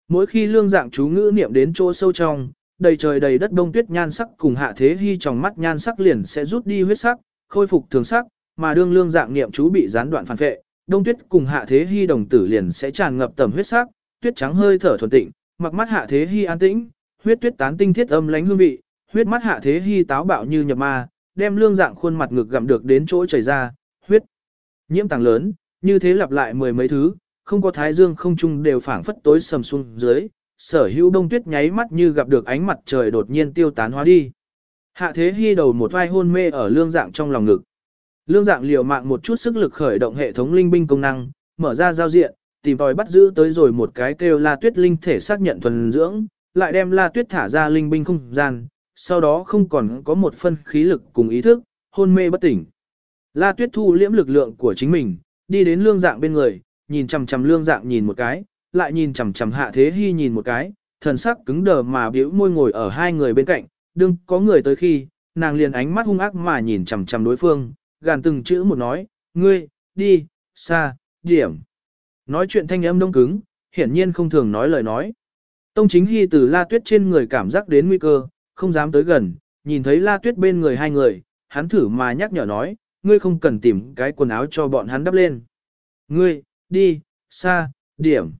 Mỗi khi lương dạng chú ngữ niệm đến chỗ sâu trong, đầy trời đầy đất đông tuyết nhan sắc cùng hạ thế hy trong mắt nhan sắc liền sẽ rút đi huyết sắc, khôi phục thường sắc, mà đương lương dạng niệm chú bị gián đoạn phản vệ, đông tuyết cùng hạ thế hy đồng tử liền sẽ tràn ngập tầm huyết sắc, tuyết trắng hơi thở thuần tịnh, mặc mắt hạ thế hy an tĩnh, huyết tuyết tán tinh thiết âm lánh hương vị, huyết mắt hạ thế hy táo bạo như nhập ma, đem lương dạng khuôn mặt ngực gặm được đến chỗ chảy ra, huyết nhiễm tàng lớn, như thế lặp lại mười mấy thứ, không có thái dương không trung đều phảng phất tối sầm xuống dưới, sở hữu đông tuyết nháy mắt như gặp được ánh mặt trời đột nhiên tiêu tán hóa đi. Hạ thế hy đầu một vai hôn mê ở lương dạng trong lòng ngực. Lương dạng liều mạng một chút sức lực khởi động hệ thống linh binh công năng, mở ra giao diện, tìm tòi bắt giữ tới rồi một cái kêu la tuyết linh thể xác nhận thuần dưỡng, lại đem la tuyết thả ra linh binh không gian, sau đó không còn có một phân khí lực cùng ý thức, hôn mê bất tỉnh. La tuyết thu liễm lực lượng của chính mình, đi đến lương dạng bên người, nhìn chằm chằm lương dạng nhìn một cái, lại nhìn chằm chằm hạ thế hy nhìn một cái, thần sắc cứng đờ mà biểu môi ngồi ở hai người bên cạnh, đừng có người tới khi, nàng liền ánh mắt hung ác mà nhìn chằm chằm đối phương, gàn từng chữ một nói, ngươi, đi, xa, điểm. Nói chuyện thanh âm đông cứng, hiển nhiên không thường nói lời nói. Tông chính hy từ la tuyết trên người cảm giác đến nguy cơ, không dám tới gần, nhìn thấy la tuyết bên người hai người, hắn thử mà nhắc nhở nói, ngươi không cần tìm cái quần áo cho bọn hắn đắp lên. Ngươi, đi, xa, điểm.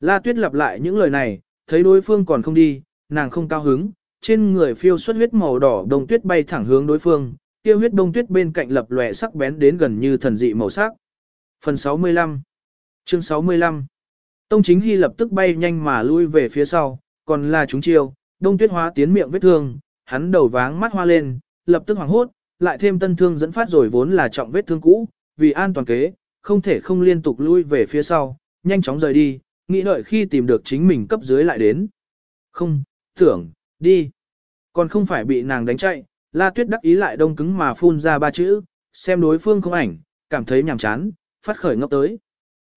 La tuyết lặp lại những lời này, thấy đối phương còn không đi, nàng không cao hứng, trên người phiêu xuất huyết màu đỏ đông tuyết bay thẳng hướng đối phương, tiêu huyết đông tuyết bên cạnh lập lòe sắc bén đến gần như thần dị màu sắc. Phần 65 Chương 65 Tông chính hy lập tức bay nhanh mà lui về phía sau, còn là chúng chiêu, đông tuyết hóa tiến miệng vết thương, hắn đầu váng mắt hoa lên, lập tức hoảng hốt, lại thêm tân thương dẫn phát rồi vốn là trọng vết thương cũ, vì an toàn kế, không thể không liên tục lui về phía sau, nhanh chóng rời đi, nghĩ đợi khi tìm được chính mình cấp dưới lại đến. Không, tưởng, đi. Còn không phải bị nàng đánh chạy, la tuyết đắc ý lại đông cứng mà phun ra ba chữ, xem đối phương không ảnh, cảm thấy nhàm chán, phát khởi ngốc tới.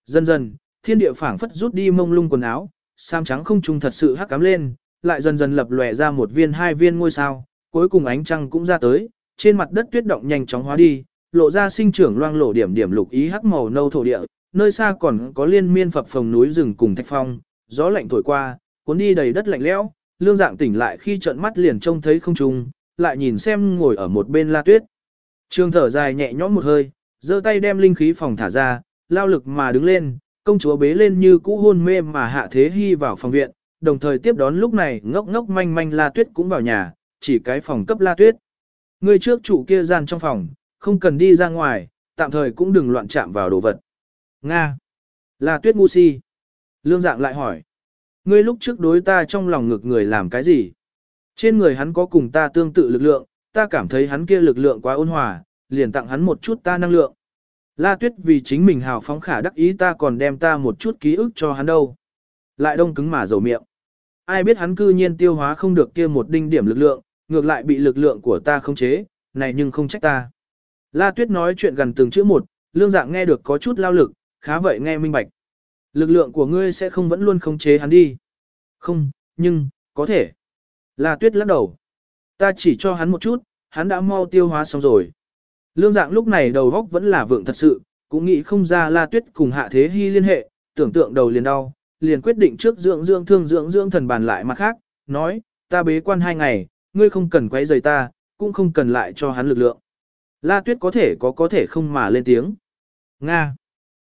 Dần dần, thiên địa phảng phất rút đi mông lung quần áo, sam trắng không trung thật sự hắc cắm lên, lại dần dần lập lòe ra một viên hai viên ngôi sao, cuối cùng ánh trăng cũng ra tới, trên mặt đất tuyết động nhanh chóng hóa đi, lộ ra sinh trưởng loang lổ điểm điểm lục ý hắc màu nâu thổ địa, nơi xa còn có liên miên phập phồng núi rừng cùng thạch phong, gió lạnh thổi qua, cuốn đi đầy đất lạnh lẽo, lương dạng tỉnh lại khi trợn mắt liền trông thấy không trung, lại nhìn xem ngồi ở một bên la tuyết. Trương thở dài nhẹ nhõm một hơi, giơ tay đem linh khí phòng thả ra, lao lực mà đứng lên, công chúa bế lên như cũ hôn mê mà hạ thế hy vào phòng viện, đồng thời tiếp đón lúc này ngốc ngốc manh manh la tuyết cũng vào nhà, chỉ cái phòng cấp la tuyết. Người trước chủ kia gian trong phòng, không cần đi ra ngoài, tạm thời cũng đừng loạn chạm vào đồ vật. Nga. La tuyết ngu si. Lương dạng lại hỏi. Ngươi lúc trước đối ta trong lòng ngực người làm cái gì? Trên người hắn có cùng ta tương tự lực lượng, ta cảm thấy hắn kia lực lượng quá ôn hòa, liền tặng hắn một chút ta năng lượng. La tuyết vì chính mình hào phóng khả đắc ý ta còn đem ta một chút ký ức cho hắn đâu. Lại đông cứng mà dầu miệng. Ai biết hắn cư nhiên tiêu hóa không được kia một đinh điểm lực lượng, ngược lại bị lực lượng của ta khống chế, này nhưng không trách ta. La tuyết nói chuyện gần từng chữ một, lương dạng nghe được có chút lao lực, khá vậy nghe minh bạch. Lực lượng của ngươi sẽ không vẫn luôn khống chế hắn đi. Không, nhưng, có thể. La tuyết lắc đầu. Ta chỉ cho hắn một chút, hắn đã mau tiêu hóa xong rồi. Lương dạng lúc này đầu góc vẫn là vượng thật sự, cũng nghĩ không ra la tuyết cùng hạ thế hy liên hệ, tưởng tượng đầu liền đau, liền quyết định trước dưỡng dưỡng thương dưỡng dưỡng thần bàn lại mặt khác, nói, ta bế quan hai ngày, ngươi không cần quấy rầy ta, cũng không cần lại cho hắn lực lượng. La tuyết có thể có có thể không mà lên tiếng. Nga.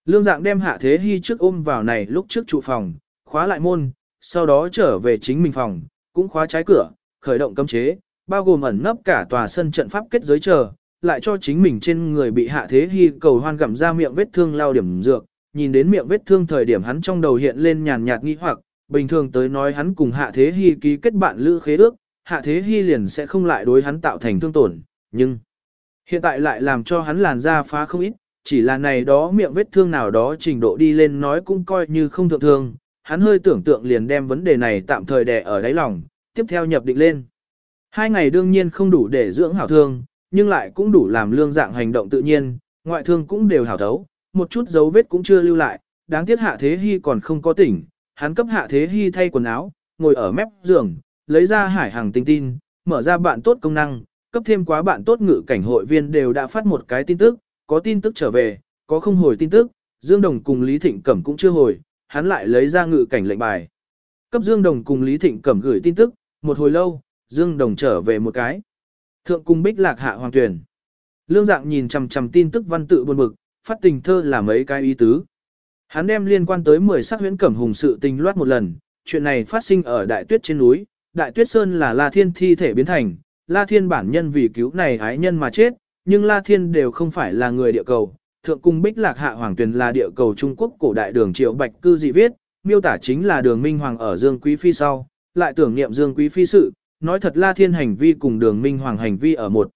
Lương dạng đem hạ thế hy trước ôm vào này lúc trước trụ phòng, khóa lại môn, sau đó trở về chính mình phòng, cũng khóa trái cửa, khởi động cấm chế, bao gồm ẩn nấp cả tòa sân trận pháp kết giới chờ, lại cho chính mình trên người bị hạ thế hy cầu hoan gặm ra miệng vết thương lao điểm dược, nhìn đến miệng vết thương thời điểm hắn trong đầu hiện lên nhàn nhạt nghi hoặc, bình thường tới nói hắn cùng hạ thế hy ký kết bạn lữ khế ước, hạ thế hy liền sẽ không lại đối hắn tạo thành thương tổn, nhưng hiện tại lại làm cho hắn làn da phá không ít, chỉ là này đó miệng vết thương nào đó trình độ đi lên nói cũng coi như không thượng thương, hắn hơi tưởng tượng liền đem vấn đề này tạm thời đè ở đáy lòng, tiếp theo nhập định lên. Hai ngày đương nhiên không đủ để dưỡng hảo thương, nhưng lại cũng đủ làm lương dạng hành động tự nhiên, ngoại thương cũng đều hảo thấu, một chút dấu vết cũng chưa lưu lại, đáng tiếc hạ thế hy còn không có tỉnh, hắn cấp hạ thế hy thay quần áo, ngồi ở mép giường, lấy ra hải hàng tinh tin, mở ra bạn tốt công năng, cấp thêm quá bạn tốt ngự cảnh hội viên đều đã phát một cái tin tức, có tin tức trở về, có không hồi tin tức, Dương Đồng cùng Lý Thịnh Cẩm cũng chưa hồi, hắn lại lấy ra ngự cảnh lệnh bài. Cấp Dương Đồng cùng Lý Thịnh Cẩm gửi tin tức, một hồi lâu, Dương Đồng trở về một cái. Thượng cung bích lạc hạ hoàng tuyển. Lương dạng nhìn chằm chằm tin tức văn tự buồn bực, phát tình thơ là mấy cái ý tứ. Hắn đem liên quan tới 10 sắc huyễn cẩm hùng sự tình loát một lần, chuyện này phát sinh ở đại tuyết trên núi, đại tuyết sơn là La Thiên thi thể biến thành, La Thiên bản nhân vì cứu này ái nhân mà chết, nhưng La Thiên đều không phải là người địa cầu. Thượng cung Bích Lạc Hạ Hoàng Tuyền là địa cầu Trung Quốc cổ đại đường triệu bạch cư dị viết, miêu tả chính là đường Minh Hoàng ở Dương Quý Phi sau, lại tưởng niệm Dương Quý Phi sự, nói thật La Thiên hành vi cùng đường Minh Hoàng hành vi ở một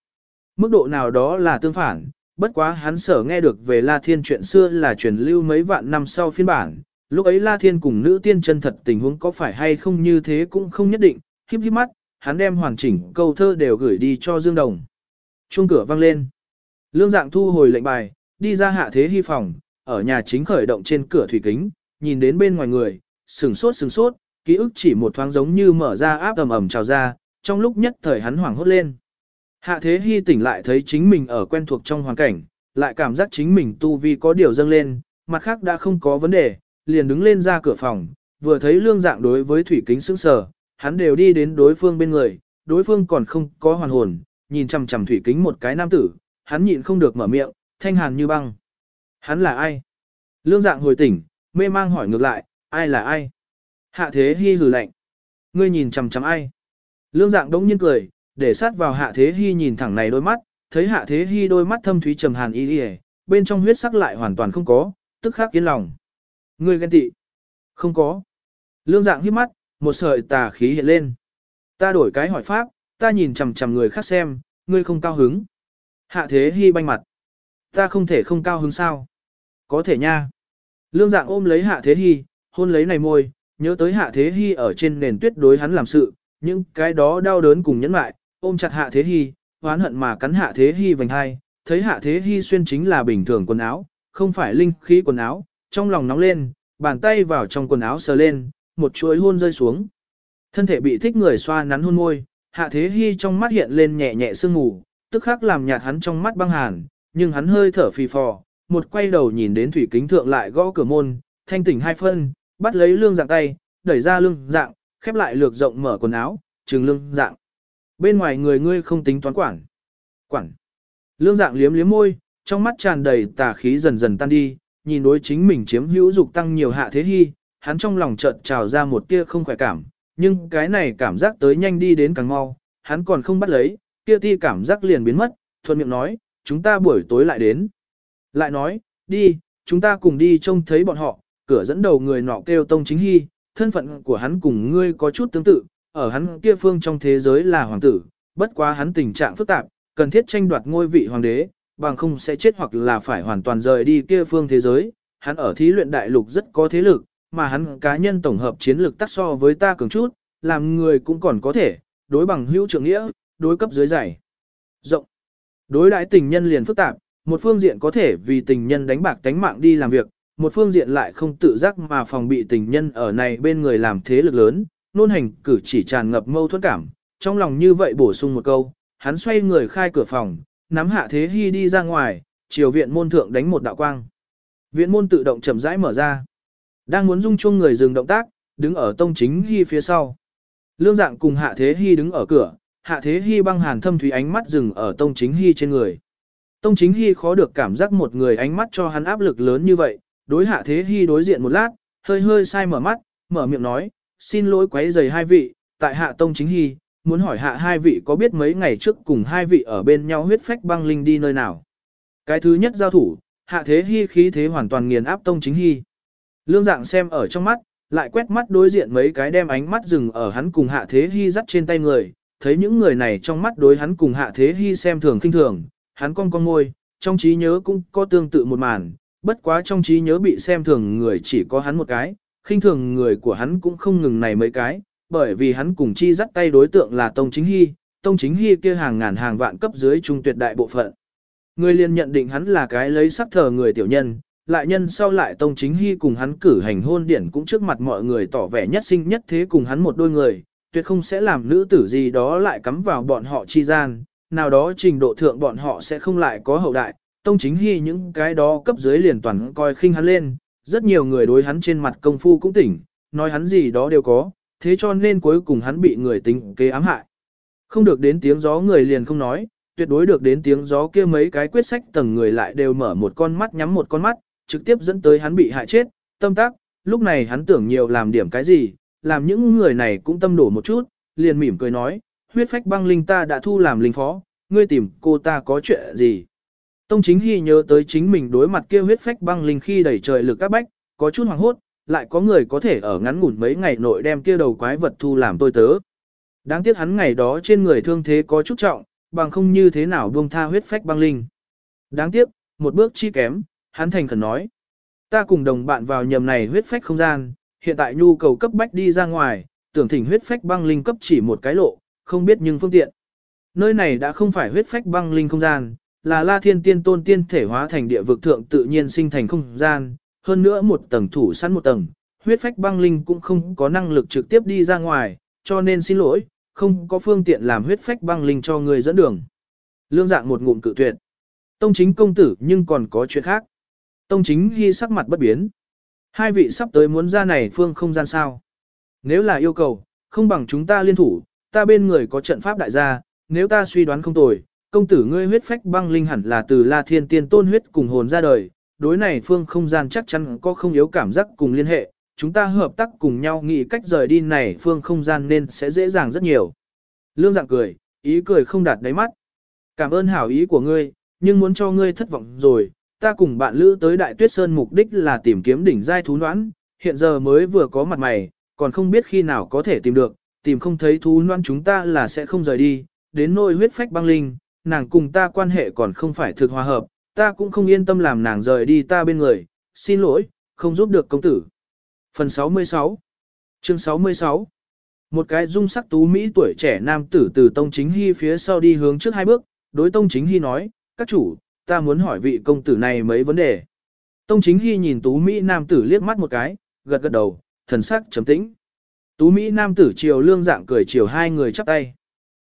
mức độ nào đó là tương phản, bất quá hắn sở nghe được về La Thiên chuyện xưa là truyền lưu mấy vạn năm sau phiên bản, lúc ấy La Thiên cùng nữ tiên chân thật tình huống có phải hay không như thế cũng không nhất định, híp híp mắt, hắn đem hoàn chỉnh câu thơ đều gửi đi cho Dương Đồng. Chuông cửa vang lên. Lương dạng thu hồi lệnh bài, đi ra hạ thế hy phòng, ở nhà chính khởi động trên cửa thủy kính, nhìn đến bên ngoài người, sừng sốt sừng sốt, ký ức chỉ một thoáng giống như mở ra áp ầm ầm trào ra, trong lúc nhất thời hắn hoảng hốt lên. Hạ thế hy tỉnh lại thấy chính mình ở quen thuộc trong hoàn cảnh, lại cảm giác chính mình tu vi có điều dâng lên, mặt khác đã không có vấn đề, liền đứng lên ra cửa phòng, vừa thấy lương dạng đối với thủy kính sững sờ, hắn đều đi đến đối phương bên người, đối phương còn không có hoàn hồn, nhìn chằm chằm thủy kính một cái nam tử, hắn nhịn không được mở miệng, thanh hàn như băng. Hắn là ai? Lương dạng hồi tỉnh, mê mang hỏi ngược lại, ai là ai? Hạ thế hy hừ lạnh. Ngươi nhìn chằm chằm ai? Lương dạng đống nhiên cười, để sát vào hạ thế hy nhìn thẳng này đôi mắt, thấy hạ thế hy đôi mắt thâm thúy trầm hàn y y bên trong huyết sắc lại hoàn toàn không có, tức khắc yên lòng. Ngươi ghen tị. Không có. Lương dạng hít mắt, một sợi tà khí hiện lên. Ta đổi cái hỏi pháp, ta nhìn chằm chằm người khác xem, ngươi không cao hứng. Hạ thế hy banh mặt. Ta không thể không cao hứng sao? Có thể nha. Lương dạng ôm lấy hạ thế hy, hôn lấy này môi, nhớ tới hạ thế hy ở trên nền tuyết đối hắn làm sự, những cái đó đau đớn cùng nhẫn mại, ôm chặt hạ thế hy, hoán hận mà cắn hạ thế hy vành hai, thấy hạ thế hy xuyên chính là bình thường quần áo, không phải linh khí quần áo, trong lòng nóng lên, bàn tay vào trong quần áo sờ lên, một chuỗi hôn rơi xuống. Thân thể bị thích người xoa nắn hôn môi, hạ thế hy trong mắt hiện lên nhẹ nhẹ sương ngủ tức khắc làm nhạt hắn trong mắt băng hàn, nhưng hắn hơi thở phì phò, một quay đầu nhìn đến thủy kính thượng lại gõ cửa môn, thanh tỉnh hai phân, bắt lấy lương dạng tay, đẩy ra lương dạng, khép lại lược rộng mở quần áo, trừng lương dạng. Bên ngoài người ngươi không tính toán quản. Quản. Lương dạng liếm liếm môi, trong mắt tràn đầy tà khí dần dần tan đi, nhìn đối chính mình chiếm hữu dục tăng nhiều hạ thế hy, hắn trong lòng chợt trào ra một tia không khỏe cảm, nhưng cái này cảm giác tới nhanh đi đến càng mau, hắn còn không bắt lấy, kia ti cảm giác liền biến mất, thuận miệng nói, chúng ta buổi tối lại đến. Lại nói, đi, chúng ta cùng đi trông thấy bọn họ, cửa dẫn đầu người nọ kêu Tông Chính Hy, thân phận của hắn cùng ngươi có chút tương tự, ở hắn kia phương trong thế giới là hoàng tử, bất quá hắn tình trạng phức tạp, cần thiết tranh đoạt ngôi vị hoàng đế, bằng không sẽ chết hoặc là phải hoàn toàn rời đi kia phương thế giới. Hắn ở thí luyện đại lục rất có thế lực, mà hắn cá nhân tổng hợp chiến lược tác so với ta cường chút, làm người cũng còn có thể, đối bằng hữu trưởng nghĩa, đối cấp dưới giải. Rộng. Đối đãi tình nhân liền phức tạp, một phương diện có thể vì tình nhân đánh bạc tánh mạng đi làm việc, một phương diện lại không tự giác mà phòng bị tình nhân ở này bên người làm thế lực lớn, nôn hành cử chỉ tràn ngập mâu thuẫn cảm, trong lòng như vậy bổ sung một câu, hắn xoay người khai cửa phòng, nắm hạ thế hy đi ra ngoài, chiều viện môn thượng đánh một đạo quang. Viện môn tự động chậm rãi mở ra. Đang muốn dung chuông người dừng động tác, đứng ở tông chính hy phía sau. Lương dạng cùng hạ thế hy đứng ở cửa, hạ thế hy băng hàn thâm thủy ánh mắt dừng ở tông chính hy trên người. Tông chính hy khó được cảm giác một người ánh mắt cho hắn áp lực lớn như vậy, đối hạ thế hy đối diện một lát, hơi hơi sai mở mắt, mở miệng nói, xin lỗi quấy rầy hai vị, tại hạ tông chính hy, muốn hỏi hạ hai vị có biết mấy ngày trước cùng hai vị ở bên nhau huyết phách băng linh đi nơi nào. Cái thứ nhất giao thủ, hạ thế hy khí thế hoàn toàn nghiền áp tông chính hy. Lương dạng xem ở trong mắt, lại quét mắt đối diện mấy cái đem ánh mắt dừng ở hắn cùng hạ thế hy dắt trên tay người, thấy những người này trong mắt đối hắn cùng hạ thế hy xem thường kinh thường, hắn cong cong môi, trong trí nhớ cũng có tương tự một màn, bất quá trong trí nhớ bị xem thường người chỉ có hắn một cái, khinh thường người của hắn cũng không ngừng này mấy cái, bởi vì hắn cùng chi dắt tay đối tượng là Tông Chính Hy, Tông Chính Hy kia hàng ngàn hàng vạn cấp dưới trung tuyệt đại bộ phận. Người liền nhận định hắn là cái lấy sắc thờ người tiểu nhân, lại nhân sau lại Tông Chính Hy cùng hắn cử hành hôn điển cũng trước mặt mọi người tỏ vẻ nhất sinh nhất thế cùng hắn một đôi người, tuyệt không sẽ làm nữ tử gì đó lại cắm vào bọn họ chi gian, nào đó trình độ thượng bọn họ sẽ không lại có hậu đại, Tông Chính Hy những cái đó cấp dưới liền toàn coi khinh hắn lên, rất nhiều người đối hắn trên mặt công phu cũng tỉnh, nói hắn gì đó đều có, thế cho nên cuối cùng hắn bị người tính kế ám hại. Không được đến tiếng gió người liền không nói, tuyệt đối được đến tiếng gió kia mấy cái quyết sách tầng người lại đều mở một con mắt nhắm một con mắt, trực tiếp dẫn tới hắn bị hại chết, tâm tác, lúc này hắn tưởng nhiều làm điểm cái gì, làm những người này cũng tâm đổ một chút, liền mỉm cười nói, huyết phách băng linh ta đã thu làm linh phó, ngươi tìm cô ta có chuyện gì. Tông chính hy nhớ tới chính mình đối mặt kia huyết phách băng linh khi đẩy trời lực các bách, có chút hoàng hốt, lại có người có thể ở ngắn ngủn mấy ngày nội đem kia đầu quái vật thu làm tôi tớ. Đáng tiếc hắn ngày đó trên người thương thế có chút trọng, bằng không như thế nào buông tha huyết phách băng linh. Đáng tiếc, một bước chi kém, hắn thành khẩn nói. Ta cùng đồng bạn vào nhầm này huyết phách không gian, hiện tại nhu cầu cấp bách đi ra ngoài, tưởng thỉnh huyết phách băng linh cấp chỉ một cái lộ, không biết nhưng phương tiện. Nơi này đã không phải huyết phách băng linh không gian, là La Thiên Tiên Tôn tiên thể hóa thành địa vực thượng tự nhiên sinh thành không gian, hơn nữa một tầng thủ sẵn một tầng, huyết phách băng linh cũng không có năng lực trực tiếp đi ra ngoài, cho nên xin lỗi, không có phương tiện làm huyết phách băng linh cho người dẫn đường. Lương dạng một ngụm cự tuyệt. Tông chính công tử nhưng còn có chuyện khác. Tông chính hy sắc mặt bất biến. Hai vị sắp tới muốn ra này phương không gian sao. Nếu là yêu cầu, không bằng chúng ta liên thủ, ta bên người có trận pháp đại gia, nếu ta suy đoán không tồi, công tử ngươi huyết phách băng linh hẳn là từ La Thiên Tiên tôn huyết cùng hồn ra đời, đối này phương không gian chắc chắn có không yếu cảm giác cùng liên hệ, chúng ta hợp tác cùng nhau nghĩ cách rời đi này phương không gian nên sẽ dễ dàng rất nhiều. Lương dạng cười, ý cười không đạt đáy mắt. Cảm ơn hảo ý của ngươi, nhưng muốn cho ngươi thất vọng rồi, ta cùng bạn lữ tới Đại Tuyết Sơn mục đích là tìm kiếm đỉnh giai thú noãn, hiện giờ mới vừa có mặt mày, còn không biết khi nào có thể tìm được, tìm không thấy thú noãn chúng ta là sẽ không rời đi, đến nôi huyết phách băng linh, nàng cùng ta quan hệ còn không phải thực hòa hợp, ta cũng không yên tâm làm nàng rời đi ta bên người, xin lỗi, không giúp được công tử. Phần 66 Chương 66 Một cái dung sắc tú Mỹ tuổi trẻ nam tử từ Tông Chính Hy phía sau đi hướng trước hai bước, đối Tông Chính Hy nói, các chủ, ta muốn hỏi vị công tử này mấy vấn đề. Tông Chính Hy nhìn tú Mỹ nam tử liếc mắt một cái, gật gật đầu, thần sắc trầm tĩnh. Tú Mỹ nam tử chiều lương dạng cười chiều hai người chắp tay.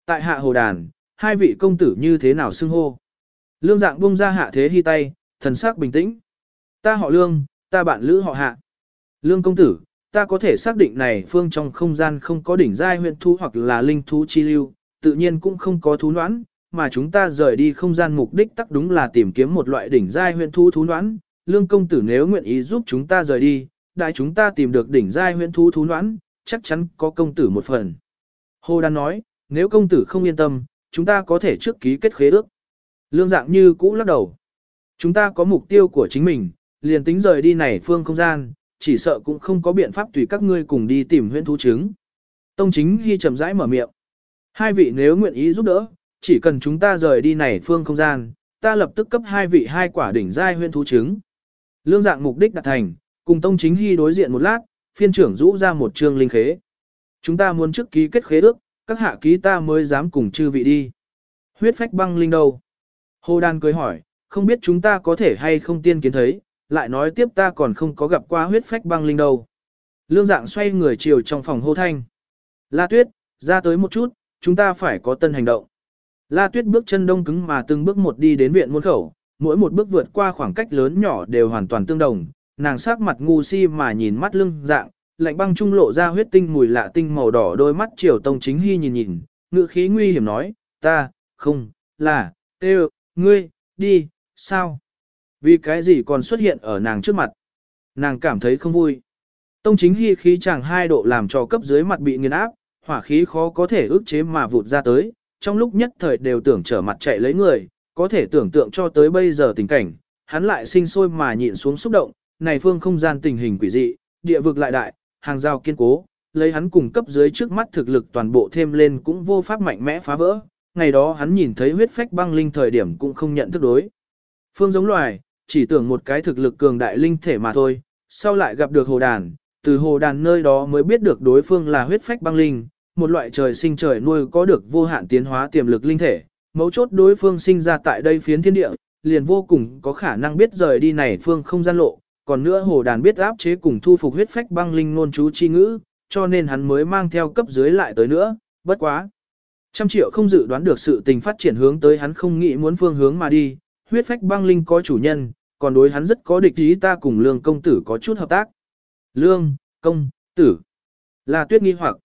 Tại hạ hồ đàn, hai vị công tử như thế nào xưng hô. Lương dạng buông ra hạ thế hy tay, thần sắc bình tĩnh. Ta họ lương, ta bạn lữ họ hạ. Lương công tử, ta có thể xác định này phương trong không gian không có đỉnh giai huyện thú hoặc là linh thú chi lưu, tự nhiên cũng không có thú noãn, mà chúng ta rời đi không gian mục đích tắc đúng là tìm kiếm một loại đỉnh giai huyện thú thú noãn. Lương công tử nếu nguyện ý giúp chúng ta rời đi, đại chúng ta tìm được đỉnh giai huyện thú thú noãn, chắc chắn có công tử một phần. Hồ Đan nói, nếu công tử không yên tâm, chúng ta có thể trước ký kết khế ước. Lương dạng như cũ lắc đầu. Chúng ta có mục tiêu của chính mình, liền tính rời đi này phương không gian, chỉ sợ cũng không có biện pháp tùy các ngươi cùng đi tìm huyễn thú chứng. Tông chính hy chậm rãi mở miệng. Hai vị nếu nguyện ý giúp đỡ, chỉ cần chúng ta rời đi này phương không gian, ta lập tức cấp hai vị hai quả đỉnh giai huyễn thú chứng. Lương dạng mục đích đạt thành, cùng Tông chính hy đối diện một lát, phiên trưởng rũ ra một trương linh khế. Chúng ta muốn trước ký kết khế ước, các hạ ký ta mới dám cùng chư vị đi. Huyết phách băng linh đâu? Hồ Đan cười hỏi, không biết chúng ta có thể hay không tiên kiến thấy, lại nói tiếp ta còn không có gặp qua huyết phách băng linh đâu. Lương dạng xoay người chiều trong phòng hô thanh. La Tuyết, ra tới một chút, chúng ta phải có tân hành động. La Tuyết bước chân đông cứng mà từng bước một đi đến viện môn khẩu, mỗi một bước vượt qua khoảng cách lớn nhỏ đều hoàn toàn tương đồng. Nàng sắc mặt ngu si mà nhìn mắt lương dạng, lạnh băng trung lộ ra huyết tinh mùi lạ tinh màu đỏ đôi mắt triều tông chính hy nhìn nhìn, ngữ khí nguy hiểm nói, ta, không, là, tê ngươi, đi, sao? Vì cái gì còn xuất hiện ở nàng trước mặt? Nàng cảm thấy không vui. Tông chính hy khí chàng hai độ làm cho cấp dưới mặt bị nghiền áp, hỏa khí khó có thể ức chế mà vụt ra tới, trong lúc nhất thời đều tưởng trở mặt chạy lấy người, có thể tưởng tượng cho tới bây giờ tình cảnh, hắn lại sinh sôi mà nhịn xuống xúc động, này phương không gian tình hình quỷ dị, địa vực lại đại, hàng rào kiên cố, lấy hắn cùng cấp dưới trước mắt thực lực toàn bộ thêm lên cũng vô pháp mạnh mẽ phá vỡ. Ngày đó hắn nhìn thấy huyết phách băng linh thời điểm cũng không nhận thức đối. Phương giống loài, chỉ tưởng một cái thực lực cường đại linh thể mà thôi, sau lại gặp được hồ đàn, từ hồ đàn nơi đó mới biết được đối phương là huyết phách băng linh, một loại trời sinh trời nuôi có được vô hạn tiến hóa tiềm lực linh thể. Mấu chốt đối phương sinh ra tại đây phiến thiên địa, liền vô cùng có khả năng biết rời đi này phương không gian lộ, còn nữa hồ đàn biết áp chế cùng thu phục huyết phách băng linh ngôn chú chi ngữ, cho nên hắn mới mang theo cấp dưới lại tới nữa, bất quá. Trăm triệu không dự đoán được sự tình phát triển hướng tới hắn không nghĩ muốn phương hướng mà đi, huyết phách băng linh có chủ nhân, còn đối hắn rất có địch ý ta cùng lương công tử có chút hợp tác. Lương, công, tử. La tuyết nghi hoặc.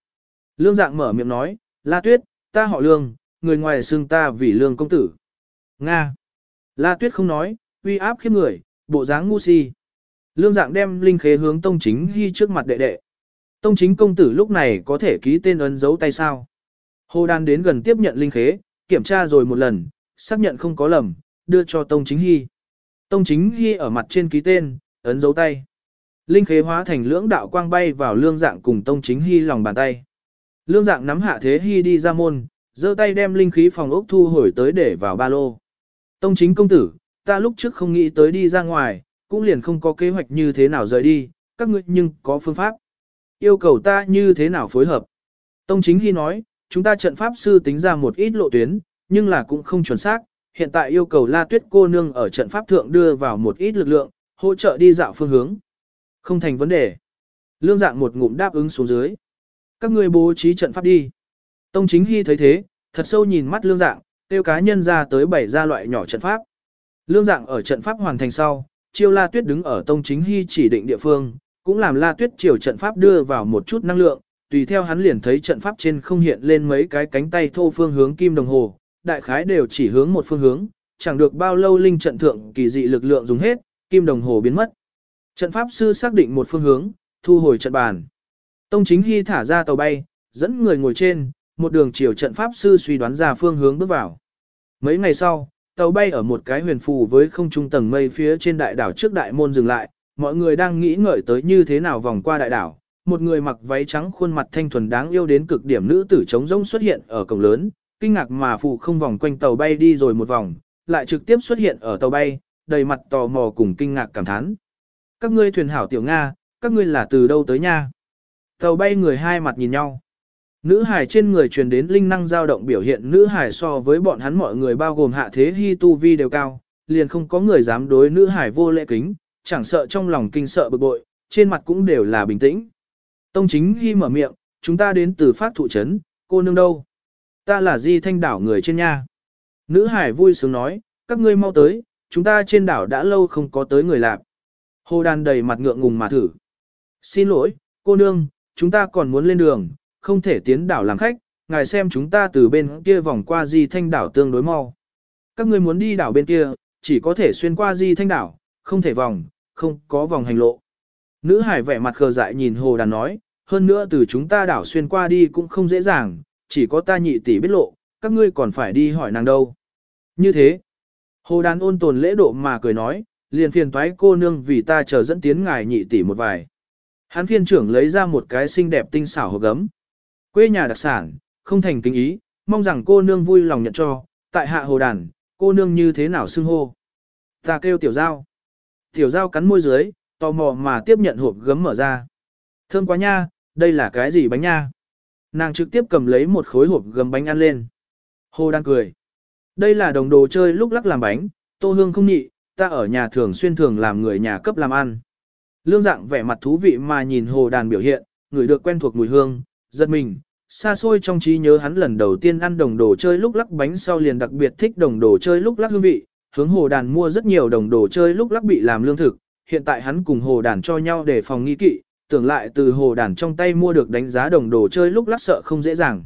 Lương dạng mở miệng nói, La tuyết, ta họ lương, người ngoài xưng ta vì lương công tử. Nga. La tuyết không nói, uy áp khiếp người, bộ dáng ngu si. Lương dạng đem linh khế hướng tông chính hy trước mặt đệ đệ. Tông chính công tử lúc này có thể ký tên ấn dấu tay sao. Hồ đan đến gần tiếp nhận linh khế, kiểm tra rồi một lần, xác nhận không có lầm, đưa cho tông chính hy. Tông chính hy ở mặt trên ký tên, ấn dấu tay. Linh khế hóa thành lưỡng đạo quang bay vào lương dạng cùng tông chính hy lòng bàn tay. Lương dạng nắm hạ thế hy đi ra môn, giơ tay đem linh khí phòng ốc thu hồi tới để vào ba lô. Tông chính công tử, ta lúc trước không nghĩ tới đi ra ngoài, cũng liền không có kế hoạch như thế nào rời đi, các ngươi nhưng có phương pháp. Yêu cầu ta như thế nào phối hợp. Tông chính hy nói, chúng ta trận pháp sư tính ra một ít lộ tuyến, nhưng là cũng không chuẩn xác. Hiện tại yêu cầu La Tuyết cô nương ở trận pháp thượng đưa vào một ít lực lượng, hỗ trợ đi dạo phương hướng. Không thành vấn đề. Lương dạng một ngụm đáp ứng xuống dưới. Các ngươi bố trí trận pháp đi. Tông chính hy thấy thế, thật sâu nhìn mắt lương dạng, tiêu cá nhân ra tới bảy ra loại nhỏ trận pháp. Lương dạng ở trận pháp hoàn thành sau, chiêu la tuyết đứng ở tông chính hy chỉ định địa phương, cũng làm la tuyết chiều trận pháp đưa vào một chút năng lượng, tùy theo hắn liền thấy trận pháp trên không hiện lên mấy cái cánh tay thô phương hướng kim đồng hồ, đại khái đều chỉ hướng một phương hướng, chẳng được bao lâu linh trận thượng kỳ dị lực lượng dùng hết, kim đồng hồ biến mất. Trận pháp sư xác định một phương hướng, thu hồi trận bàn. Tông chính hy thả ra tàu bay, dẫn người ngồi trên, một đường chiều trận pháp sư suy đoán ra phương hướng bước vào. Mấy ngày sau, tàu bay ở một cái huyền phù với không trung tầng mây phía trên đại đảo trước đại môn dừng lại, mọi người đang nghĩ ngợi tới như thế nào vòng qua đại đảo. Một người mặc váy trắng khuôn mặt thanh thuần đáng yêu đến cực điểm nữ tử trống rỗng xuất hiện ở cổng lớn, kinh ngạc mà phụ không vòng quanh tàu bay đi rồi một vòng, lại trực tiếp xuất hiện ở tàu bay, đầy mặt tò mò cùng kinh ngạc cảm thán. Các ngươi thuyền hảo tiểu Nga, các ngươi là từ đâu tới nha? Tàu bay người hai mặt nhìn nhau. Nữ hải trên người truyền đến linh năng dao động biểu hiện nữ hải so với bọn hắn mọi người bao gồm hạ thế hy tu vi đều cao, liền không có người dám đối nữ hải vô lễ kính, chẳng sợ trong lòng kinh sợ bực bội, trên mặt cũng đều là bình tĩnh. Tông chính hy mở miệng, chúng ta đến từ phát thụ trấn, cô nương đâu? Ta là di thanh đảo người trên nha. Nữ hải vui sướng nói, các ngươi mau tới, chúng ta trên đảo đã lâu không có tới người lạp. Hồ đàn đầy mặt ngượng ngùng mà thử. Xin lỗi, cô nương, chúng ta còn muốn lên đường, không thể tiến đảo làm khách, ngài xem chúng ta từ bên kia vòng qua di thanh đảo tương đối mau. Các ngươi muốn đi đảo bên kia, chỉ có thể xuyên qua di thanh đảo, không thể vòng, không có vòng hành lộ. Nữ hải vẻ mặt khờ dại nhìn hồ đàn nói, hơn nữa từ chúng ta đảo xuyên qua đi cũng không dễ dàng, chỉ có ta nhị tỷ biết lộ, các ngươi còn phải đi hỏi nàng đâu. Như thế, hồ đàn ôn tồn lễ độ mà cười nói, liền phiền toái cô nương vì ta chờ dẫn tiến ngài nhị tỷ một vài. Hán phiên trưởng lấy ra một cái xinh đẹp tinh xảo hộp gấm. Quê nhà đặc sản, không thành kính ý, mong rằng cô nương vui lòng nhận cho, tại hạ hồ đàn, cô nương như thế nào xưng hô. Ta kêu tiểu giao. Tiểu giao cắn môi dưới, tò mò mà tiếp nhận hộp gấm mở ra. Thơm quá nha, đây là cái gì bánh nha? Nàng trực tiếp cầm lấy một khối hộp gấm bánh ăn lên. Hồ đang cười. Đây là đồng đồ chơi lúc lắc làm bánh, tô hương không nhị, ta ở nhà thường xuyên thường làm người nhà cấp làm ăn. Lương dạng vẻ mặt thú vị mà nhìn hồ đàn biểu hiện, người được quen thuộc mùi hương, giật mình, xa xôi trong trí nhớ hắn lần đầu tiên ăn đồng đồ chơi lúc lắc bánh sau liền đặc biệt thích đồng đồ chơi lúc lắc hương vị, hướng hồ đàn mua rất nhiều đồng đồ chơi lúc lắc bị làm lương thực, hiện tại hắn cùng hồ đàn cho nhau để phòng nghi kỵ, tưởng lại từ hồ đàn trong tay mua được đánh giá đồng đồ chơi lúc lắc sợ không dễ dàng.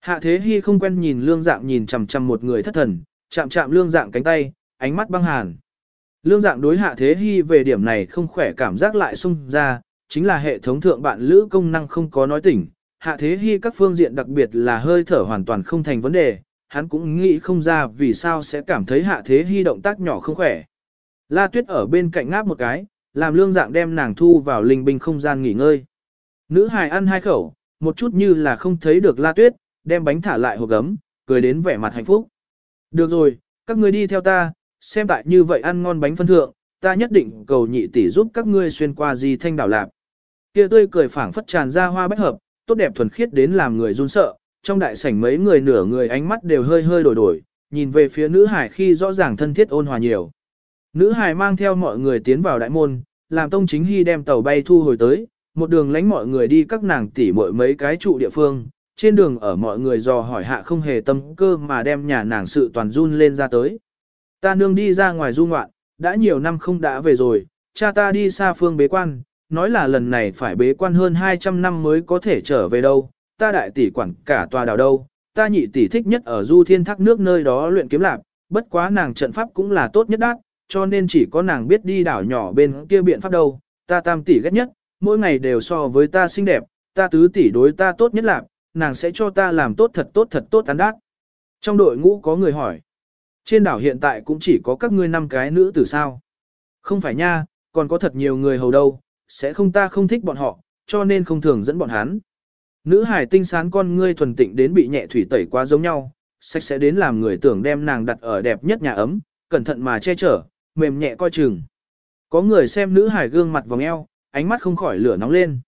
Hạ thế hy không quen nhìn lương dạng nhìn chằm chằm một người thất thần, chạm chạm lương dạng cánh tay, ánh mắt băng hàn. Lương dạng đối hạ thế hy về điểm này không khỏe cảm giác lại sung ra, chính là hệ thống thượng bạn lữ công năng không có nói tỉnh, hạ thế hy các phương diện đặc biệt là hơi thở hoàn toàn không thành vấn đề, hắn cũng nghĩ không ra vì sao sẽ cảm thấy hạ thế hy động tác nhỏ không khỏe. La tuyết ở bên cạnh ngáp một cái, làm lương dạng đem nàng thu vào linh binh không gian nghỉ ngơi. Nữ hài ăn hai khẩu, một chút như là không thấy được la tuyết, đem bánh thả lại hộp gấm, cười đến vẻ mặt hạnh phúc. Được rồi, các ngươi đi theo ta, xem tại như vậy ăn ngon bánh phân thượng, ta nhất định cầu nhị tỷ giúp các ngươi xuyên qua di thanh đảo lạc. Kia tươi cười phảng phất tràn ra hoa bách hợp, tốt đẹp thuần khiết đến làm người run sợ, trong đại sảnh mấy người nửa người ánh mắt đều hơi hơi đổi đổi, nhìn về phía nữ hải khi rõ ràng thân thiết ôn hòa nhiều. Nữ hải mang theo mọi người tiến vào đại môn, làm Tông Chính Hy đem tàu bay thu hồi tới, một đường lánh mọi người đi các nàng tỉ mỗi mấy cái trụ địa phương, trên đường ở mọi người dò hỏi hạ không hề tâm cơ mà đem nhà nàng sự toàn run lên ra tới. Ta nương đi ra ngoài du ngoạn, đã nhiều năm không đã về rồi, cha ta đi xa phương bế quan, nói là lần này phải bế quan hơn 200 năm mới có thể trở về đâu, ta đại tỷ quản cả tòa đảo đâu, ta nhị tỷ thích nhất ở du thiên thác nước nơi đó luyện kiếm lạc, bất quá nàng trận pháp cũng là tốt nhất đát, cho nên chỉ có nàng biết đi đảo nhỏ bên kia biện pháp đâu, ta tam tỷ ghét nhất, mỗi ngày đều so với ta xinh đẹp, ta tứ tỷ đối ta tốt nhất lạc, nàng sẽ cho ta làm tốt thật tốt thật tốt tán đát. Trong đội ngũ có người hỏi, trên đảo hiện tại cũng chỉ có các ngươi năm cái nữ tử sao? Không phải nha, còn có thật nhiều người hầu đâu, sẽ không ta không thích bọn họ, cho nên không thường dẫn bọn hắn. Nữ hải tinh sán con ngươi thuần tịnh đến bị nhẹ thủy tẩy quá giống nhau, sạch sẽ đến làm người tưởng đem nàng đặt ở đẹp nhất nhà ấm, cẩn thận mà che chở, mềm nhẹ coi chừng. Có người xem nữ hải gương mặt vòng eo, ánh mắt không khỏi lửa nóng lên.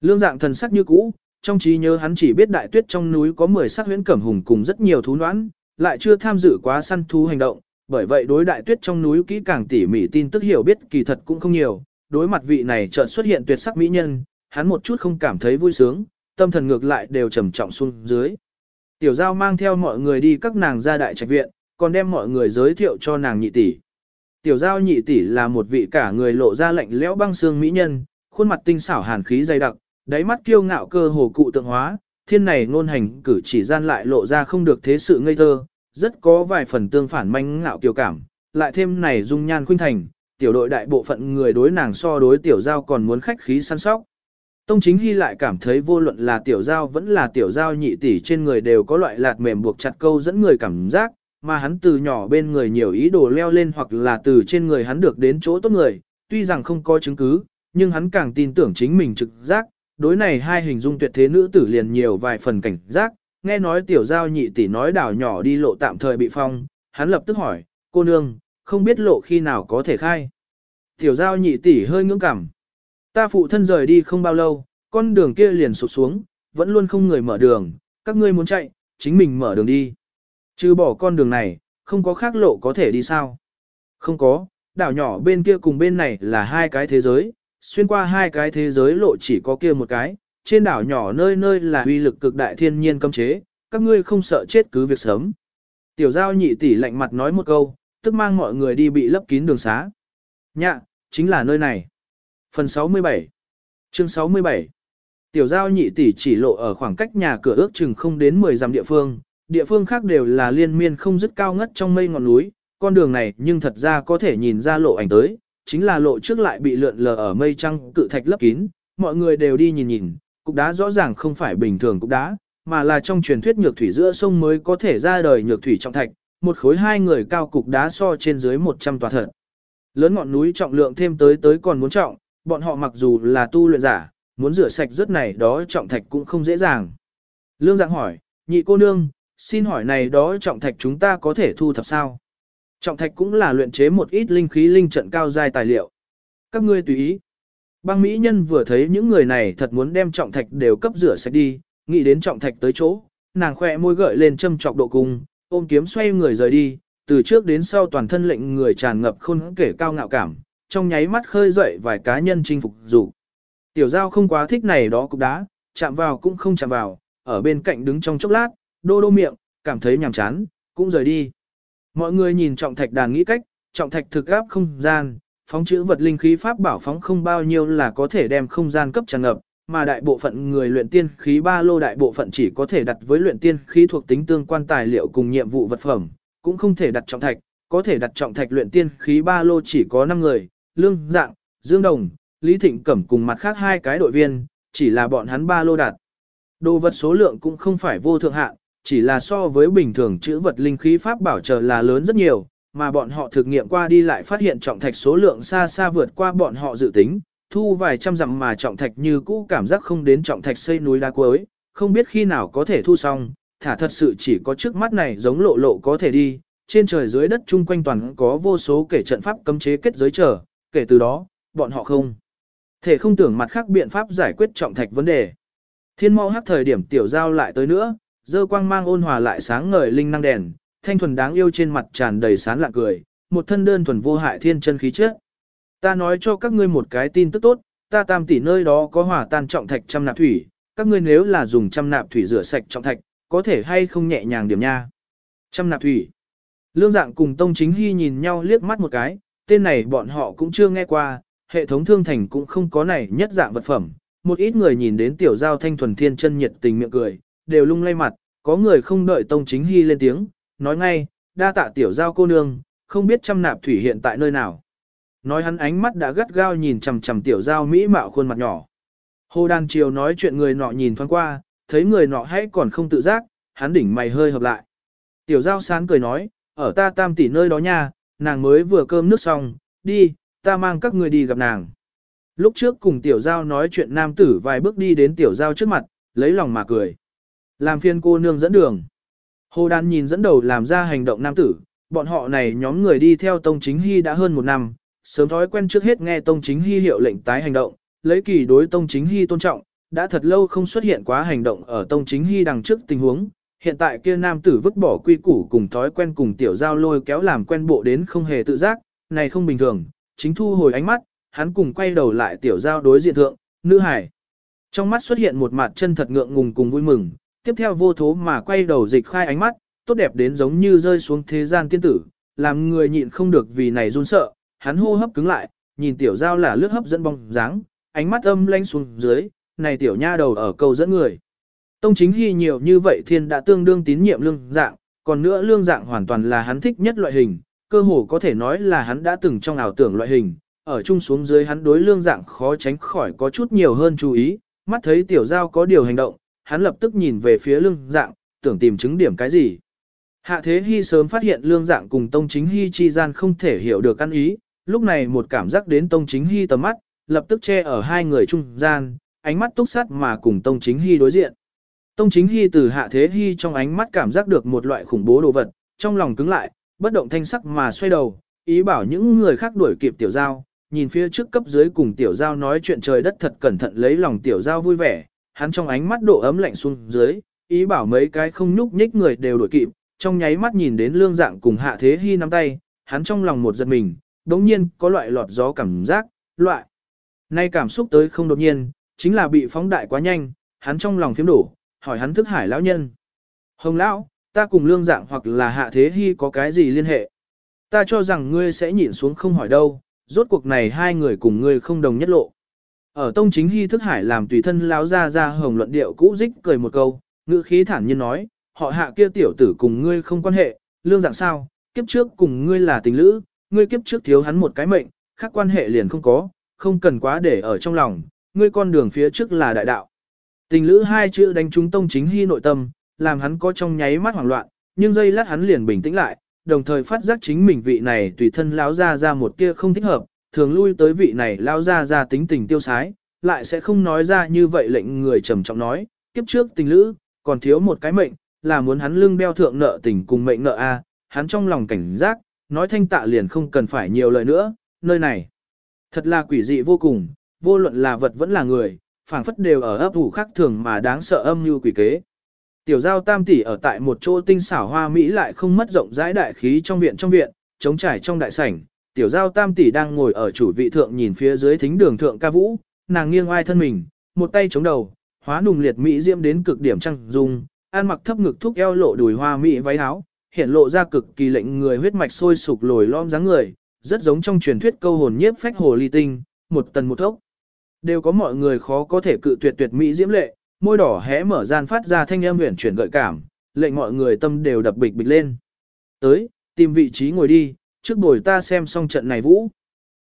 Lương dạng thần sắc như cũ, trong trí nhớ hắn chỉ biết đại tuyết trong núi có 10 sắc huyễn cẩm hùng cùng rất nhiều thú noãn, lại chưa tham dự quá săn thú hành động, bởi vậy đối đại tuyết trong núi kỹ càng tỉ mỉ tin tức hiểu biết kỳ thật cũng không nhiều, đối mặt vị này chợt xuất hiện tuyệt sắc mỹ nhân, hắn một chút không cảm thấy vui sướng, tâm thần ngược lại đều trầm trọng xuống dưới. Tiểu giao mang theo mọi người đi các nàng ra đại trạch viện, còn đem mọi người giới thiệu cho nàng nhị tỷ. Tiểu giao nhị tỷ là một vị cả người lộ ra lạnh lẽo băng xương mỹ nhân, khuôn mặt tinh xảo hàn khí dày đặc, đáy mắt kiêu ngạo cơ hồ cụ tượng hóa, thiên này ngôn hành cử chỉ gian lại lộ ra không được thế sự ngây thơ, rất có vài phần tương phản manh ngạo kiều cảm, lại thêm này dung nhan khuynh thành, tiểu đội đại bộ phận người đối nàng so đối tiểu giao còn muốn khách khí săn sóc. Tông chính hy lại cảm thấy vô luận là tiểu giao vẫn là tiểu giao nhị tỷ trên người đều có loại lạt mềm buộc chặt câu dẫn người cảm giác, mà hắn từ nhỏ bên người nhiều ý đồ leo lên hoặc là từ trên người hắn được đến chỗ tốt người, tuy rằng không có chứng cứ, nhưng hắn càng tin tưởng chính mình trực giác, đối này hai hình dung tuyệt thế nữ tử liền nhiều vài phần cảnh giác, nghe nói tiểu giao nhị tỷ nói đảo nhỏ đi lộ tạm thời bị phong, hắn lập tức hỏi, cô nương, không biết lộ khi nào có thể khai. Tiểu giao nhị tỷ hơi ngưỡng cảm. Ta phụ thân rời đi không bao lâu, con đường kia liền sụp xuống, vẫn luôn không người mở đường, các ngươi muốn chạy, chính mình mở đường đi. Chứ bỏ con đường này, không có khác lộ có thể đi sao? Không có, đảo nhỏ bên kia cùng bên này là hai cái thế giới, xuyên qua hai cái thế giới lộ chỉ có kia một cái, trên đảo nhỏ nơi nơi là uy lực cực đại thiên nhiên cấm chế, các ngươi không sợ chết cứ việc sớm. Tiểu giao nhị tỷ lạnh mặt nói một câu, tức mang mọi người đi bị lấp kín đường xá. Nhạ, chính là nơi này. Phần 67 Chương 67 Tiểu giao nhị tỷ chỉ lộ ở khoảng cách nhà cửa ước chừng không đến 10 dặm địa phương, địa phương khác đều là liên miên không dứt cao ngất trong mây ngọn núi, con đường này nhưng thật ra có thể nhìn ra lộ ảnh tới, chính là lộ trước lại bị lượn lờ ở mây trăng cự thạch lấp kín, mọi người đều đi nhìn nhìn, cục đá rõ ràng không phải bình thường cục đá, mà là trong truyền thuyết nhược thủy giữa sông mới có thể ra đời nhược thủy trọng thạch, một khối hai người cao cục đá so trên dưới 100 tòa thật. Lớn ngọn núi trọng lượng thêm tới tới còn muốn trọng, bọn họ mặc dù là tu luyện giả, muốn rửa sạch rất này đó trọng thạch cũng không dễ dàng. Lương dạng hỏi, nhị cô nương, xin hỏi này đó trọng thạch chúng ta có thể thu thập sao? Trọng thạch cũng là luyện chế một ít linh khí linh trận cao dài tài liệu. Các ngươi tùy ý. Băng Mỹ Nhân vừa thấy những người này thật muốn đem trọng thạch đều cấp rửa sạch đi, nghĩ đến trọng thạch tới chỗ, nàng khỏe môi gợi lên châm trọc độ cung, ôm kiếm xoay người rời đi, từ trước đến sau toàn thân lệnh người tràn ngập khôn kể cao ngạo cảm, trong nháy mắt khơi dậy vài cá nhân chinh phục dù. Tiểu giao không quá thích này đó cục đá, chạm vào cũng không chạm vào, ở bên cạnh đứng trong chốc lát, đô đô miệng, cảm thấy nhàm chán, cũng rời đi. Mọi người nhìn trọng thạch đàn nghĩ cách, trọng thạch thực áp không gian, phóng chữ vật linh khí pháp bảo phóng không bao nhiêu là có thể đem không gian cấp tràn ngập, mà đại bộ phận người luyện tiên khí ba lô đại bộ phận chỉ có thể đặt với luyện tiên khí thuộc tính tương quan tài liệu cùng nhiệm vụ vật phẩm, cũng không thể đặt trọng thạch, có thể đặt trọng thạch luyện tiên khí ba lô chỉ có 5 người, Lương Dạng, Dương Đồng, Lý Thịnh Cẩm cùng mặt khác hai cái đội viên, chỉ là bọn hắn ba lô đặt. Đồ vật số lượng cũng không phải vô thượng hạn, chỉ là so với bình thường chữ vật linh khí pháp bảo trợ là lớn rất nhiều, mà bọn họ thực nghiệm qua đi lại phát hiện trọng thạch số lượng xa xa vượt qua bọn họ dự tính, thu vài trăm dặm mà trọng thạch như cũ cảm giác không đến trọng thạch xây núi đá cuối, không biết khi nào có thể thu xong, thả thật sự chỉ có trước mắt này giống lộ lộ có thể đi, trên trời dưới đất chung quanh toàn có vô số kể trận pháp cấm chế kết giới trở, kể từ đó, bọn họ không thể không tưởng mặt khác biện pháp giải quyết trọng thạch vấn đề. Thiên mau hắc thời điểm tiểu giao lại tới nữa, dơ quang mang ôn hòa lại sáng ngời linh năng đèn, thanh thuần đáng yêu trên mặt tràn đầy sán lạ cười, một thân đơn thuần vô hại thiên chân khí chất. Ta nói cho các ngươi một cái tin tức tốt, ta tam tỷ nơi đó có hỏa tan trọng thạch trăm nạp thủy, các ngươi nếu là dùng trăm nạp thủy rửa sạch trọng thạch, có thể hay không nhẹ nhàng điểm nha. Trăm nạp thủy. Lương dạng cùng Tông Chính Hy nhìn nhau liếc mắt một cái, tên này bọn họ cũng chưa nghe qua, hệ thống thương thành cũng không có này nhất dạng vật phẩm. Một ít người nhìn đến tiểu giao thanh thuần thiên chân nhiệt tình miệng cười, đều lung lay mặt, có người không đợi Tông Chính Hy lên tiếng, nói ngay, đa tạ tiểu giao cô nương, không biết trăm nạp thủy hiện tại nơi nào. Nói hắn ánh mắt đã gắt gao nhìn chằm chằm tiểu giao mỹ mạo khuôn mặt nhỏ. Hồ Đan Triều nói chuyện người nọ nhìn thoáng qua, thấy người nọ hãy còn không tự giác, hắn đỉnh mày hơi hợp lại. Tiểu giao sán cười nói, ở ta tam tỷ nơi đó nha, nàng mới vừa cơm nước xong, đi, ta mang các người đi gặp nàng. Lúc trước cùng tiểu giao nói chuyện nam tử vài bước đi đến tiểu giao trước mặt, lấy lòng mà cười. Làm phiên cô nương dẫn đường. Hồ Đan nhìn dẫn đầu làm ra hành động nam tử, bọn họ này nhóm người đi theo Tông Chính Hy đã hơn một năm, sớm thói quen trước hết nghe Tông Chính Hy hiệu lệnh tái hành động, lấy kỳ đối Tông Chính Hy tôn trọng, đã thật lâu không xuất hiện quá hành động ở Tông Chính Hy đằng trước tình huống. Hiện tại kia nam tử vứt bỏ quy củ cùng thói quen cùng tiểu giao lôi kéo làm quen bộ đến không hề tự giác, này không bình thường, chính thu hồi ánh mắt, hắn cùng quay đầu lại tiểu giao đối diện thượng, nữ hải. Trong mắt xuất hiện một mặt chân thật ngượng ngùng cùng vui mừng, tiếp theo vô thố mà quay đầu dịch khai ánh mắt, tốt đẹp đến giống như rơi xuống thế gian tiên tử, làm người nhịn không được vì này run sợ, hắn hô hấp cứng lại, nhìn tiểu giao là lướt hấp dẫn bóng dáng, ánh mắt âm lanh xuống dưới, này tiểu nha đầu ở câu dẫn người. Tông chính hy nhiều như vậy thiên đã tương đương tín nhiệm lương dạng, còn nữa lương dạng hoàn toàn là hắn thích nhất loại hình, cơ hồ có thể nói là hắn đã từng trong ảo tưởng loại hình, ở chung xuống dưới hắn đối lương dạng khó tránh khỏi có chút nhiều hơn chú ý, mắt thấy tiểu giao có điều hành động, hắn lập tức nhìn về phía lương dạng, tưởng tìm chứng điểm cái gì. Hạ thế hy sớm phát hiện lương dạng cùng tông chính hy chi gian không thể hiểu được ăn ý, lúc này một cảm giác đến tông chính hy tầm mắt, lập tức che ở hai người trung gian, ánh mắt túc sát mà cùng tông chính hy đối diện. Tông chính hy từ hạ thế hy trong ánh mắt cảm giác được một loại khủng bố đồ vật, trong lòng cứng lại, bất động thanh sắc mà xoay đầu, ý bảo những người khác đuổi kịp tiểu giao, nhìn phía trước cấp dưới cùng tiểu giao nói chuyện trời đất thật cẩn thận lấy lòng tiểu giao vui vẻ, hắn trong ánh mắt độ ấm lạnh xuống dưới, ý bảo mấy cái không nhúc nhích người đều đuổi kịp, trong nháy mắt nhìn đến lương dạng cùng hạ thế hy nắm tay, hắn trong lòng một giật mình, đống nhiên có loại lọt gió cảm giác, loại. Nay cảm xúc tới không đột nhiên, chính là bị phóng đại quá nhanh, hắn trong lòng phiếm đổ, hỏi hắn thức hải lão nhân. Hồng lão, ta cùng lương dạng hoặc là hạ thế hy có cái gì liên hệ? Ta cho rằng ngươi sẽ nhìn xuống không hỏi đâu, rốt cuộc này hai người cùng ngươi không đồng nhất lộ. Ở tông chính hy thức hải làm tùy thân lão ra ra hồng luận điệu cũ dích cười một câu, ngữ khí thản nhiên nói, họ hạ kia tiểu tử cùng ngươi không quan hệ, lương dạng sao, kiếp trước cùng ngươi là tình lữ, ngươi kiếp trước thiếu hắn một cái mệnh, khác quan hệ liền không có, không cần quá để ở trong lòng, ngươi con đường phía trước là đại đạo. Tình lữ hai chữ đánh trúng tông chính hy nội tâm, làm hắn có trong nháy mắt hoảng loạn, nhưng giây lát hắn liền bình tĩnh lại, đồng thời phát giác chính mình vị này tùy thân lão ra ra một tia không thích hợp, thường lui tới vị này lão ra ra tính tình tiêu sái, lại sẽ không nói ra như vậy lệnh người trầm trọng nói, kiếp trước tình lữ, còn thiếu một cái mệnh, là muốn hắn lưng đeo thượng nợ tình cùng mệnh nợ a, hắn trong lòng cảnh giác, nói thanh tạ liền không cần phải nhiều lời nữa, nơi này. Thật là quỷ dị vô cùng, vô luận là vật vẫn là người, phảng phất đều ở ấp ủ khác thường mà đáng sợ âm như quỷ kế. Tiểu giao tam tỷ ở tại một chỗ tinh xảo hoa mỹ lại không mất rộng rãi đại khí trong viện trong viện, chống trải trong đại sảnh, tiểu giao tam tỷ đang ngồi ở chủ vị thượng nhìn phía dưới thính đường thượng ca vũ, nàng nghiêng oai thân mình, một tay chống đầu, hóa nùng liệt mỹ diễm đến cực điểm trăng dung, ăn mặc thấp ngực thúc eo lộ đùi hoa mỹ váy áo, hiện lộ ra cực kỳ lệnh người huyết mạch sôi sục lồi lõm dáng người, rất giống trong truyền thuyết câu hồn nhiếp phách hồ ly tinh, một tần một thốc. Đều có mọi người khó có thể cự tuyệt tuyệt mỹ diễm lệ, môi đỏ hé mở gian phát ra thanh âm huyền chuyển gợi cảm, lệnh mọi người tâm đều đập bịch bịch lên. Tới, tìm vị trí ngồi đi, trước buổi ta xem xong trận này vũ.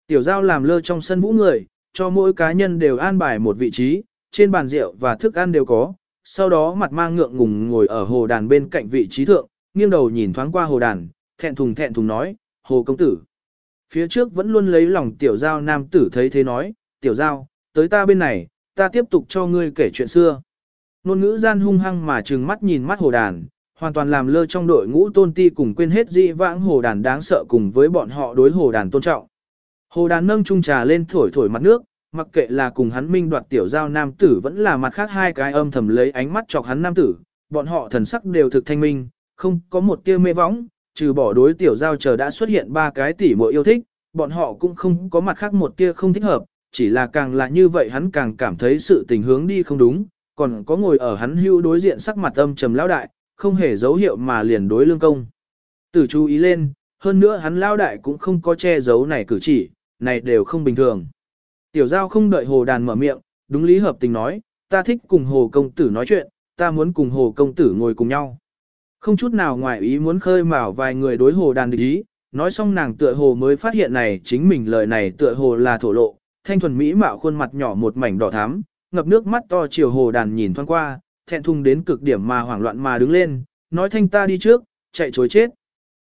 Tiểu giao làm lơ trong sân vũ người, cho mỗi cá nhân đều an bài một vị trí, trên bàn rượu và thức ăn đều có, sau đó mặt mang ngượng ngùng ngồi ở hồ đàn bên cạnh vị trí thượng, nghiêng đầu nhìn thoáng qua hồ đàn, thẹn thùng thẹn thùng nói, hồ công tử. Phía trước vẫn luôn lấy lòng tiểu giao nam tử thấy thế nói, tiểu giao, tới ta bên này, ta tiếp tục cho ngươi kể chuyện xưa. Nôn ngữ gian hung hăng mà trừng mắt nhìn mắt hồ đàn, hoàn toàn làm lơ trong đội ngũ tôn ti cùng quên hết dị vãng hồ đàn đáng sợ cùng với bọn họ đối hồ đàn tôn trọng. Hồ đàn nâng chung trà lên thổi thổi mặt nước, mặc kệ là cùng hắn minh đoạt tiểu giao nam tử vẫn là mặt khác hai cái âm thầm lấy ánh mắt chọc hắn nam tử, bọn họ thần sắc đều thực thanh minh, không có một tia mê võng, trừ bỏ đối tiểu giao chờ đã xuất hiện ba cái tỷ muội yêu thích, bọn họ cũng không có mặt khác một tia không thích hợp, chỉ là càng là như vậy hắn càng cảm thấy sự tình hướng đi không đúng, còn có ngồi ở hắn hưu đối diện sắc mặt âm trầm lão đại, không hề dấu hiệu mà liền đối lương công. Tử chú ý lên, hơn nữa hắn lão đại cũng không có che giấu này cử chỉ, này đều không bình thường. Tiểu giao không đợi hồ đàn mở miệng, đúng lý hợp tình nói, ta thích cùng hồ công tử nói chuyện, ta muốn cùng hồ công tử ngồi cùng nhau. Không chút nào ngoài ý muốn khơi mào vài người đối hồ đàn địch ý, nói xong nàng tựa hồ mới phát hiện này chính mình lời này tựa hồ là thổ lộ, thanh thuần mỹ mạo khuôn mặt nhỏ một mảnh đỏ thắm, ngập nước mắt to chiều hồ đàn nhìn thoáng qua, thẹn thùng đến cực điểm mà hoảng loạn mà đứng lên, nói thanh ta đi trước, chạy chối chết.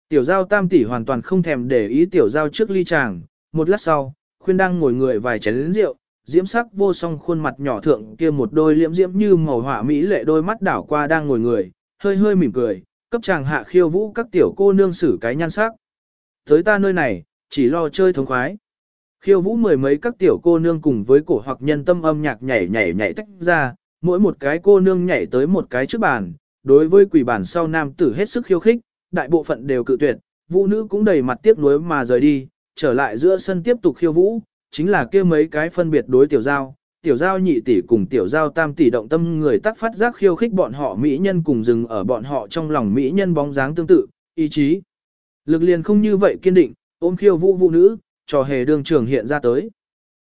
Tiểu giao tam tỷ hoàn toàn không thèm để ý tiểu giao trước ly chàng, một lát sau, khuyên đang ngồi người vài chén rượu, diễm sắc vô song khuôn mặt nhỏ thượng kia một đôi liễm diễm như màu hỏa mỹ lệ đôi mắt đảo qua đang ngồi người, hơi hơi mỉm cười, cấp chàng hạ khiêu vũ các tiểu cô nương xử cái nhan sắc. Tới ta nơi này, chỉ lo chơi thống khoái. Khiêu vũ mười mấy các tiểu cô nương cùng với cổ hoặc nhân tâm âm nhạc nhảy nhảy nhảy tách ra, mỗi một cái cô nương nhảy tới một cái trước bàn, đối với quỷ bàn sau nam tử hết sức khiêu khích, đại bộ phận đều cự tuyệt, vũ nữ cũng đầy mặt tiếc nuối mà rời đi, trở lại giữa sân tiếp tục khiêu vũ, chính là kia mấy cái phân biệt đối tiểu giao, tiểu giao nhị tỷ cùng tiểu giao tam tỷ động tâm người tác phát giác khiêu khích bọn họ mỹ nhân cùng dừng ở bọn họ trong lòng mỹ nhân bóng dáng tương tự, ý chí. Lực liền không như vậy kiên định, ôm khiêu vũ vũ nữ, trò hề đường trường hiện ra tới.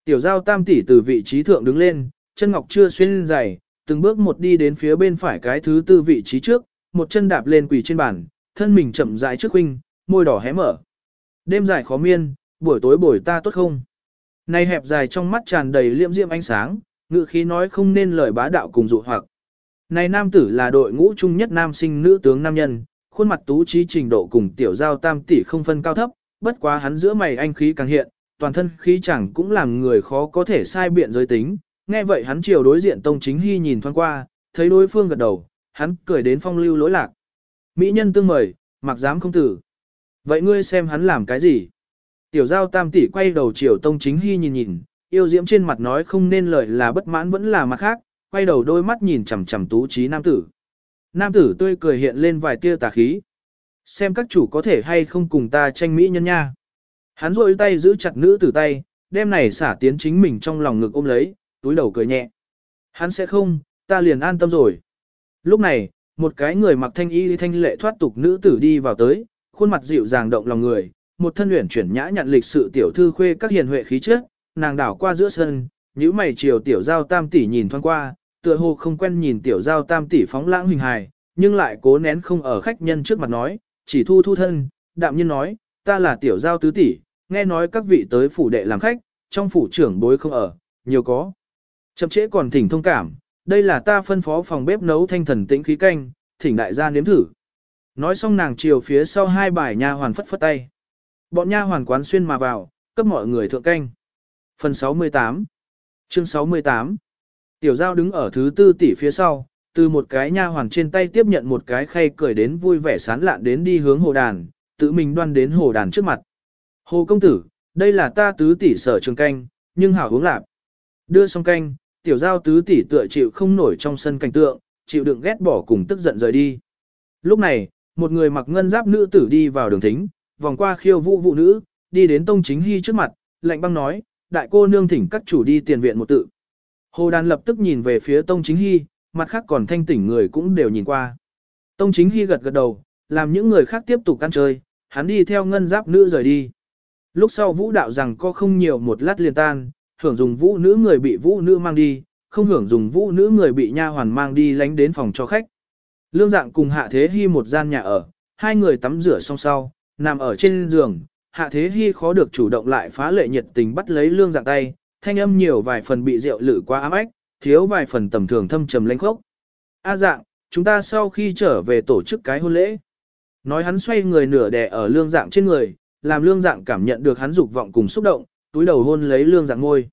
Tiểu giao tam tỷ từ vị trí thượng đứng lên, chân ngọc chưa xuyên giày, từng bước một đi đến phía bên phải cái thứ tư vị trí trước, một chân đạp lên quỳ trên bàn, thân mình chậm rãi trước huynh, môi đỏ hé mở. Đêm dài khó miên, buổi tối buổi ta tốt không? Này hẹp dài trong mắt tràn đầy liễm diễm ánh sáng, ngự khí nói không nên lời bá đạo cùng dụ hoặc. Này nam tử là đội ngũ trung nhất nam sinh nữ tướng nam nhân, khuôn mặt tú trí trình độ cùng tiểu giao tam tỷ không phân cao thấp, bất quá hắn giữa mày anh khí càng hiện, toàn thân khí chẳng cũng làm người khó có thể sai biện giới tính. Nghe vậy hắn chiều đối diện Tông Chính Hy nhìn thoáng qua, thấy đối phương gật đầu, hắn cười đến phong lưu lỗi lạc. Mỹ nhân tương mời, mặc dám không tử. Vậy ngươi xem hắn làm cái gì? Tiểu giao tam tỷ quay đầu chiều Tông Chính Hy nhìn nhìn, yêu diễm trên mặt nói không nên lời là bất mãn vẫn là mặt khác, quay đầu đôi mắt nhìn chằm chằm tú trí nam tử. Nam tử tươi cười hiện lên vài tia tà khí. Xem các chủ có thể hay không cùng ta tranh mỹ nhân nha. Hắn rôi tay giữ chặt nữ tử tay, đem này xả tiến chính mình trong lòng ngực ôm lấy, túi đầu cười nhẹ. Hắn sẽ không, ta liền an tâm rồi. Lúc này, một cái người mặc thanh y thanh lệ thoát tục nữ tử đi vào tới, khuôn mặt dịu dàng động lòng người, một thân luyện chuyển nhã nhận lịch sự tiểu thư khuê các hiền huệ khí trước nàng đảo qua giữa sân, nhíu mày chiều tiểu giao tam tỷ nhìn thoáng qua, tựa hồ không quen nhìn tiểu giao tam tỷ phóng lãng hình hài, nhưng lại cố nén không ở khách nhân trước mặt nói, chỉ thu thu thân, đạm nhiên nói, ta là tiểu giao tứ tỷ, nghe nói các vị tới phủ đệ làm khách, trong phủ trưởng bối không ở, nhiều có. Chậm trễ còn thỉnh thông cảm, đây là ta phân phó phòng bếp nấu thanh thần tĩnh khí canh, thỉnh đại gia nếm thử. Nói xong nàng chiều phía sau hai bài nha hoàn phất phất tay. Bọn nha hoàn quán xuyên mà vào, cấp mọi người thượng canh. Phần 68 Chương 68 Tiểu giao đứng ở thứ tư tỷ phía sau, từ một cái nha hoàn trên tay tiếp nhận một cái khay cười đến vui vẻ sán lạn đến đi hướng hồ đàn, tự mình đoan đến hồ đàn trước mặt. Hồ công tử, đây là ta tứ tỷ sở trường canh, nhưng hảo uống lạp. Đưa xong canh, tiểu giao tứ tỷ tựa chịu không nổi trong sân cảnh tượng, chịu đựng ghét bỏ cùng tức giận rời đi. Lúc này, một người mặc ngân giáp nữ tử đi vào đường thính, vòng qua khiêu vũ vụ nữ, đi đến tông chính hy trước mặt, lạnh băng nói, đại cô nương thỉnh các chủ đi tiền viện một tự. Hồ đàn lập tức nhìn về phía tông chính hy, mặt khác còn thanh tỉnh người cũng đều nhìn qua. Tông chính hy gật gật đầu, làm những người khác tiếp tục ăn chơi, hắn đi theo ngân giáp nữ rời đi. Lúc sau vũ đạo rằng có không nhiều một lát liền tan, hưởng dùng vũ nữ người bị vũ nữ mang đi, không hưởng dùng vũ nữ người bị nha hoàn mang đi lánh đến phòng cho khách. Lương dạng cùng hạ thế hy một gian nhà ở, hai người tắm rửa xong sau, nằm ở trên giường, hạ thế hy khó được chủ động lại phá lệ nhiệt tình bắt lấy lương dạng tay, thanh âm nhiều vài phần bị rượu lử qua ám ách, thiếu vài phần tầm thường thâm trầm lãnh khốc. A dạng, chúng ta sau khi trở về tổ chức cái hôn lễ. Nói hắn xoay người nửa đè ở lương dạng trên người, làm lương dạng cảm nhận được hắn dục vọng cùng xúc động, túi đầu hôn lấy lương dạng ngôi.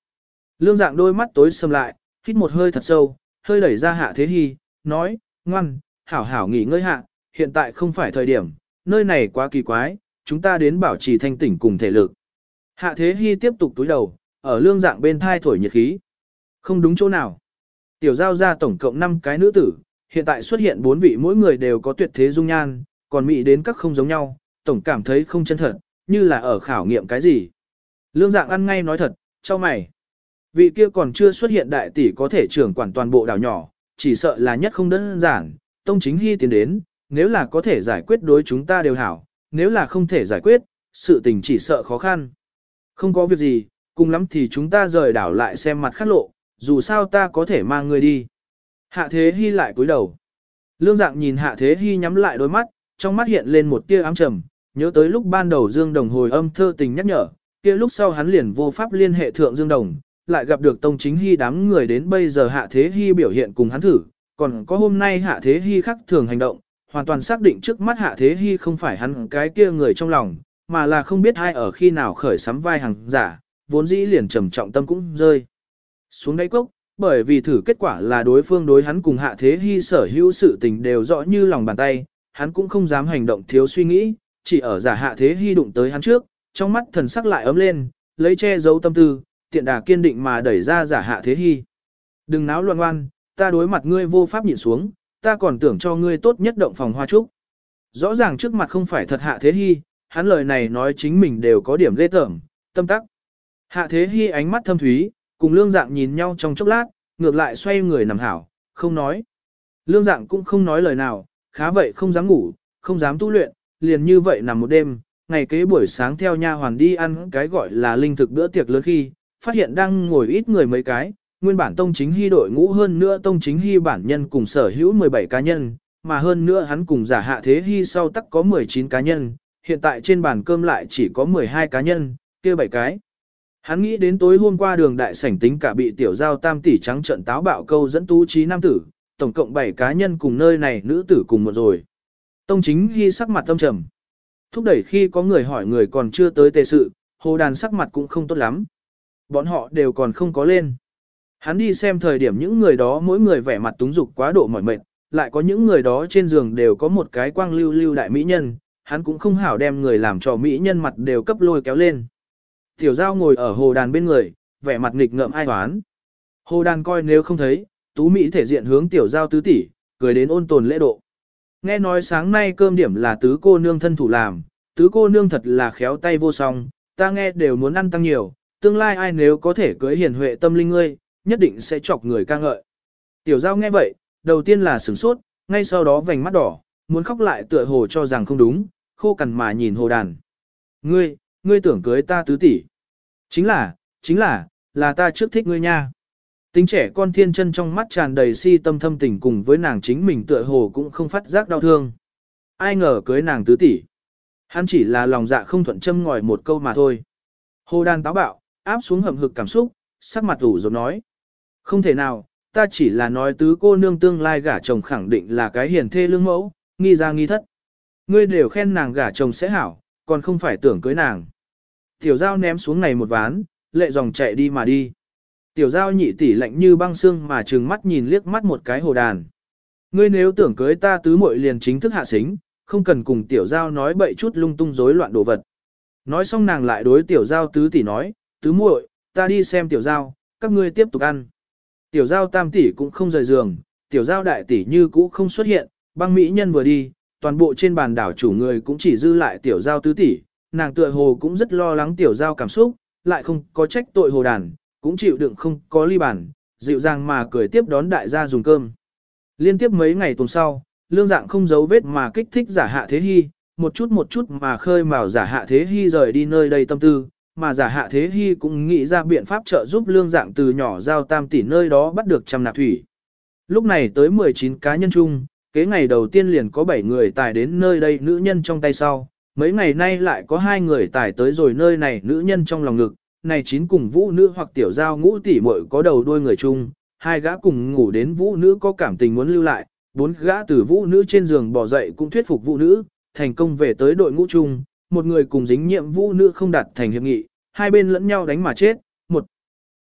Lương dạng đôi mắt tối sầm lại, hít một hơi thật sâu, hơi đẩy ra hạ thế hy, nói, ngoan, hảo hảo nghỉ ngơi hạ, hiện tại không phải thời điểm, nơi này quá kỳ quái, chúng ta đến bảo trì thanh tỉnh cùng thể lực. Hạ thế hy tiếp tục túi đầu, ở lương dạng bên thai thổi nhiệt khí. Không đúng chỗ nào. Tiểu giao ra tổng cộng 5 cái nữ tử, hiện tại xuất hiện 4 vị mỗi người đều có tuyệt thế dung nhan, còn mị đến các không giống nhau, tổng cảm thấy không chân thật, như là ở khảo nghiệm cái gì. Lương dạng ăn ngay nói thật, cho mày. Vị kia còn chưa xuất hiện đại tỷ có thể trưởng quản toàn bộ đảo nhỏ, chỉ sợ là nhất không đơn giản, tông chính hy tiến đến, nếu là có thể giải quyết đối chúng ta đều hảo, nếu là không thể giải quyết, sự tình chỉ sợ khó khăn. Không có việc gì, cùng lắm thì chúng ta rời đảo lại xem mặt khác lộ, dù sao ta có thể mang người đi. Hạ Thế Hy lại cúi đầu. Lương dạng nhìn Hạ Thế Hy nhắm lại đôi mắt, trong mắt hiện lên một tia ám trầm, nhớ tới lúc ban đầu Dương Đồng hồi âm thơ tình nhắc nhở, kia lúc sau hắn liền vô pháp liên hệ thượng Dương Đồng, lại gặp được Tông Chính Hy đám người đến bây giờ Hạ Thế Hy biểu hiện cùng hắn thử, còn có hôm nay Hạ Thế Hy khắc thường hành động, hoàn toàn xác định trước mắt Hạ Thế Hy không phải hắn cái kia người trong lòng, mà là không biết ai ở khi nào khởi sắm vai hàng giả, vốn dĩ liền trầm trọng tâm cũng rơi. Xuống đáy cốc, bởi vì thử kết quả là đối phương đối hắn cùng Hạ Thế Hy sở hữu sự tình đều rõ như lòng bàn tay, hắn cũng không dám hành động thiếu suy nghĩ, chỉ ở giả Hạ Thế Hy đụng tới hắn trước, trong mắt thần sắc lại ấm lên, lấy che giấu tâm tư, tiện đà kiên định mà đẩy ra giả Hạ Thế Hy. Đừng náo loạn ngoan, ta đối mặt ngươi vô pháp nhịn xuống, ta còn tưởng cho ngươi tốt nhất động phòng hoa trúc. Rõ ràng trước mặt không phải thật Hạ Thế Hy, hắn lời này nói chính mình đều có điểm lê tởm, tâm tắc. Hạ Thế Hy ánh mắt thâm thúy, cùng lương dạng nhìn nhau trong chốc lát, ngược lại xoay người nằm hảo, không nói. Lương dạng cũng không nói lời nào, khá vậy không dám ngủ, không dám tu luyện, liền như vậy nằm một đêm, ngày kế buổi sáng theo nha hoàn đi ăn cái gọi là linh thực bữa tiệc lớn khi, phát hiện đang ngồi ít người mấy cái, nguyên bản tông chính hy đội ngũ hơn nữa tông chính hy bản nhân cùng sở hữu 17 cá nhân, mà hơn nữa hắn cùng giả hạ thế hy sau tắc có 19 cá nhân, hiện tại trên bàn cơm lại chỉ có 12 cá nhân, kia 7 cái. Hắn nghĩ đến tối hôm qua đường đại sảnh tính cả bị tiểu giao tam tỷ trắng trận táo bạo câu dẫn tú trí nam tử, tổng cộng 7 cá nhân cùng nơi này nữ tử cùng một rồi. Tông chính hy sắc mặt tâm trầm. Thúc đẩy khi có người hỏi người còn chưa tới tề sự, hồ đàn sắc mặt cũng không tốt lắm. Bọn họ đều còn không có lên. Hắn đi xem thời điểm những người đó mỗi người vẻ mặt túng dục quá độ mỏi mệt, lại có những người đó trên giường đều có một cái quang lưu lưu đại mỹ nhân, hắn cũng không hảo đem người làm cho mỹ nhân mặt đều cấp lôi kéo lên. Tiểu giao ngồi ở hồ đàn bên người, vẻ mặt nghịch ngợm ai toán. Hồ đàn coi nếu không thấy, tú mỹ thể diện hướng tiểu giao tứ tỷ, cười đến ôn tồn lễ độ. Nghe nói sáng nay cơm điểm là tứ cô nương thân thủ làm, tứ cô nương thật là khéo tay vô song, ta nghe đều muốn ăn tăng nhiều, tương lai ai nếu có thể cưới hiền huệ tâm linh ngươi, nhất định sẽ chọc người ca ngợi. Tiểu giao nghe vậy, đầu tiên là sửng sốt, ngay sau đó vành mắt đỏ, muốn khóc lại tựa hồ cho rằng không đúng, khô cằn mà nhìn hồ đàn. Ngươi, ngươi tưởng cưới ta tứ tỷ. Chính là, chính là, là ta trước thích ngươi nha. Tính trẻ con thiên chân trong mắt tràn đầy si tâm thâm tình cùng với nàng chính mình tựa hồ cũng không phát giác đau thương. Ai ngờ cưới nàng tứ tỷ. Hắn chỉ là lòng dạ không thuận châm ngòi một câu mà thôi. Hồ đàn táo bạo, áp xuống hầm hực cảm xúc, sắc mặt ủ rồi nói. Không thể nào, ta chỉ là nói tứ cô nương tương lai gả chồng khẳng định là cái hiền thê lương mẫu, nghi ra nghi thất. Ngươi đều khen nàng gả chồng sẽ hảo, còn không phải tưởng cưới nàng. Tiểu giao ném xuống này một ván, lệ dòng chạy đi mà đi. Tiểu giao nhị tỷ lạnh như băng xương mà trừng mắt nhìn liếc mắt một cái hồ đàn. Ngươi nếu tưởng cưới ta tứ muội liền chính thức hạ xính, không cần cùng tiểu giao nói bậy chút lung tung rối loạn đồ vật. Nói xong nàng lại đối tiểu giao tứ tỷ nói, tứ muội, ta đi xem tiểu giao, các ngươi tiếp tục ăn. Tiểu giao tam tỷ cũng không rời giường, tiểu giao đại tỷ như cũ không xuất hiện, băng mỹ nhân vừa đi, toàn bộ trên bàn đảo chủ người cũng chỉ dư lại tiểu giao tứ tỷ, nàng tựa hồ cũng rất lo lắng tiểu giao cảm xúc, lại không có trách tội hồ đàn, cũng chịu đựng không có ly bản, dịu dàng mà cười tiếp đón đại gia dùng cơm. Liên tiếp mấy ngày tuần sau, lương dạng không giấu vết mà kích thích giả hạ thế hy, một chút một chút mà khơi mào giả hạ thế hy rời đi nơi đây tâm tư, mà giả hạ thế hy cũng nghĩ ra biện pháp trợ giúp lương dạng từ nhỏ giao tam tỷ nơi đó bắt được trăm nạp thủy. Lúc này tới 19 cá nhân chung, kế ngày đầu tiên liền có 7 người tài đến nơi đây nữ nhân trong tay sau, mấy ngày nay lại có hai người tài tới rồi nơi này nữ nhân trong lòng ngực, này chín cùng vũ nữ hoặc tiểu giao ngũ tỷ muội có đầu đuôi người chung, hai gã cùng ngủ đến vũ nữ có cảm tình muốn lưu lại, bốn gã từ vũ nữ trên giường bỏ dậy cũng thuyết phục vũ nữ, thành công về tới đội ngũ chung, một người cùng dính nhiệm vũ nữ không đạt thành hiệp nghị, hai bên lẫn nhau đánh mà chết, một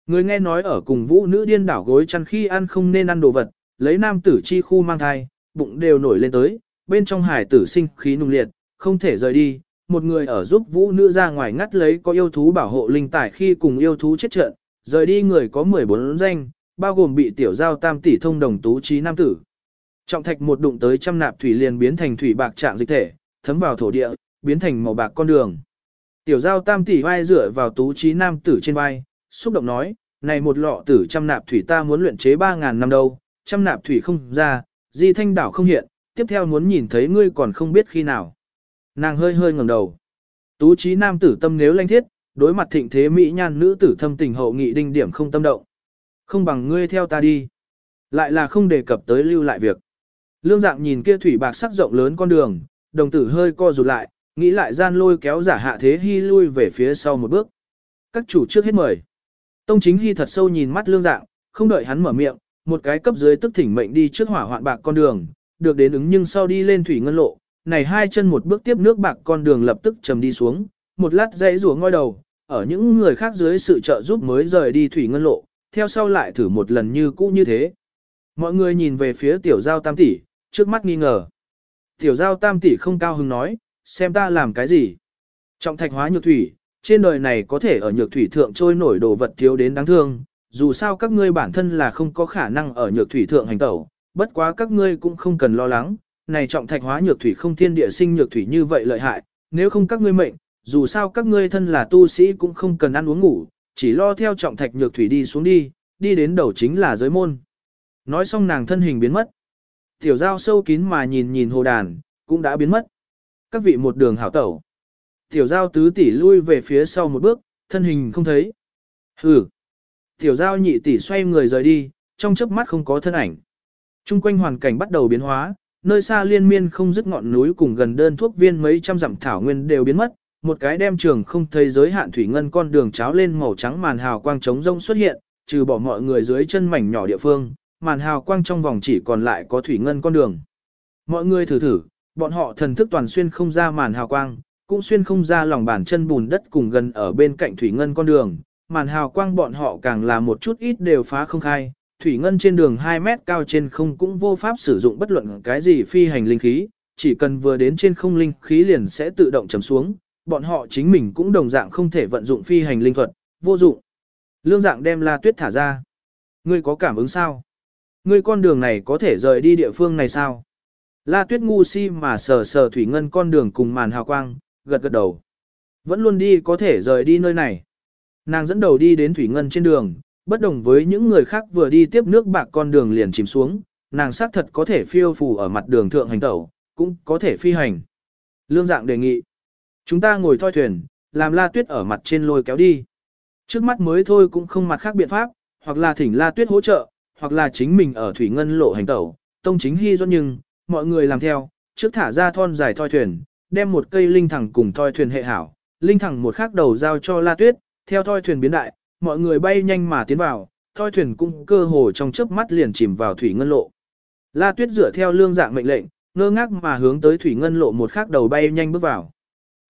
người nghe nói ở cùng vũ nữ điên đảo gối chăn khi ăn không nên ăn đồ vật, lấy nam tử chi khu mang thai, bụng đều nổi lên tới, bên trong hải tử sinh khí nung liệt, không thể rời đi, một người ở giúp vũ nữ ra ngoài ngắt lấy có yêu thú bảo hộ linh tải khi cùng yêu thú chết trận, rời đi người có 14 danh, bao gồm bị tiểu giao tam tỷ thông đồng tú trí nam tử. Trọng thạch một đụng tới trăm nạp thủy liền biến thành thủy bạc trạng dịch thể, thấm vào thổ địa, biến thành màu bạc con đường. Tiểu giao tam tỷ vai dựa vào tú trí nam tử trên vai, xúc động nói, này một lọ tử trăm nạp thủy ta muốn luyện chế 3.000 năm đâu, trăm nạp thủy không ra, di thanh đảo không hiện, tiếp theo muốn nhìn thấy ngươi còn không biết khi nào. Nàng hơi hơi ngẩng đầu. Tú trí nam tử tâm nếu lanh thiết, đối mặt thịnh thế mỹ nhan nữ tử thâm tình hậu nghị đinh điểm không tâm động. Không bằng ngươi theo ta đi. Lại là không đề cập tới lưu lại việc. Lương dạng nhìn kia thủy bạc sắc rộng lớn con đường, đồng tử hơi co rụt lại, nghĩ lại gian lôi kéo giả hạ thế hy lui về phía sau một bước. Các chủ trước hết mời. Tông chính hy thật sâu nhìn mắt lương dạng, không đợi hắn mở miệng, một cái cấp dưới tức thỉnh mệnh đi trước hỏa hoạn bạc con đường, được đến ứng nhưng sau đi lên thủy ngân lộ, này hai chân một bước tiếp nước bạc con đường lập tức trầm đi xuống, một lát dãy rùa ngoi đầu, ở những người khác dưới sự trợ giúp mới rời đi thủy ngân lộ, theo sau lại thử một lần như cũ như thế. Mọi người nhìn về phía tiểu giao tam tỷ, trước mắt nghi ngờ. Tiểu giao tam tỷ không cao hứng nói, xem ta làm cái gì. Trọng thạch hóa nhược thủy, trên đời này có thể ở nhược thủy thượng trôi nổi đồ vật thiếu đến đáng thương, dù sao các ngươi bản thân là không có khả năng ở nhược thủy thượng hành tẩu, bất quá các ngươi cũng không cần lo lắng, này trọng thạch hóa nhược thủy không thiên địa sinh nhược thủy như vậy lợi hại, nếu không các ngươi mệnh, dù sao các ngươi thân là tu sĩ cũng không cần ăn uống ngủ, chỉ lo theo trọng thạch nhược thủy đi xuống đi, đi đến đầu chính là giới môn. Nói xong nàng thân hình biến mất. Tiểu giao sâu kín mà nhìn nhìn hồ đàn, cũng đã biến mất. Các vị một đường hảo tẩu. Tiểu giao tứ tỷ lui về phía sau một bước, thân hình không thấy. Hừ. Tiểu giao nhị tỷ xoay người rời đi, trong chớp mắt không có thân ảnh. Trung quanh hoàn cảnh bắt đầu biến hóa, nơi xa liên miên không dứt ngọn núi cùng gần đơn thuốc viên mấy trăm dặm thảo nguyên đều biến mất, một cái đem trường không thấy giới hạn thủy ngân con đường cháo lên màu trắng màn hào quang trống rông xuất hiện, trừ bỏ mọi người dưới chân mảnh nhỏ địa phương, màn hào quang trong vòng chỉ còn lại có thủy ngân con đường. Mọi người thử thử, bọn họ thần thức toàn xuyên không ra màn hào quang, cũng xuyên không ra lòng bàn chân bùn đất cùng gần ở bên cạnh thủy ngân con đường, màn hào quang bọn họ càng là một chút ít đều phá không khai, thủy ngân trên đường 2 mét cao trên không cũng vô pháp sử dụng bất luận cái gì phi hành linh khí, chỉ cần vừa đến trên không linh khí liền sẽ tự động chấm xuống, bọn họ chính mình cũng đồng dạng không thể vận dụng phi hành linh thuật, vô dụng. Lương dạng đem La Tuyết thả ra. Ngươi có cảm ứng sao? Ngươi con đường này có thể rời đi địa phương này sao? La Tuyết ngu si mà sờ sờ thủy ngân con đường cùng màn hào quang, gật gật đầu. Vẫn luôn đi có thể rời đi nơi này. Nàng dẫn đầu đi đến thủy ngân trên đường, bất đồng với những người khác vừa đi tiếp nước bạc con đường liền chìm xuống, nàng xác thật có thể phiêu phù ở mặt đường thượng hành tẩu, cũng có thể phi hành. Lương dạng đề nghị. Chúng ta ngồi thoi thuyền, làm la tuyết ở mặt trên lôi kéo đi. Trước mắt mới thôi cũng không mặt khác biện pháp, hoặc là thỉnh la tuyết hỗ trợ, hoặc là chính mình ở thủy ngân lộ hành tẩu, tông chính hy do nhưng, mọi người làm theo, trước thả ra thon dài thoi thuyền, đem một cây linh thẳng cùng thoi thuyền hệ hảo, linh thẳng một khắc đầu giao cho la tuyết, theo thoi thuyền biến đại, mọi người bay nhanh mà tiến vào, thoi thuyền cũng cơ hồ trong chớp mắt liền chìm vào thủy ngân lộ. La tuyết dựa theo lương dạng mệnh lệnh, ngơ ngác mà hướng tới thủy ngân lộ một khắc đầu bay nhanh bước vào.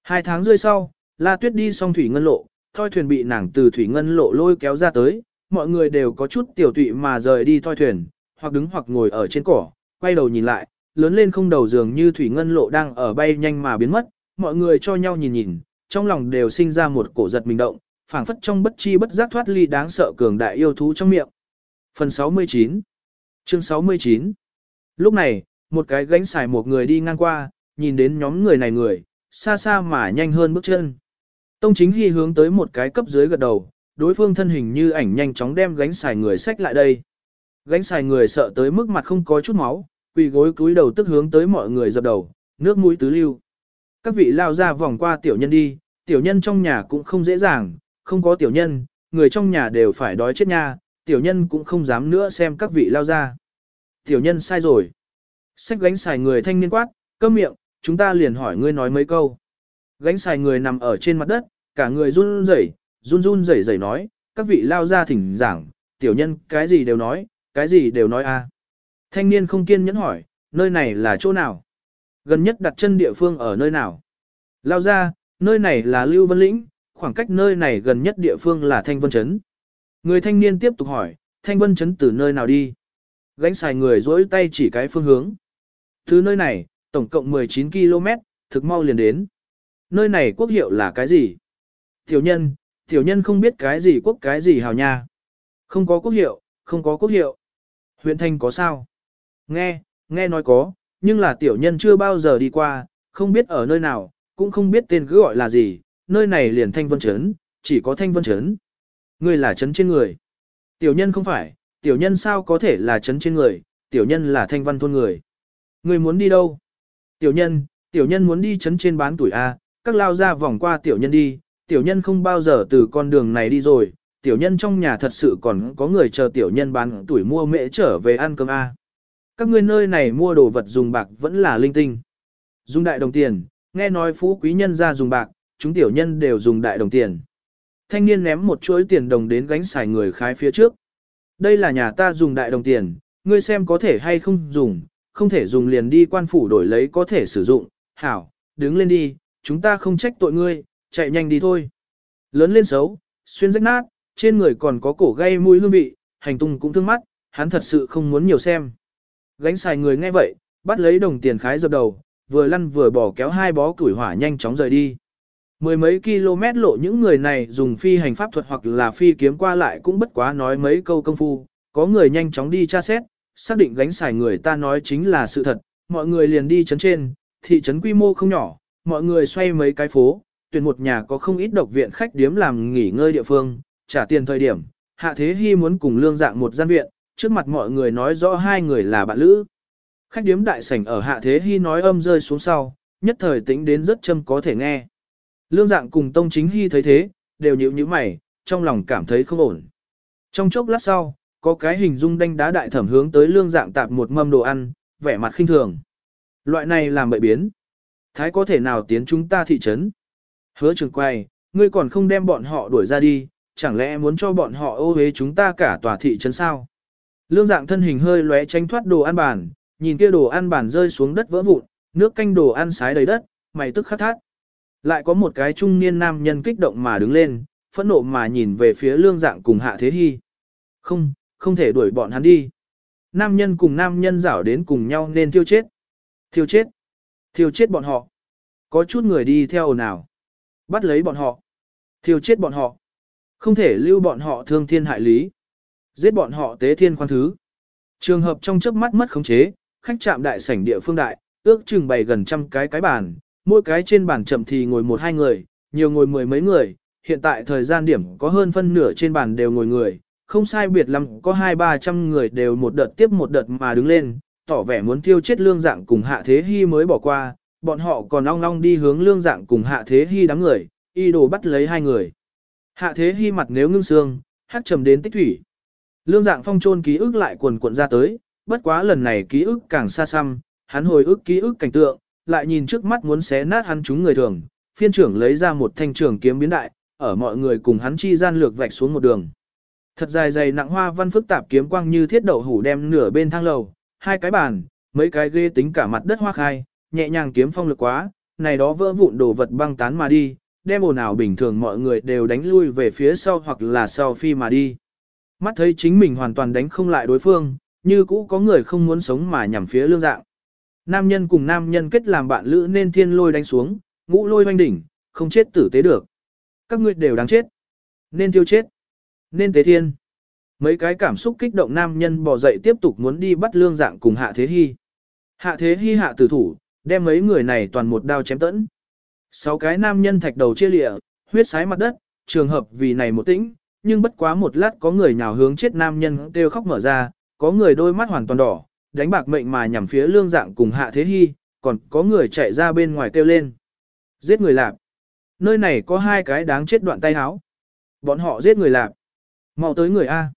Hai tháng rưỡi sau, La Tuyết đi xong thủy ngân lộ, thoi thuyền bị nàng từ thủy ngân lộ lôi kéo ra tới, mọi người đều có chút tiểu tụy mà rời đi thoi thuyền, hoặc đứng hoặc ngồi ở trên cỏ, quay đầu nhìn lại, lớn lên không đầu dường như thủy ngân lộ đang ở bay nhanh mà biến mất, mọi người cho nhau nhìn nhìn, trong lòng đều sinh ra một cổ giật mình động, phảng phất trong bất chi bất giác thoát ly đáng sợ cường đại yêu thú trong miệng. Phần 69 Chương 69 Lúc này, một cái gánh xài một người đi ngang qua, nhìn đến nhóm người này người, xa xa mà nhanh hơn bước chân. Tông chính hy hướng tới một cái cấp dưới gật đầu, đối phương thân hình như ảnh nhanh chóng đem gánh xài người xách lại đây. Gánh xài người sợ tới mức mặt không có chút máu, quỳ gối cúi đầu tức hướng tới mọi người dập đầu, nước mũi tứ lưu. Các vị lao ra vòng qua tiểu nhân đi, tiểu nhân trong nhà cũng không dễ dàng, không có tiểu nhân, người trong nhà đều phải đói chết nha, tiểu nhân cũng không dám nữa xem các vị lao ra. Tiểu nhân sai rồi. Xách gánh xài người thanh niên quát, câm miệng, chúng ta liền hỏi ngươi nói mấy câu. Gánh xài người nằm ở trên mặt đất, cả người run rẩy, run run rẩy rẩy nói, các vị lao ra thỉnh giảng, tiểu nhân cái gì đều nói, cái gì đều nói a. Thanh niên không kiên nhẫn hỏi, nơi này là chỗ nào? Gần nhất đặt chân địa phương ở nơi nào? Lao ra, nơi này là Lưu Vân Lĩnh, khoảng cách nơi này gần nhất địa phương là Thanh Vân Trấn. Người thanh niên tiếp tục hỏi, Thanh Vân Trấn từ nơi nào đi? Gánh xài người dối tay chỉ cái phương hướng. Từ nơi này, tổng cộng 19 km, thực mau liền đến. Nơi này quốc hiệu là cái gì? Tiểu nhân, tiểu nhân không biết cái gì quốc cái gì hào nha. Không có quốc hiệu, không có quốc hiệu. Huyện Thanh có sao? Nghe, Nghe nói có, nhưng là tiểu nhân chưa bao giờ đi qua, không biết ở nơi nào, cũng không biết tên cứ gọi là gì, nơi này liền thanh vân chấn, chỉ có thanh vân chấn. Ngươi là chấn trên người. Tiểu nhân không phải, tiểu nhân sao có thể là chấn trên người, tiểu nhân là thanh văn thôn người. Ngươi muốn đi đâu? Tiểu nhân, tiểu nhân muốn đi chấn trên bán tuổi A, các lao ra vòng qua tiểu nhân đi, tiểu nhân không bao giờ từ con đường này đi rồi, tiểu nhân trong nhà thật sự còn có người chờ tiểu nhân bán tuổi mua mễ trở về ăn cơm A. Các ngươi nơi này mua đồ vật dùng bạc vẫn là linh tinh. Dùng đại đồng tiền, nghe nói phú quý nhân ra dùng bạc, chúng tiểu nhân đều dùng đại đồng tiền. Thanh niên ném một chuỗi tiền đồng đến gánh xài người khái phía trước. Đây là nhà ta dùng đại đồng tiền, ngươi xem có thể hay không dùng, không thể dùng liền đi quan phủ đổi lấy có thể sử dụng. Hảo, đứng lên đi, chúng ta không trách tội ngươi, chạy nhanh đi thôi. Lớn lên xấu, xuyên rách nát, trên người còn có cổ gây mùi hương vị, hành tung cũng thương mắt, hắn thật sự không muốn nhiều xem. Gánh xài người nghe vậy, bắt lấy đồng tiền khái dập đầu, vừa lăn vừa bỏ kéo hai bó củi hỏa nhanh chóng rời đi. Mười mấy km lộ những người này dùng phi hành pháp thuật hoặc là phi kiếm qua lại cũng bất quá nói mấy câu công phu, có người nhanh chóng đi tra xét, xác định gánh xài người ta nói chính là sự thật, mọi người liền đi chấn trên, thị trấn quy mô không nhỏ, mọi người xoay mấy cái phố, tuyển một nhà có không ít độc viện khách điếm làm nghỉ ngơi địa phương, trả tiền thời điểm, Hạ Thế Hy muốn cùng lương dạng một gian viện, trước mặt mọi người nói rõ hai người là bạn lữ. Khách điếm đại sảnh ở Hạ Thế Hy nói âm rơi xuống sau, nhất thời tính đến rất châm có thể nghe. Lương dạng cùng Tông Chính Hy thấy thế, đều nhíu nhíu mày, trong lòng cảm thấy không ổn. Trong chốc lát sau, có cái hình dung đanh đá đại thẩm hướng tới lương dạng tạp một mâm đồ ăn, vẻ mặt khinh thường. Loại này làm bậy biến. Thái có thể nào tiến chúng ta thị trấn? Hứa trường quay, ngươi còn không đem bọn họ đuổi ra đi, chẳng lẽ muốn cho bọn họ ô hế chúng ta cả tòa thị trấn sao? Lương dạng thân hình hơi lóe tránh thoát đồ ăn bàn, nhìn kia đồ ăn bàn rơi xuống đất vỡ vụn, nước canh đồ ăn sái đầy đất, mày tức khát thát. Lại có một cái trung niên nam nhân kích động mà đứng lên, phẫn nộ mà nhìn về phía lương dạng cùng hạ thế hy. Không, không thể đuổi bọn hắn đi. Nam nhân cùng nam nhân rảo đến cùng nhau nên thiêu chết. Thiêu chết. Thiêu chết bọn họ. Có chút người đi theo nào. Bắt lấy bọn họ. Thiêu chết bọn họ. Không thể lưu bọn họ thương thiên hại lý. Giết bọn họ tế thiên khoan thứ. Trường hợp trong chớp mắt mất khống chế, khách trạm đại sảnh địa phương đại, ước chừng bày gần trăm cái cái bàn, mỗi cái trên bàn chậm thì ngồi một hai người, nhiều ngồi mười mấy người, hiện tại thời gian điểm có hơn phân nửa trên bàn đều ngồi người, không sai biệt lắm có hai ba trăm người đều một đợt tiếp một đợt mà đứng lên, tỏ vẻ muốn tiêu chết lương dạng cùng hạ thế hy mới bỏ qua, bọn họ còn long long đi hướng lương dạng cùng hạ thế hy đám người, y đồ bắt lấy hai người. Hạ thế hy mặt nếu ngưng xương, hát trầm đến tích thủy. Lương dạng phong trôn ký ức lại quần cuộn ra tới, bất quá lần này ký ức càng xa xăm, hắn hồi ức ký ức cảnh tượng, lại nhìn trước mắt muốn xé nát hắn chúng người thường, phiên trưởng lấy ra một thanh trường kiếm biến đại, ở mọi người cùng hắn chi gian lược vạch xuống một đường. Thật dài dày nặng hoa văn phức tạp kiếm quang như thiết đậu hủ đem nửa bên thang lầu, hai cái bàn, mấy cái ghê tính cả mặt đất hoa khai, nhẹ nhàng kiếm phong lực quá, này đó vỡ vụn đồ vật băng tán mà đi, đem ồn ào bình thường mọi người đều đánh lui về phía sau hoặc là sau phi mà đi. Mắt thấy chính mình hoàn toàn đánh không lại đối phương, như cũ có người không muốn sống mà nhằm phía lương dạng. Nam nhân cùng nam nhân kết làm bạn lữ nên thiên lôi đánh xuống, ngũ lôi hoanh đỉnh, không chết tử tế được. Các ngươi đều đáng chết. Nên tiêu chết. Nên tế thiên. Mấy cái cảm xúc kích động nam nhân bỏ dậy tiếp tục muốn đi bắt lương dạng cùng hạ thế hy. Hạ thế hy hạ tử thủ, đem mấy người này toàn một đao chém tẫn. Sáu cái nam nhân thạch đầu chia lịa, huyết sái mặt đất, trường hợp vì này một tĩnh, nhưng bất quá một lát có người nhào hướng chết nam nhân kêu khóc mở ra, có người đôi mắt hoàn toàn đỏ, đánh bạc mệnh mà nhằm phía lương dạng cùng hạ thế hy, còn có người chạy ra bên ngoài kêu lên. Giết người lạp. Nơi này có hai cái đáng chết đoạn tay háo. Bọn họ giết người lạp. mau tới người A.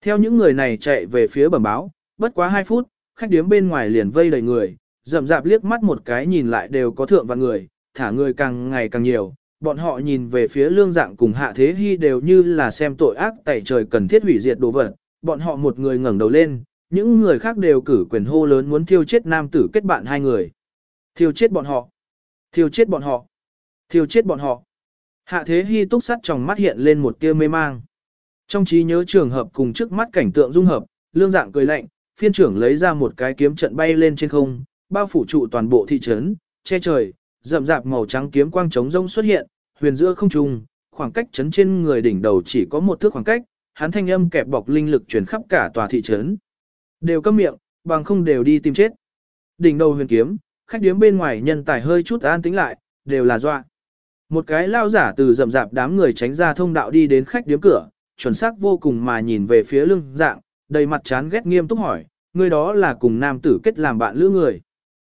Theo những người này chạy về phía bẩm báo, bất quá 2 phút, khách điếm bên ngoài liền vây đầy người, rậm rạp liếc mắt một cái nhìn lại đều có thượng và người, thả người càng ngày càng nhiều. Bọn họ nhìn về phía lương dạng cùng hạ thế hy đều như là xem tội ác tẩy trời cần thiết hủy diệt đồ vật. Bọn họ một người ngẩng đầu lên, những người khác đều cử quyền hô lớn muốn thiêu chết nam tử kết bạn hai người. Thiêu chết bọn họ. Thiêu chết bọn họ. Thiêu chết bọn họ. Hạ thế hy túc sắt trong mắt hiện lên một tia mê mang. Trong trí nhớ trường hợp cùng trước mắt cảnh tượng dung hợp, lương dạng cười lạnh, phiên trưởng lấy ra một cái kiếm trận bay lên trên không, bao phủ trụ toàn bộ thị trấn, che trời, rậm rạp màu trắng kiếm quang trống rông xuất hiện, huyền giữa không trung, khoảng cách chấn trên người đỉnh đầu chỉ có một thước khoảng cách, hắn thanh âm kẹp bọc linh lực truyền khắp cả tòa thị trấn. Đều câm miệng, bằng không đều đi tìm chết, đỉnh đầu huyền kiếm, khách điếm bên ngoài nhân tài hơi chút an tĩnh lại, đều là doa. Một cái lao giả từ rậm rạp đám người tránh ra thông đạo đi đến khách điếm cửa, chuẩn xác vô cùng mà nhìn về phía lưng dạng, đầy mặt chán ghét nghiêm túc hỏi, người đó là cùng nam tử kết làm bạn lữ người.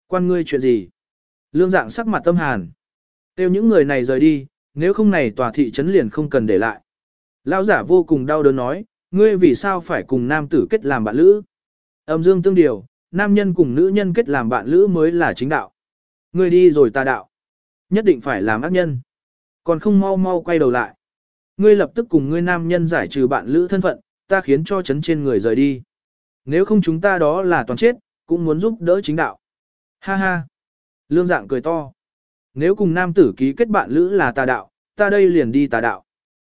Quan ngươi chuyện gì? Lương dạng sắc mặt tâm hàn. Tiêu những người này rời đi, nếu không này tòa thị trấn liền không cần để lại. Lão giả vô cùng đau đớn nói, ngươi vì sao phải cùng nam tử kết làm bạn lữ? Âm dương tương điều, nam nhân cùng nữ nhân kết làm bạn lữ mới là chính đạo. Ngươi đi rồi ta đạo. Nhất định phải làm ác nhân. Còn không mau mau quay đầu lại. Ngươi lập tức cùng ngươi nam nhân giải trừ bạn lữ thân phận, ta khiến cho chấn trên người rời đi. Nếu không chúng ta đó là toàn chết, cũng muốn giúp đỡ chính đạo. Ha ha. Lương dạng cười to. Nếu cùng nam tử ký kết bạn lữ là tà đạo, ta đây liền đi tà đạo.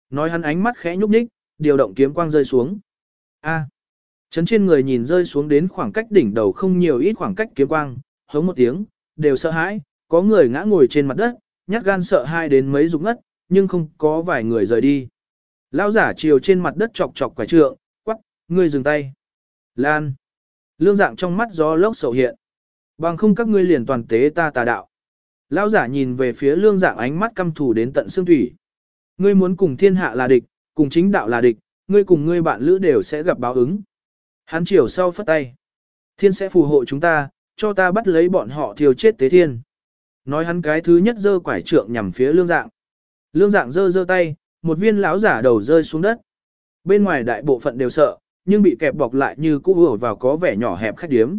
Nói hắn ánh mắt khẽ nhúc nhích, điều động kiếm quang rơi xuống. A. Chấn trên người nhìn rơi xuống đến khoảng cách đỉnh đầu không nhiều ít khoảng cách kiếm quang, hống một tiếng, đều sợ hãi, có người ngã ngồi trên mặt đất, nhát gan sợ hai đến mấy rụng ngất, nhưng không có vài người rời đi. Lão giả chiều trên mặt đất chọc chọc quải trượng, quắc, ngươi dừng tay. Lan. Lương dạng trong mắt gió lốc sầu hiện. Bằng không các ngươi liền toàn tế ta tà đạo. Lão giả nhìn về phía lương dạng ánh mắt căm thù đến tận xương thủy. Ngươi muốn cùng thiên hạ là địch, cùng chính đạo là địch, ngươi cùng ngươi bạn lữ đều sẽ gặp báo ứng. Hắn chiều sau phất tay. Thiên sẽ phù hộ chúng ta, cho ta bắt lấy bọn họ thiêu chết tế thiên. Nói hắn cái thứ nhất giơ quải trượng nhằm phía lương dạng. Lương dạng giơ giơ tay, một viên lão giả đầu rơi xuống đất. Bên ngoài đại bộ phận đều sợ, nhưng bị kẹp bọc lại như cũ ở vào có vẻ nhỏ hẹp khách điếm.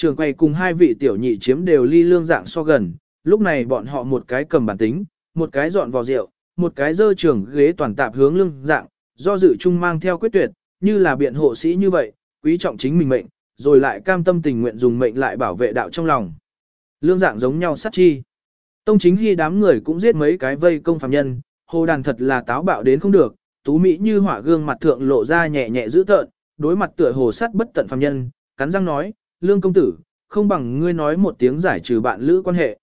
Trường quay cùng hai vị tiểu nhị chiếm đều ly lương dạng so gần, lúc này bọn họ một cái cầm bản tính, một cái dọn vào rượu, một cái dơ trường ghế toàn tạp hướng lương dạng, do dự chung mang theo quyết tuyệt, như là biện hộ sĩ như vậy, quý trọng chính mình mệnh, rồi lại cam tâm tình nguyện dùng mệnh lại bảo vệ đạo trong lòng. Lương dạng giống nhau sát chi. Tông chính hy đám người cũng giết mấy cái vây công phạm nhân, hồ đàn thật là táo bạo đến không được, tú mỹ như hỏa gương mặt thượng lộ ra nhẹ nhẹ dữ tợn, đối mặt tựa hồ sắt bất tận phạm nhân, cắn răng nói, lương công tử, không bằng ngươi nói một tiếng giải trừ bạn lữ quan hệ.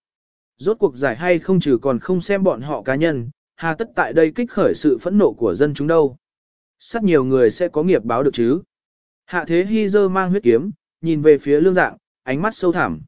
Rốt cuộc giải hay không trừ còn không xem bọn họ cá nhân, hà tất tại đây kích khởi sự phẫn nộ của dân chúng đâu. Sắt nhiều người sẽ có nghiệp báo được chứ. Hạ thế hy dơ mang huyết kiếm, nhìn về phía lương dạng, ánh mắt sâu thẳm.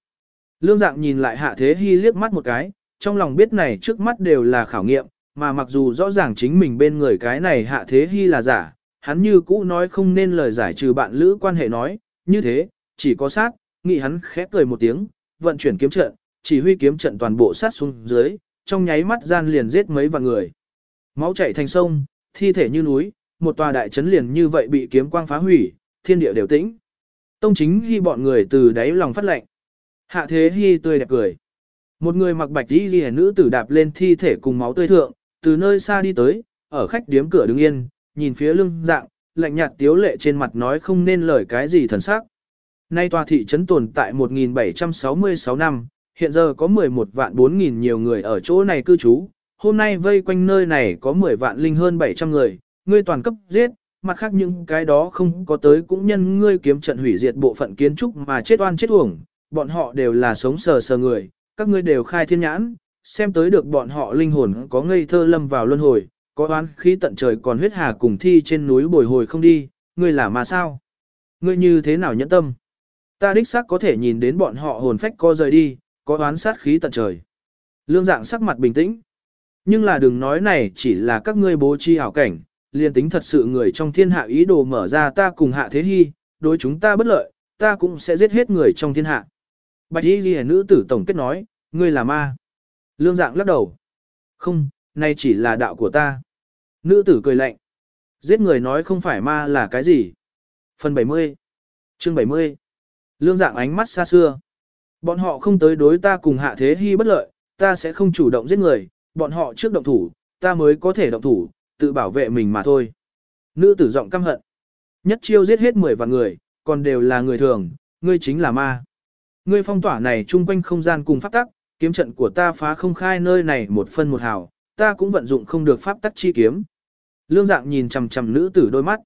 Lương dạng nhìn lại hạ thế hy liếc mắt một cái, trong lòng biết này trước mắt đều là khảo nghiệm, mà mặc dù rõ ràng chính mình bên người cái này hạ thế hy là giả, hắn như cũ nói không nên lời giải trừ bạn lữ quan hệ nói, như thế, chỉ có sát, nghị hắn khép cười một tiếng, vận chuyển kiếm trận, chỉ huy kiếm trận toàn bộ sát xuống dưới, trong nháy mắt gian liền giết mấy vạn người. Máu chảy thành sông, thi thể như núi, một tòa đại trấn liền như vậy bị kiếm quang phá hủy, thiên địa đều tĩnh. Tông chính ghi bọn người từ đáy lòng phát lệnh. Hạ thế hy tươi đẹp cười. Một người mặc bạch y ghi nữ tử đạp lên thi thể cùng máu tươi thượng, từ nơi xa đi tới, ở khách điếm cửa đứng yên, nhìn phía lưng dạng, lạnh nhạt tiếu lệ trên mặt nói không nên lời cái gì thần sắc. Nay tòa thị trấn tồn tại 1766 năm, hiện giờ có 11 vạn 4 nghìn nhiều người ở chỗ này cư trú, hôm nay vây quanh nơi này có 10 vạn linh hơn 700 người, ngươi toàn cấp giết, mặt khác những cái đó không có tới cũng nhân ngươi kiếm trận hủy diệt bộ phận kiến trúc mà chết oan chết uổng, bọn họ đều là sống sờ sờ người, các ngươi đều khai thiên nhãn, xem tới được bọn họ linh hồn có ngây thơ lâm vào luân hồi, có oán khí tận trời còn huyết hà cùng thi trên núi bồi hồi không đi, ngươi là mà sao? Ngươi như thế nào nhẫn tâm? Ta đích xác có thể nhìn đến bọn họ hồn phách co rời đi, có oán sát khí tận trời. Lương dạng sắc mặt bình tĩnh. Nhưng là đừng nói này chỉ là các ngươi bố trí ảo cảnh, liền tính thật sự người trong thiên hạ ý đồ mở ra ta cùng hạ thế hy, đối chúng ta bất lợi, ta cũng sẽ giết hết người trong thiên hạ. Bạch y ghi nữ tử tổng kết nói, ngươi là ma. Lương dạng lắc đầu. Không, này chỉ là đạo của ta. Nữ tử cười lạnh. Giết người nói không phải ma là cái gì. Phần 70. Chương 70. Lương dạng ánh mắt xa xưa. Bọn họ không tới đối ta cùng hạ thế hy bất lợi, ta sẽ không chủ động giết người, bọn họ trước động thủ, ta mới có thể động thủ, tự bảo vệ mình mà thôi. Nữ tử giọng căm hận. Nhất chiêu giết hết 10 vạn người, còn đều là người thường, ngươi chính là ma. Ngươi phong tỏa này chung quanh không gian cùng pháp tắc, kiếm trận của ta phá không khai nơi này một phân một hào, ta cũng vận dụng không được pháp tắc chi kiếm. Lương dạng nhìn chằm chằm nữ tử đôi mắt.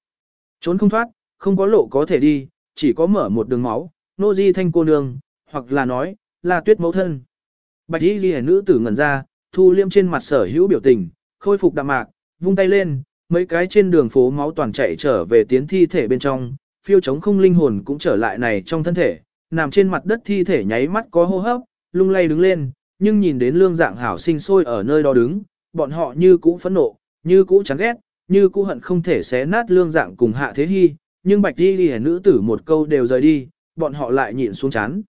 Trốn không thoát, không có lộ có thể đi, chỉ có mở một đường máu, nô di thanh cô nương, hoặc là nói, là tuyết mẫu thân. Bạch y ghi nữ tử ngẩn ra, thu liêm trên mặt sở hữu biểu tình, khôi phục đạm mạc, vung tay lên, mấy cái trên đường phố máu toàn chạy trở về tiến thi thể bên trong, phiêu chống không linh hồn cũng trở lại này trong thân thể, nằm trên mặt đất thi thể nháy mắt có hô hấp, lung lay đứng lên, nhưng nhìn đến lương dạng hảo sinh sôi ở nơi đó đứng, bọn họ như cũ phẫn nộ, như cũ chán ghét, như cũ hận không thể xé nát lương dạng cùng hạ thế hy, nhưng bạch đi ghi nữ tử một câu đều rời đi, bọn họ lại nhịn xuống chán.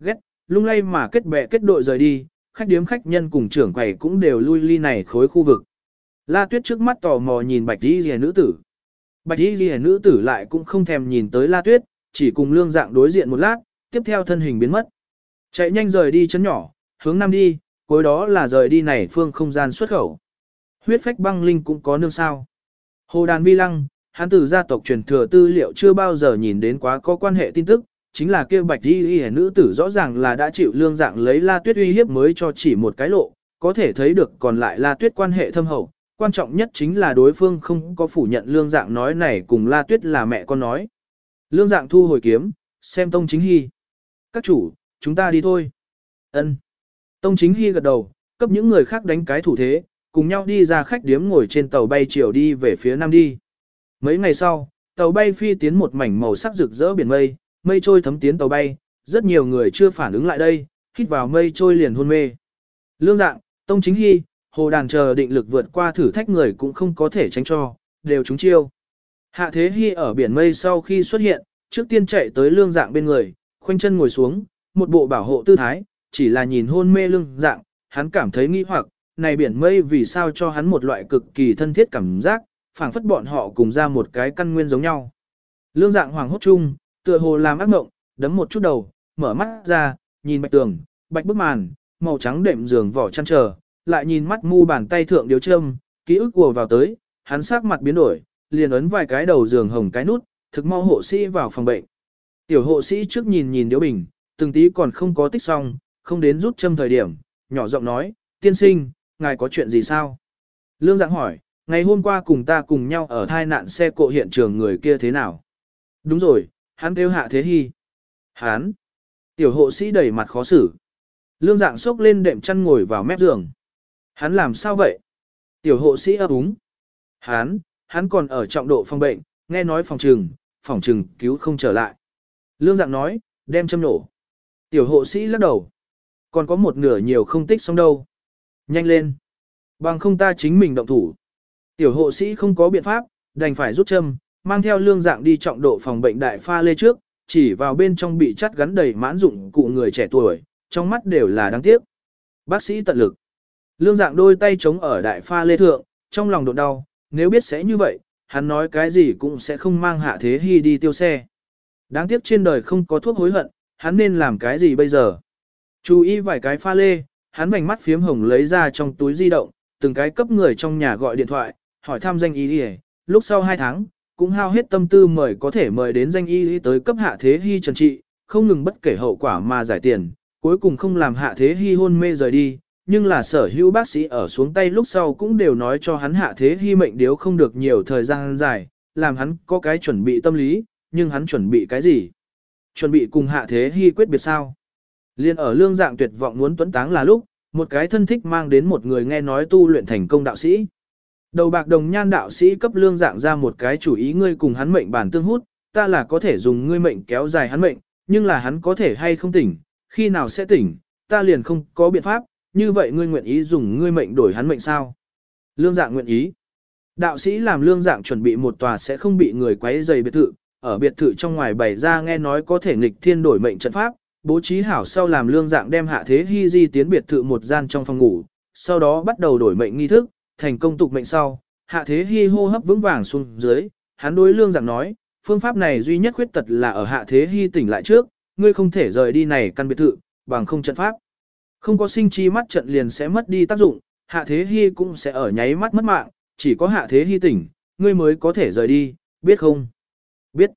Ghét, lung lay mà kết bè kết đội rời đi, khách điếm khách nhân cùng trưởng quầy cũng đều lui ly này khối khu vực. La Tuyết trước mắt tò mò nhìn bạch Y đi nữ tử. Bạch Y đi nữ tử lại cũng không thèm nhìn tới La Tuyết, chỉ cùng lương dạng đối diện một lát, tiếp theo thân hình biến mất. Chạy nhanh rời đi chân nhỏ, hướng nam đi, cuối đó là rời đi này phương không gian xuất khẩu. Huyết phách băng linh cũng có nương sao. Hồ đàn vi lăng, hắn từ gia tộc truyền thừa tư liệu chưa bao giờ nhìn đến quá có quan hệ tin tức, chính là kêu bạch y y nữ tử rõ ràng là đã chịu lương dạng lấy la tuyết uy hiếp mới cho chỉ một cái lộ, có thể thấy được còn lại la tuyết quan hệ thâm hậu, quan trọng nhất chính là đối phương không có phủ nhận lương dạng nói này cùng la tuyết là mẹ con nói. Lương dạng thu hồi kiếm, xem tông chính hy. Các chủ, chúng ta đi thôi. ân Tông chính hy gật đầu, cấp những người khác đánh cái thủ thế, cùng nhau đi ra khách điếm ngồi trên tàu bay chiều đi về phía nam đi. Mấy ngày sau, tàu bay phi tiến một mảnh màu sắc rực rỡ biển mây, mây trôi thấm tiến tàu bay, rất nhiều người chưa phản ứng lại đây, hít vào mây trôi liền hôn mê. Lương dạng, Tông Chính Hy, Hồ Đàn chờ định lực vượt qua thử thách người cũng không có thể tránh cho, đều trúng chiêu. Hạ Thế Hy ở biển mây sau khi xuất hiện, trước tiên chạy tới lương dạng bên người, khoanh chân ngồi xuống, một bộ bảo hộ tư thái, chỉ là nhìn hôn mê lương dạng, hắn cảm thấy nghi hoặc, này biển mây vì sao cho hắn một loại cực kỳ thân thiết cảm giác, phảng phất bọn họ cùng ra một cái căn nguyên giống nhau. Lương dạng hoàng hốt chung, tựa hồ làm ác mộng, đấm một chút đầu, mở mắt ra, nhìn bạch tường, bạch bức màn, màu trắng đệm giường vỏ chăn trở, lại nhìn mắt mu bàn tay thượng điếu châm, ký ức của vào tới, hắn sắc mặt biến đổi, liền ấn vài cái đầu giường hồng cái nút, thực mau hộ sĩ vào phòng bệnh. Tiểu hộ sĩ trước nhìn nhìn điếu bình, từng tí còn không có tích xong, không đến rút châm thời điểm, nhỏ giọng nói, tiên sinh, ngài có chuyện gì sao? Lương dạng hỏi, ngày hôm qua cùng ta cùng nhau ở thai nạn xe cộ hiện trường người kia thế nào? Đúng rồi, hắn kêu hạ thế hy. Hắn. Tiểu hộ sĩ đẩy mặt khó xử. Lương dạng sốc lên đệm chăn ngồi vào mép giường. Hắn làm sao vậy? Tiểu hộ sĩ ấp úng. Hắn, hắn còn ở trọng độ phòng bệnh, nghe nói phòng trừng, phòng trừng cứu không trở lại. Lương dạng nói, đem châm nổ. Tiểu hộ sĩ lắc đầu. Còn có một nửa nhiều không tích xong đâu. Nhanh lên. Bằng không ta chính mình động thủ. Tiểu hộ sĩ không có biện pháp, đành phải rút châm, mang theo lương dạng đi trọng độ phòng bệnh đại pha lê trước, chỉ vào bên trong bị chắt gắn đầy mãn dụng cụ người trẻ tuổi, trong mắt đều là đáng tiếc. Bác sĩ tận lực. Lương dạng đôi tay chống ở đại pha lê thượng, trong lòng đột đau, nếu biết sẽ như vậy, hắn nói cái gì cũng sẽ không mang hạ thế hy đi tiêu xe. Đáng tiếc trên đời không có thuốc hối hận, hắn nên làm cái gì bây giờ? Chú ý vài cái pha lê, hắn vành mắt phiếm hồng lấy ra trong túi di động, từng cái cấp người trong nhà gọi điện thoại, hỏi thăm danh ý đi lúc sau 2 tháng, cũng hao hết tâm tư mời có thể mời đến danh y tới cấp hạ thế hy trần trị, không ngừng bất kể hậu quả mà giải tiền, cuối cùng không làm hạ thế hy hôn mê rời đi, nhưng là sở hữu bác sĩ ở xuống tay lúc sau cũng đều nói cho hắn hạ thế hy mệnh điếu không được nhiều thời gian dài, làm hắn có cái chuẩn bị tâm lý, nhưng hắn chuẩn bị cái gì? Chuẩn bị cùng hạ thế hy quyết biệt sao? Liên ở lương dạng tuyệt vọng muốn tuấn táng là lúc, một cái thân thích mang đến một người nghe nói tu luyện thành công đạo sĩ. Đầu bạc đồng nhan đạo sĩ cấp lương dạng ra một cái chủ ý ngươi cùng hắn mệnh bản tương hút, ta là có thể dùng ngươi mệnh kéo dài hắn mệnh, nhưng là hắn có thể hay không tỉnh, khi nào sẽ tỉnh, ta liền không có biện pháp, như vậy ngươi nguyện ý dùng ngươi mệnh đổi hắn mệnh sao? Lương dạng nguyện ý. Đạo sĩ làm lương dạng chuẩn bị một tòa sẽ không bị người quấy rầy biệt thự, ở biệt thự trong ngoài bày ra nghe nói có thể nghịch thiên đổi mệnh trận pháp, bố trí hảo sau làm lương dạng đem hạ thế hy di tiến biệt thự một gian trong phòng ngủ, sau đó bắt đầu đổi mệnh nghi thức, thành công tục mệnh sau, hạ thế hy hô hấp vững vàng xuống dưới, hắn đối lương dạng nói, phương pháp này duy nhất khuyết tật là ở hạ thế hy tỉnh lại trước, ngươi không thể rời đi này căn biệt thự, bằng không trận pháp. Không có sinh chi mắt trận liền sẽ mất đi tác dụng, hạ thế hy cũng sẽ ở nháy mắt mất mạng, chỉ có hạ thế hy tỉnh, ngươi mới có thể rời đi, biết không? Biết.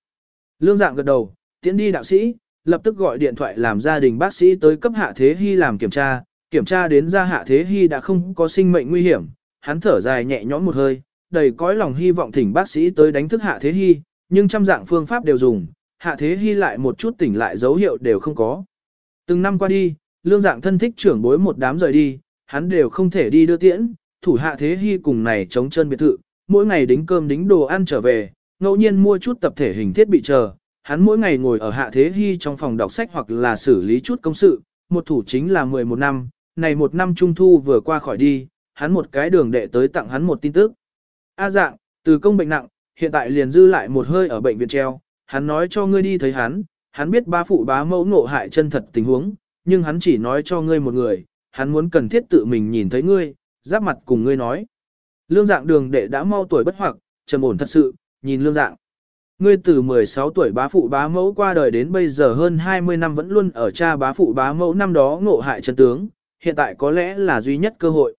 Lương dạng gật đầu, tiễn đi đạo sĩ, lập tức gọi điện thoại làm gia đình bác sĩ tới cấp hạ thế hy làm kiểm tra, kiểm tra đến ra hạ thế hy đã không có sinh mệnh nguy hiểm, hắn thở dài nhẹ nhõm một hơi, đầy cõi lòng hy vọng thỉnh bác sĩ tới đánh thức hạ thế hy, nhưng trăm dạng phương pháp đều dùng, hạ thế hy lại một chút tỉnh lại dấu hiệu đều không có. Từng năm qua đi, lương dạng thân thích trưởng bối một đám rời đi, hắn đều không thể đi đưa tiễn, thủ hạ thế hy cùng này chống chân biệt thự, mỗi ngày đính cơm đính đồ ăn trở về, ngẫu nhiên mua chút tập thể hình thiết bị chờ, hắn mỗi ngày ngồi ở hạ thế hy trong phòng đọc sách hoặc là xử lý chút công sự, một thủ chính là 11 năm, này một năm trung thu vừa qua khỏi đi, hắn một cái đường đệ tới tặng hắn một tin tức. A dạng, từ công bệnh nặng, hiện tại liền dư lại một hơi ở bệnh viện treo, hắn nói cho ngươi đi thấy hắn, hắn biết ba phụ bá mẫu ngộ hại chân thật tình huống, nhưng hắn chỉ nói cho ngươi một người, hắn muốn cần thiết tự mình nhìn thấy ngươi, giáp mặt cùng ngươi nói. Lương dạng đường đệ đã mau tuổi bất hoặc, trầm ổn thật sự, nhìn lương dạng. Ngươi từ 16 tuổi bá phụ bá mẫu qua đời đến bây giờ hơn 20 năm vẫn luôn ở cha bá phụ bá mẫu năm đó ngộ hại chân tướng, hiện tại có lẽ là duy nhất cơ hội.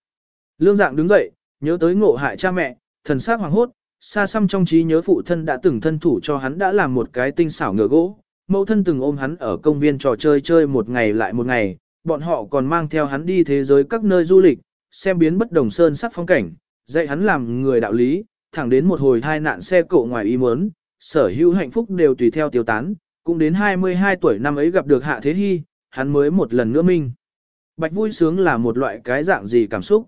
Lương dạng đứng dậy, nhớ tới ngộ hại cha mẹ, thần sắc hoàng hốt, xa xăm trong trí nhớ phụ thân đã từng thân thủ cho hắn đã làm một cái tinh xảo ngựa gỗ. Mẫu thân từng ôm hắn ở công viên trò chơi chơi một ngày lại một ngày, bọn họ còn mang theo hắn đi thế giới các nơi du lịch, xem biến bất đồng sơn sắc phong cảnh, dạy hắn làm người đạo lý, thẳng đến một hồi thai nạn xe cộ ngoài ý muốn, sở hữu hạnh phúc đều tùy theo tiêu tán, cũng đến 22 tuổi năm ấy gặp được Hạ Thế Hy, hắn mới một lần nữa minh. Bạch vui sướng là một loại cái dạng gì cảm xúc.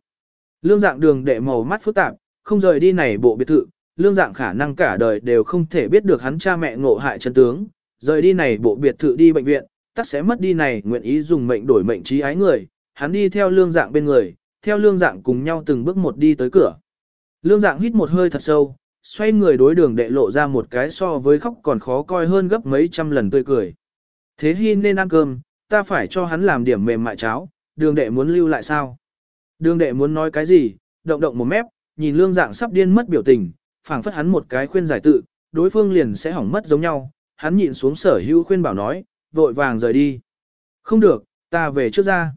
Lương dạng đường đệ màu mắt phức tạp, không rời đi này bộ biệt thự, lương dạng khả năng cả đời đều không thể biết được hắn cha mẹ ngộ hại chân tướng, rời đi này bộ biệt thự đi bệnh viện, tắc sẽ mất đi này nguyện ý dùng mệnh đổi mệnh trí ái người, hắn đi theo lương dạng bên người, theo lương dạng cùng nhau từng bước một đi tới cửa. Lương dạng hít một hơi thật sâu, xoay người đối đường đệ lộ ra một cái so với khóc còn khó coi hơn gấp mấy trăm lần tươi cười. Thế Hi nên ăn cơm, ta phải cho hắn làm điểm mềm mại cháo, đường đệ muốn lưu lại sao? Đường đệ muốn nói cái gì, động động một mép, nhìn lương dạng sắp điên mất biểu tình, phảng phất hắn một cái khuyên giải tự, đối phương liền sẽ hỏng mất giống nhau, hắn nhịn xuống sở hữu khuyên bảo nói, vội vàng rời đi. Không được, ta về trước ra.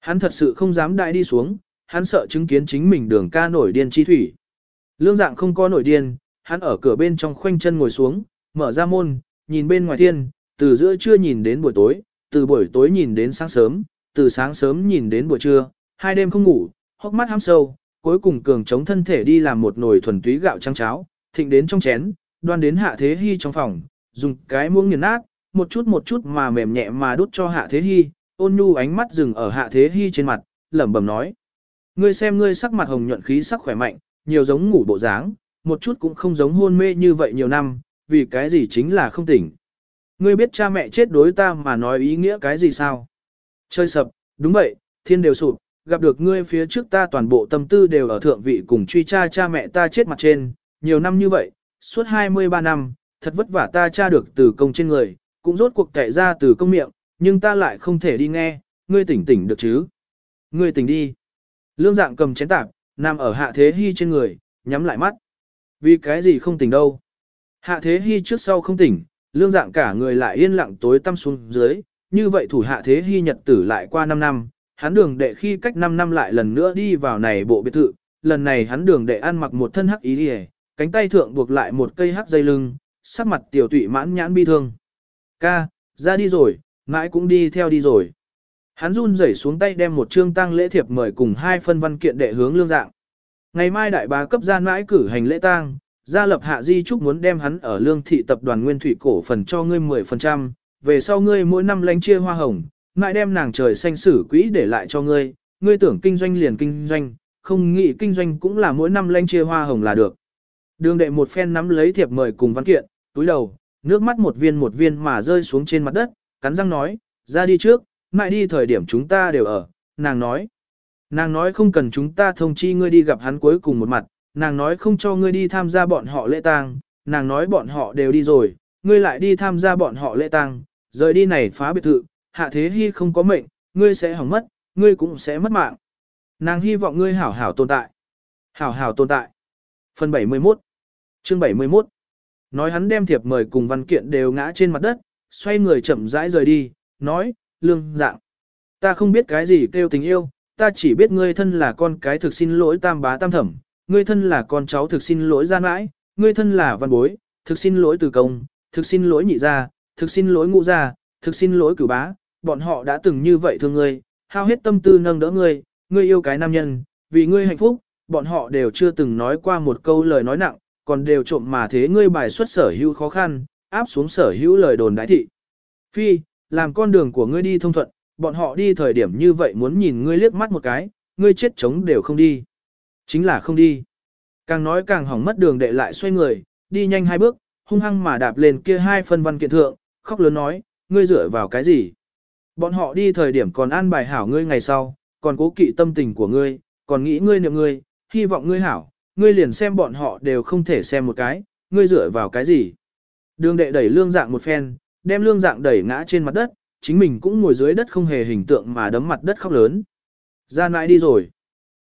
Hắn thật sự không dám đại đi xuống, hắn sợ chứng kiến chính mình đường ca nổi điên chi thủy. Lương dạng không có nổi điên, hắn ở cửa bên trong khoanh chân ngồi xuống, mở ra môn, nhìn bên ngoài thiên, từ giữa trưa nhìn đến buổi tối, từ buổi tối nhìn đến sáng sớm, từ sáng sớm nhìn đến buổi trưa, hai đêm không ngủ, hốc mắt ham sâu, cuối cùng cường chống thân thể đi làm một nồi thuần túy gạo trắng cháo, thịnh đến trong chén, đoan đến hạ thế hy trong phòng, dùng cái muỗng nghiền nát, một chút một chút mà mềm nhẹ mà đút cho hạ thế hy, ôn nhu ánh mắt dừng ở hạ thế hy trên mặt, lẩm bẩm nói. Ngươi xem ngươi sắc mặt hồng nhuận khí sắc khỏe mạnh, nhiều giống ngủ bộ dáng, một chút cũng không giống hôn mê như vậy nhiều năm, vì cái gì chính là không tỉnh. Ngươi biết cha mẹ chết đối ta mà nói ý nghĩa cái gì sao? Chơi sập, đúng vậy, thiên đều sụp, gặp được ngươi phía trước ta toàn bộ tâm tư đều ở thượng vị cùng truy tra cha mẹ ta chết mặt trên, nhiều năm như vậy, suốt 23 năm, thật vất vả ta tra được từ công trên người, cũng rốt cuộc kệ ra từ công miệng, nhưng ta lại không thể đi nghe, ngươi tỉnh tỉnh được chứ? Ngươi tỉnh đi. Lương dạng cầm chén tạp, nằm ở hạ thế hy trên người, nhắm lại mắt. Vì cái gì không tỉnh đâu. Hạ thế hy trước sau không tỉnh, lương dạng cả người lại yên lặng tối tăm xuống dưới, như vậy thủ hạ thế hy nhật tử lại qua 5 năm, hắn đường đệ khi cách 5 năm lại lần nữa đi vào này bộ biệt thự, lần này hắn đường đệ ăn mặc một thân hắc ý đi cánh tay thượng buộc lại một cây hắc dây lưng, sắc mặt tiểu tụy mãn nhãn bi thương. Ca, ra đi rồi, mãi cũng đi theo đi rồi. Hắn run rẩy xuống tay đem một trương tang lễ thiệp mời cùng hai phân văn kiện đệ hướng lương dạng. Ngày mai đại bá cấp gian mãi cử hành lễ tang, gia lập hạ di trúc muốn đem hắn ở lương thị tập đoàn nguyên thủy cổ phần cho ngươi 10%, về sau ngươi mỗi năm lãnh chia hoa hồng, Ngại đem nàng trời xanh sử quỹ để lại cho ngươi, ngươi tưởng kinh doanh liền kinh doanh, không nghĩ kinh doanh cũng là mỗi năm lanh chia hoa hồng là được. Đường đệ một phen nắm lấy thiệp mời cùng văn kiện, túi đầu, nước mắt một viên một viên mà rơi xuống trên mặt đất, cắn răng nói, ra đi trước, Ngại đi thời điểm chúng ta đều ở, nàng nói. Nàng nói không cần chúng ta thông chi ngươi đi gặp hắn cuối cùng một mặt, nàng nói không cho ngươi đi tham gia bọn họ lễ tang, nàng nói bọn họ đều đi rồi, ngươi lại đi tham gia bọn họ lễ tang, rời đi này phá biệt thự, hạ thế hy không có mệnh, ngươi sẽ hỏng mất, ngươi cũng sẽ mất mạng. Nàng hy vọng ngươi hảo hảo tồn tại. Hảo hảo tồn tại. Phần 71 Chương 71 Nói hắn đem thiệp mời cùng văn kiện đều ngã trên mặt đất, xoay người chậm rãi rời đi, nói, lương dạng. Ta không biết cái gì kêu tình yêu, ta chỉ biết ngươi thân là con cái thực xin lỗi tam bá tam thẩm, ngươi thân là con cháu thực xin lỗi gian mãi, ngươi thân là văn bối, thực xin lỗi từ công, thực xin lỗi nhị gia, thực xin lỗi ngũ gia, thực xin lỗi cửu bá, bọn họ đã từng như vậy thương ngươi, hao hết tâm tư nâng đỡ ngươi, ngươi yêu cái nam nhân, vì ngươi hạnh phúc, bọn họ đều chưa từng nói qua một câu lời nói nặng, còn đều trộm mà thế ngươi bài xuất sở hữu khó khăn, áp xuống sở hữu lời đồn đại thị. Phi, làm con đường của ngươi đi thông thuận, bọn họ đi thời điểm như vậy muốn nhìn ngươi liếc mắt một cái, ngươi chết chống đều không đi. Chính là không đi. Càng nói càng hỏng mất đường đệ lại xoay người, đi nhanh hai bước, hung hăng mà đạp lên kia hai phân văn kiện thượng, khóc lớn nói, ngươi dựa vào cái gì? Bọn họ đi thời điểm còn an bài hảo ngươi ngày sau, còn cố kỵ tâm tình của ngươi, còn nghĩ ngươi niệm ngươi, hy vọng ngươi hảo, ngươi liền xem bọn họ đều không thể xem một cái, ngươi dựa vào cái gì? Đường đệ đẩy lương dạng một phen, đem lương dạng đẩy ngã trên mặt đất, chính mình cũng ngồi dưới đất không hề hình tượng mà đấm mặt đất khóc lớn. Ra nãi đi rồi.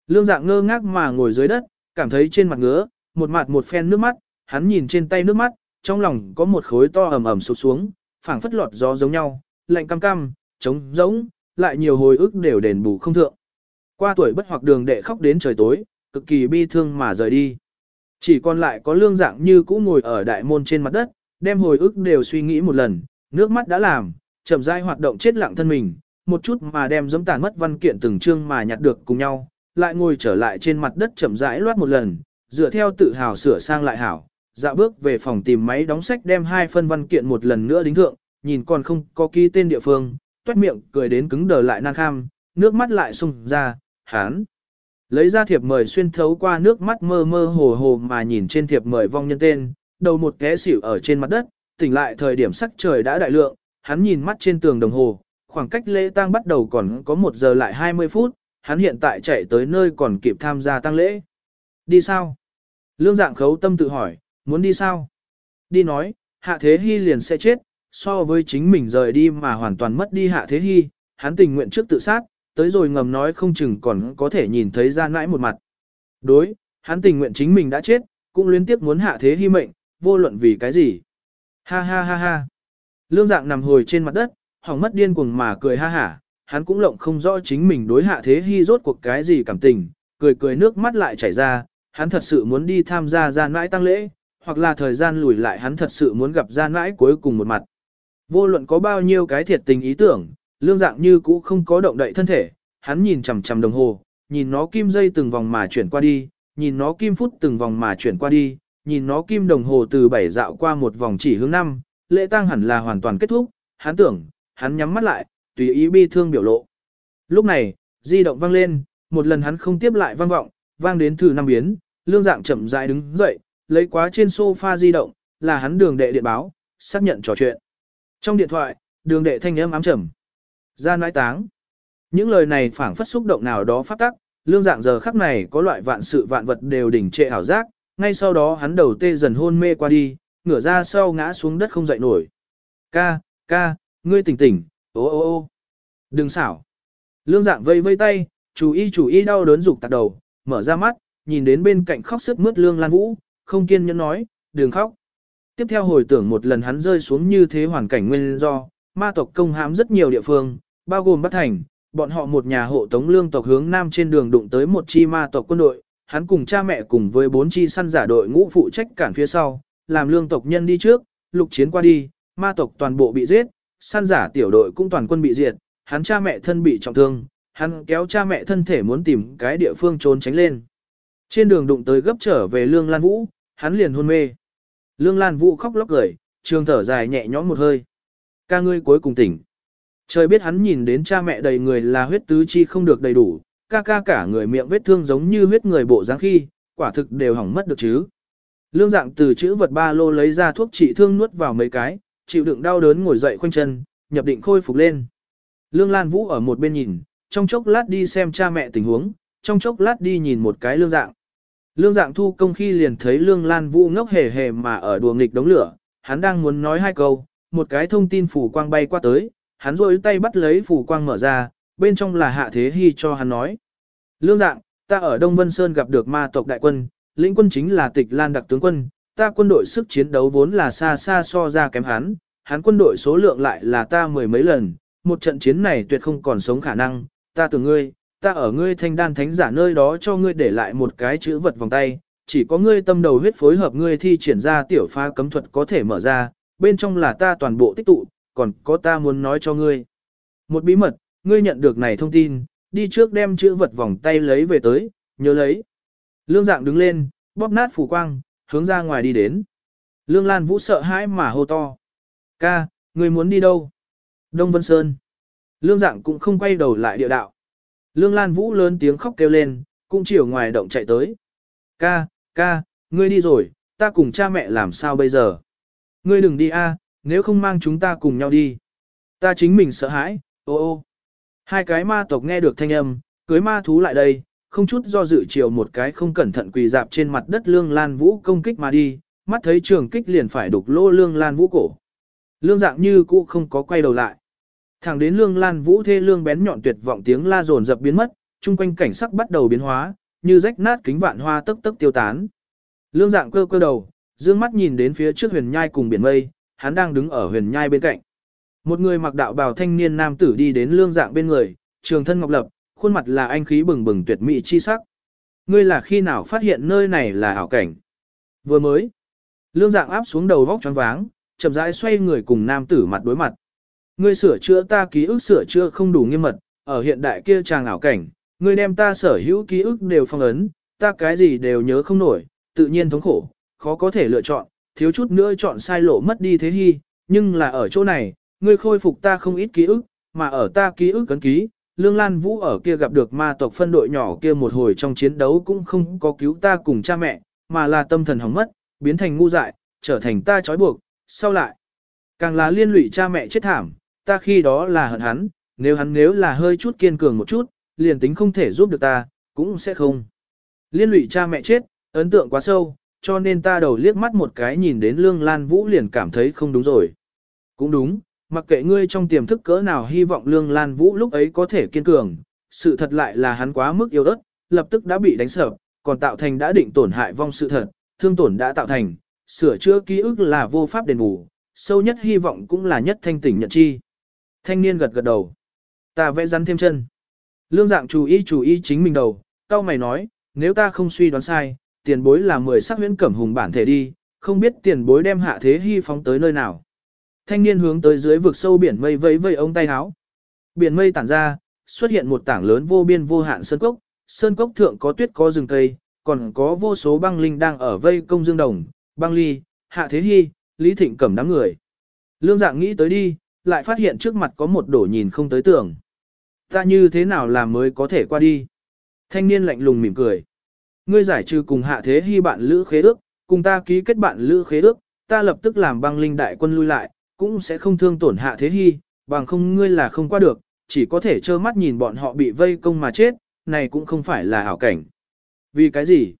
Lương dạng ngơ ngác mà ngồi dưới đất, cảm thấy trên mặt ngứa, một mặt một phen nước mắt, hắn nhìn trên tay nước mắt, trong lòng có một khối to ẩm ẩm sụp xuống, phảng phất lọt gió giống nhau, lạnh cam cam, trống rỗng, lại nhiều hồi ức đều đền bù không thượng. Qua tuổi bất hoặc đường đệ khóc đến trời tối, cực kỳ bi thương mà rời đi. Chỉ còn lại có lương dạng như cũ ngồi ở đại môn trên mặt đất, đem hồi ức đều suy nghĩ một lần, nước mắt đã làm, chậm rãi hoạt động chết lặng thân mình, một chút mà đem dẫm tàn mất văn kiện từng chương mà nhặt được cùng nhau, lại ngồi trở lại trên mặt đất chậm rãi loát một lần, dựa theo tự hào sửa sang lại hảo, dạo bước về phòng tìm máy đóng sách đem hai phân văn kiện một lần nữa đính thượng, nhìn còn không có ký tên địa phương, toét miệng cười đến cứng đờ lại nan kham, nước mắt lại sung ra, hán. Lấy ra thiệp mời xuyên thấu qua nước mắt mơ mơ hồ hồ mà nhìn trên thiệp mời vong nhân tên, đầu một té xỉu ở trên mặt đất, tỉnh lại thời điểm sắc trời đã đại lượng, hắn nhìn mắt trên tường đồng hồ, khoảng cách lễ tang bắt đầu còn có một giờ lại 20 phút, hắn hiện tại chạy tới nơi còn kịp tham gia tang lễ. Đi sao? Lương dạng khấu tâm tự hỏi, muốn đi sao? Đi nói, hạ thế hy liền sẽ chết, so với chính mình rời đi mà hoàn toàn mất đi hạ thế hy, hắn tình nguyện trước tự sát, tới rồi ngầm nói không chừng còn có thể nhìn thấy ra nãi một mặt. Đối, hắn tình nguyện chính mình đã chết, cũng liên tiếp muốn hạ thế hy mệnh, vô luận vì cái gì. Ha ha ha ha. Lương dạng nằm hồi trên mặt đất, hỏng mất điên cuồng mà cười ha hả, hắn cũng lộng không rõ chính mình đối hạ thế hy rốt cuộc cái gì cảm tình, cười cười nước mắt lại chảy ra, hắn thật sự muốn đi tham gia gian mãi tăng lễ, hoặc là thời gian lùi lại hắn thật sự muốn gặp gian mãi cuối cùng một mặt. Vô luận có bao nhiêu cái thiệt tình ý tưởng, lương dạng như cũ không có động đậy thân thể, hắn nhìn chằm chằm đồng hồ, nhìn nó kim dây từng vòng mà chuyển qua đi, nhìn nó kim phút từng vòng mà chuyển qua đi, nhìn nó kim đồng hồ từ bảy dạo qua một vòng chỉ hướng năm, lễ tang hẳn là hoàn toàn kết thúc, hắn tưởng, hắn nhắm mắt lại, tùy ý bi thương biểu lộ. Lúc này, di động vang lên, một lần hắn không tiếp lại vang vọng, vang đến thử năm biến, lương dạng chậm rãi đứng dậy, lấy quá trên sofa di động, là hắn đường đệ điện báo, xác nhận trò chuyện. Trong điện thoại, đường đệ thanh âm ám trầm. Ra nãi táng. Những lời này phảng phất xúc động nào đó phát tắc, lương dạng giờ khắc này có loại vạn sự vạn vật đều đỉnh trệ ảo giác, ngay sau đó hắn đầu tê dần hôn mê qua đi, ngửa ra sau ngã xuống đất không dậy nổi. Ca, ca, ngươi tỉnh tỉnh, ô ô ô. Đừng xảo. Lương dạng vây vây tay, chú ý chú ý đau đớn rục tạc đầu, mở ra mắt, nhìn đến bên cạnh khóc sức mướt lương lan vũ, không kiên nhẫn nói, đừng khóc. Tiếp theo hồi tưởng một lần hắn rơi xuống như thế hoàn cảnh nguyên do, ma tộc công hãm rất nhiều địa phương, bao gồm Bắc Thành, bọn họ một nhà hộ tống lương tộc hướng nam trên đường đụng tới một chi ma tộc quân đội, hắn cùng cha mẹ cùng với bốn chi săn giả đội ngũ phụ trách cản phía sau, làm lương tộc nhân đi trước, lục chiến qua đi, ma tộc toàn bộ bị giết, săn giả tiểu đội cũng toàn quân bị diệt, hắn cha mẹ thân bị trọng thương, hắn kéo cha mẹ thân thể muốn tìm cái địa phương trốn tránh lên. Trên đường đụng tới gấp trở về Lương Lan Vũ, hắn liền hôn mê. Lương Lan Vũ khóc lóc cười, trường thở dài nhẹ nhõm một hơi. Ca ngươi cuối cùng tỉnh. Trời biết hắn nhìn đến cha mẹ đầy người là huyết tứ chi không được đầy đủ, ca ca cả người miệng vết thương giống như huyết người bộ dáng khi, quả thực đều hỏng mất được chứ. Lương dạng từ chữ vật ba lô lấy ra thuốc trị thương nuốt vào mấy cái, chịu đựng đau đớn ngồi dậy khoanh chân, nhập định khôi phục lên. Lương Lan Vũ ở một bên nhìn, trong chốc lát đi xem cha mẹ tình huống, trong chốc lát đi nhìn một cái lương dạng. Lương dạng thu công khi liền thấy Lương Lan Vũ ngốc hề hề mà ở đùa nghịch đống lửa, hắn đang muốn nói hai câu, một cái thông tin phủ quang bay qua tới, hắn rôi tay bắt lấy phủ quang mở ra, bên trong là hạ thế hy cho hắn nói. Lương dạng, ta ở Đông Vân Sơn gặp được ma tộc đại quân, lĩnh quân chính là tịch lan đặc tướng quân, ta quân đội sức chiến đấu vốn là xa xa so ra kém hắn, hắn quân đội số lượng lại là ta mười mấy lần, một trận chiến này tuyệt không còn sống khả năng, ta tưởng ngươi, ta ở ngươi thanh đan thánh giả nơi đó cho ngươi để lại một cái chữ vật vòng tay, chỉ có ngươi tâm đầu huyết phối hợp ngươi thi triển ra tiểu pha cấm thuật có thể mở ra, bên trong là ta toàn bộ tích tụ, còn có ta muốn nói cho ngươi. Một bí mật, ngươi nhận được này thông tin, đi trước đem chữ vật vòng tay lấy về tới, nhớ lấy. Lương dạng đứng lên, bóp nát phủ quang, hướng ra ngoài đi đến. Lương Lan Vũ sợ hãi mà hô to. Ca, ngươi muốn đi đâu? Đông Vân Sơn. Lương dạng cũng không quay đầu lại địa đạo. Lương Lan Vũ lớn tiếng khóc kêu lên, cũng chiều ngoài động chạy tới. Ca, ca, ngươi đi rồi, ta cùng cha mẹ làm sao bây giờ? Ngươi đừng đi a, nếu không mang chúng ta cùng nhau đi. Ta chính mình sợ hãi, ô ô. Hai cái ma tộc nghe được thanh âm, cưới ma thú lại đây, không chút do dự chiều một cái không cẩn thận quỳ dạp trên mặt đất lương lan vũ công kích mà đi, mắt thấy trường kích liền phải đục lỗ lương lan vũ cổ. Lương dạng như cũ không có quay đầu lại. Thẳng đến lương lan vũ thê lương bén nhọn tuyệt vọng tiếng la dồn dập biến mất, chung quanh cảnh sắc bắt đầu biến hóa, như rách nát kính vạn hoa tức tức tiêu tán. Lương dạng cơ cơ đầu, dương mắt nhìn đến phía trước huyền nhai cùng biển mây, hắn đang đứng ở huyền nhai bên cạnh. Một người mặc đạo bào thanh niên nam tử đi đến lương dạng bên người, trường thân ngọc lập, khuôn mặt là anh khí bừng bừng tuyệt mỹ chi sắc. Ngươi là khi nào phát hiện nơi này là ảo cảnh? Vừa mới. Lương dạng áp xuống đầu vóc choáng váng, chậm rãi xoay người cùng nam tử mặt đối mặt. Ngươi sửa chữa ta ký ức sửa chữa không đủ nghiêm mật, ở hiện đại kia chàng ảo cảnh, ngươi đem ta sở hữu ký ức đều phong ấn, ta cái gì đều nhớ không nổi, tự nhiên thống khổ, khó có thể lựa chọn, thiếu chút nữa chọn sai lộ mất đi thế hy, nhưng là ở chỗ này, ngươi khôi phục ta không ít ký ức, mà ở ta ký ức cấn ký, Lương Lan Vũ ở kia gặp được ma tộc phân đội nhỏ kia một hồi trong chiến đấu cũng không có cứu ta cùng cha mẹ, mà là tâm thần hỏng mất, biến thành ngu dại, trở thành ta trói buộc, sau lại. Càng là liên lụy cha mẹ chết thảm, ta khi đó là hận hắn, nếu hắn nếu là hơi chút kiên cường một chút, liền tính không thể giúp được ta, cũng sẽ không. Liên lụy cha mẹ chết, ấn tượng quá sâu, cho nên ta đầu liếc mắt một cái nhìn đến Lương Lan Vũ liền cảm thấy không đúng rồi. Cũng đúng, mặc kệ ngươi trong tiềm thức cỡ nào hy vọng Lương Lan Vũ lúc ấy có thể kiên cường, sự thật lại là hắn quá mức yếu ớt, lập tức đã bị đánh sập, còn tạo thành đã định tổn hại vong sự thật, thương tổn đã tạo thành, sửa chữa ký ức là vô pháp đền bù, sâu nhất hy vọng cũng là nhất thanh tỉnh nhận chi. Thanh niên gật gật đầu. Ta vẽ rắn thêm chân. Lương dạng chú ý chú ý chính mình đầu, cao mày nói, nếu ta không suy đoán sai, tiền bối là mười sắc huyễn cẩm hùng bản thể đi, không biết tiền bối đem hạ thế hy phóng tới nơi nào. Thanh niên hướng tới dưới vực sâu biển mây vẫy vẫy ông tay háo. Biển mây tản ra, xuất hiện một tảng lớn vô biên vô hạn sơn cốc, sơn cốc thượng có tuyết có rừng cây, còn có vô số băng linh đang ở vây công dương đồng, băng ly, hạ thế hy, lý thịnh cẩm đám người. Lương dạng nghĩ tới đi, lại phát hiện trước mặt có một đổ nhìn không tới tưởng. Ta như thế nào làm mới có thể qua đi? Thanh niên lạnh lùng mỉm cười. Ngươi giải trừ cùng hạ thế hy bạn lữ khế ước, cùng ta ký kết bạn lữ khế ước, ta lập tức làm băng linh đại quân lui lại, cũng sẽ không thương tổn hạ thế hy, bằng không ngươi là không qua được, chỉ có thể trơ mắt nhìn bọn họ bị vây công mà chết, này cũng không phải là ảo cảnh. Vì cái gì?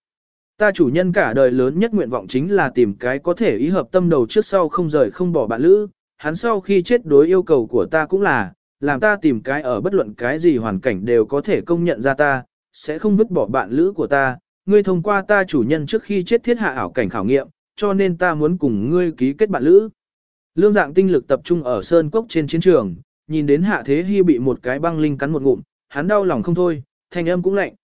Ta chủ nhân cả đời lớn nhất nguyện vọng chính là tìm cái có thể ý hợp tâm đầu trước sau không rời không bỏ bạn lữ, hắn sau khi chết đối yêu cầu của ta cũng là, làm ta tìm cái ở bất luận cái gì hoàn cảnh đều có thể công nhận ra ta, sẽ không vứt bỏ bạn lữ của ta, ngươi thông qua ta chủ nhân trước khi chết thiết hạ ảo cảnh khảo nghiệm, cho nên ta muốn cùng ngươi ký kết bạn lữ. Lương dạng tinh lực tập trung ở sơn cốc trên chiến trường, nhìn đến hạ thế hy bị một cái băng linh cắn một ngụm, hắn đau lòng không thôi, thanh âm cũng lạnh.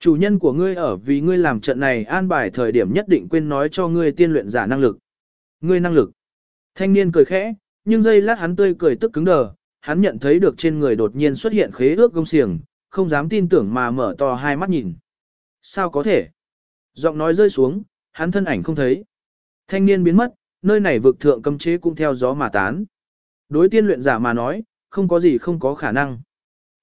Chủ nhân của ngươi ở vì ngươi làm trận này an bài thời điểm nhất định quên nói cho ngươi tiên luyện giả năng lực. Ngươi năng lực. Thanh niên cười khẽ, nhưng giây lát hắn tươi cười tức cứng đờ, hắn nhận thấy được trên người đột nhiên xuất hiện khế ước gông xiềng, không dám tin tưởng mà mở to hai mắt nhìn. Sao có thể? Giọng nói rơi xuống, hắn thân ảnh không thấy. Thanh niên biến mất, nơi này vực thượng cấm chế cũng theo gió mà tán. Đối tiên luyện giả mà nói, không có gì không có khả năng.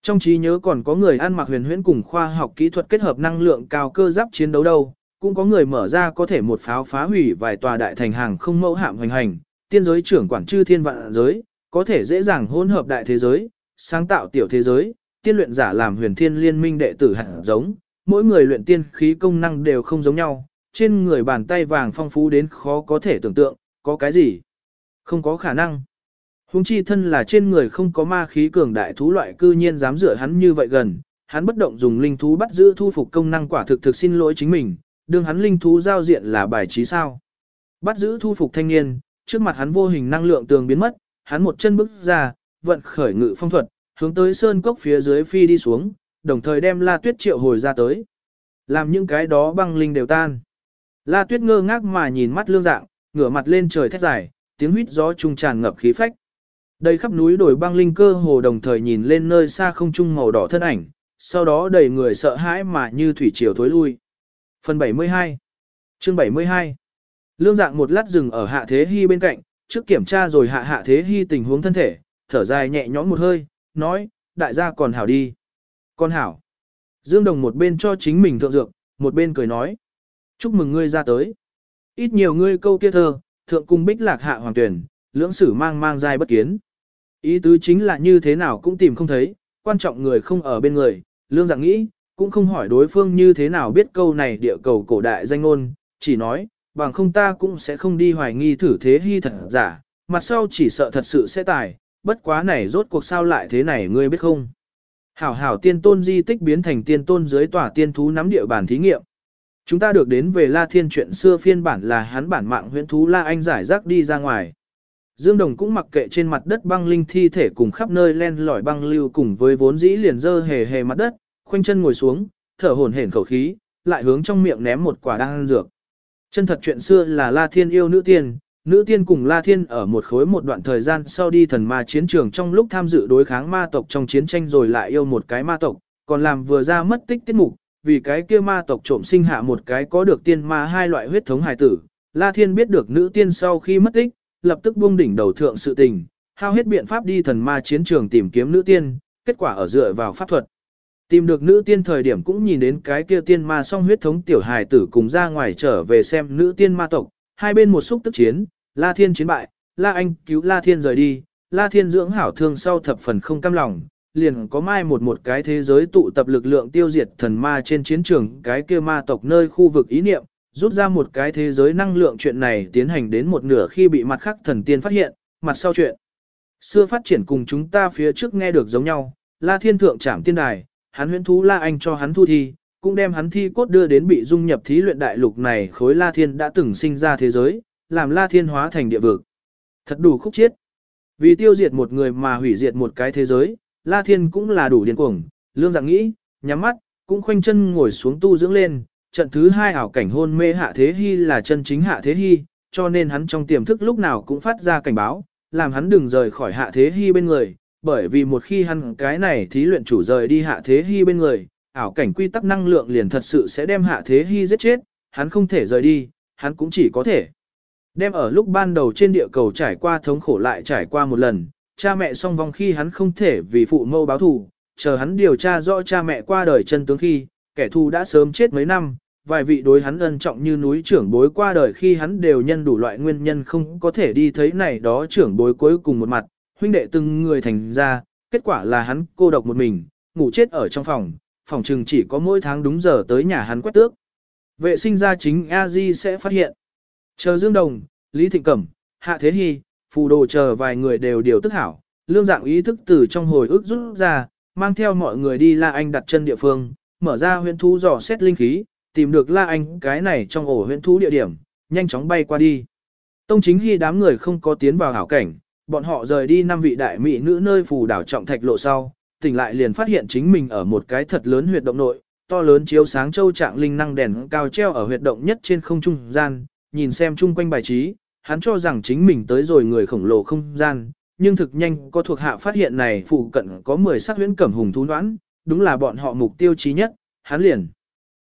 Trong trí nhớ còn có người ăn mặc huyền huyễn cùng khoa học kỹ thuật kết hợp năng lượng cao cơ giáp chiến đấu đâu, cũng có người mở ra có thể một pháo phá hủy vài tòa đại thành hàng không mẫu hạm hoành hành, tiên giới trưởng quản chư thiên vạn giới, có thể dễ dàng hỗn hợp đại thế giới, sáng tạo tiểu thế giới, tiên luyện giả làm huyền thiên liên minh đệ tử hạt giống, mỗi người luyện tiên khí công năng đều không giống nhau, trên người bàn tay vàng phong phú đến khó có thể tưởng tượng, có cái gì? Không có khả năng. Hùng chi thân là trên người không có ma khí cường đại thú loại cư nhiên dám rửa hắn như vậy gần, hắn bất động dùng linh thú bắt giữ thu phục công năng quả thực thực xin lỗi chính mình, đương hắn linh thú giao diện là bài trí sao. Bắt giữ thu phục thanh niên, trước mặt hắn vô hình năng lượng tường biến mất, hắn một chân bước ra, vận khởi ngự phong thuật, hướng tới sơn cốc phía dưới phi đi xuống, đồng thời đem La Tuyết triệu hồi ra tới. Làm những cái đó băng linh đều tan. La Tuyết ngơ ngác mà nhìn mắt lương dạng, ngửa mặt lên trời thét dài, tiếng huýt gió trung tràn ngập khí phách. Đầy khắp núi đồi băng linh cơ hồ đồng thời nhìn lên nơi xa không trung màu đỏ thân ảnh, sau đó đầy người sợ hãi mà như thủy triều thối lui. Phần 72 Chương 72 Lương dạng một lát dừng ở hạ thế hy bên cạnh, trước kiểm tra rồi hạ hạ thế hy tình huống thân thể, thở dài nhẹ nhõm một hơi, nói, đại gia còn hảo đi. Con hảo. Dương Đồng một bên cho chính mình thượng dược, một bên cười nói. Chúc mừng ngươi ra tới. Ít nhiều ngươi câu kia thơ, thượng cung bích lạc hạ hoàng tuyển, lưỡng sử mang mang dài bất kiến. Ý tứ chính là như thế nào cũng tìm không thấy, quan trọng người không ở bên người, lương dạng nghĩ, cũng không hỏi đối phương như thế nào biết câu này địa cầu cổ đại danh ngôn, chỉ nói, bằng không ta cũng sẽ không đi hoài nghi thử thế hy thật giả, mặt sau chỉ sợ thật sự sẽ tài, bất quá này rốt cuộc sao lại thế này ngươi biết không. Hảo hảo tiên tôn di tích biến thành tiên tôn dưới tòa tiên thú nắm địa bàn thí nghiệm. Chúng ta được đến về La Thiên chuyện xưa phiên bản là hắn bản mạng huyễn thú La Anh giải rác đi ra ngoài. Dương Đồng cũng mặc kệ trên mặt đất băng linh thi thể cùng khắp nơi len lỏi băng lưu cùng với vốn dĩ liền dơ hề hề mặt đất, khoanh chân ngồi xuống, thở hổn hển khẩu khí, lại hướng trong miệng ném một quả đan dược. Chân thật chuyện xưa là La Thiên yêu nữ tiên, nữ tiên cùng La Thiên ở một khối một đoạn thời gian sau đi thần ma chiến trường trong lúc tham dự đối kháng ma tộc trong chiến tranh rồi lại yêu một cái ma tộc, còn làm vừa ra mất tích tiết mục, vì cái kia ma tộc trộm sinh hạ một cái có được tiên ma hai loại huyết thống hài tử. La Thiên biết được nữ tiên sau khi mất tích, lập tức buông đỉnh đầu thượng sự tình, hao hết biện pháp đi thần ma chiến trường tìm kiếm nữ tiên, kết quả ở dựa vào pháp thuật. Tìm được nữ tiên thời điểm cũng nhìn đến cái kia tiên ma song huyết thống tiểu hài tử cùng ra ngoài trở về xem nữ tiên ma tộc, hai bên một xúc tức chiến, La Thiên chiến bại, La Anh cứu La Thiên rời đi, La Thiên dưỡng hảo thương sau thập phần không cam lòng, liền có mai một một cái thế giới tụ tập lực lượng tiêu diệt thần ma trên chiến trường. Cái kia ma tộc nơi khu vực ý niệm, rút ra một cái thế giới năng lượng chuyện này tiến hành đến một nửa khi bị mặt khác thần tiên phát hiện, mặt sau chuyện. Xưa phát triển cùng chúng ta phía trước nghe được giống nhau, La Thiên Thượng trảm tiên đài, hắn huyễn thú La Anh cho hắn thu thi, cũng đem hắn thi cốt đưa đến bị dung nhập thí luyện đại lục này khối La Thiên đã từng sinh ra thế giới, làm La Thiên hóa thành địa vực. Thật đủ khúc chiết. Vì tiêu diệt một người mà hủy diệt một cái thế giới, La Thiên cũng là đủ điên cuồng, lương dạng nghĩ, nhắm mắt, cũng khoanh chân ngồi xuống tu dưỡng lên, trận thứ hai ảo cảnh hôn mê hạ thế hy là chân chính hạ thế hy, cho nên hắn trong tiềm thức lúc nào cũng phát ra cảnh báo, làm hắn đừng rời khỏi hạ thế hy bên người, bởi vì một khi hắn cái này thí luyện chủ rời đi hạ thế hy bên người, ảo cảnh quy tắc năng lượng liền thật sự sẽ đem hạ thế hy giết chết, hắn không thể rời đi, hắn cũng chỉ có thể đem ở lúc ban đầu trên địa cầu trải qua thống khổ lại trải qua một lần, cha mẹ song vong khi hắn không thể vì phụ mâu báo thù, chờ hắn điều tra rõ cha mẹ qua đời chân tướng khi, kẻ thù đã sớm chết mấy năm, vài vị đối hắn ân trọng như núi trưởng bối qua đời khi hắn đều nhân đủ loại nguyên nhân không có thể đi thấy này đó trưởng bối cuối cùng một mặt, huynh đệ từng người thành ra, kết quả là hắn cô độc một mình, ngủ chết ở trong phòng, phòng trừng chỉ có mỗi tháng đúng giờ tới nhà hắn quét tước. Vệ sinh ra chính a di sẽ phát hiện. Chờ Dương Đồng, Lý Thịnh Cẩm, Hạ Thế Hy, phù đồ chờ vài người đều điều tức hảo, lương dạng ý thức từ trong hồi ức rút ra, mang theo mọi người đi La Anh đặt chân địa phương, mở ra huyện thú dò xét linh khí, tìm được La Anh cái này trong ổ huyện thú địa điểm, nhanh chóng bay qua đi. Tông chính hy đám người không có tiến vào hảo cảnh, bọn họ rời đi năm vị đại mỹ nữ nơi phù đảo trọng thạch lộ sau, tỉnh lại liền phát hiện chính mình ở một cái thật lớn huyệt động nội, to lớn chiếu sáng châu trạng linh năng đèn cao treo ở huyệt động nhất trên không trung gian, nhìn xem chung quanh bài trí, hắn cho rằng chính mình tới rồi người khổng lồ không gian, nhưng thực nhanh có thuộc hạ phát hiện này phụ cận có 10 sắc huyễn cẩm hùng thú đoán, đúng là bọn họ mục tiêu chí nhất, hắn liền.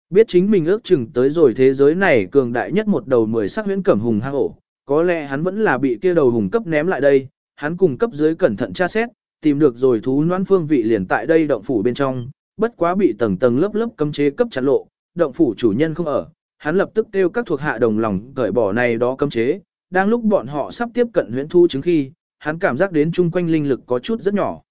Biết chính mình ước chừng tới rồi thế giới này cường đại nhất một đầu 10 sắc huyễn cẩm hùng hang ổ, có lẽ hắn vẫn là bị kia đầu hùng cấp ném lại đây, hắn cùng cấp dưới cẩn thận tra xét, tìm được rồi thú noãn phương vị liền tại đây động phủ bên trong, bất quá bị tầng tầng lớp lớp cấm chế cấp chặn lộ, động phủ chủ nhân không ở, hắn lập tức kêu các thuộc hạ đồng lòng cởi bỏ này đó cấm chế, đang lúc bọn họ sắp tiếp cận huyễn thu chứng khi, hắn cảm giác đến chung quanh linh lực có chút rất nhỏ.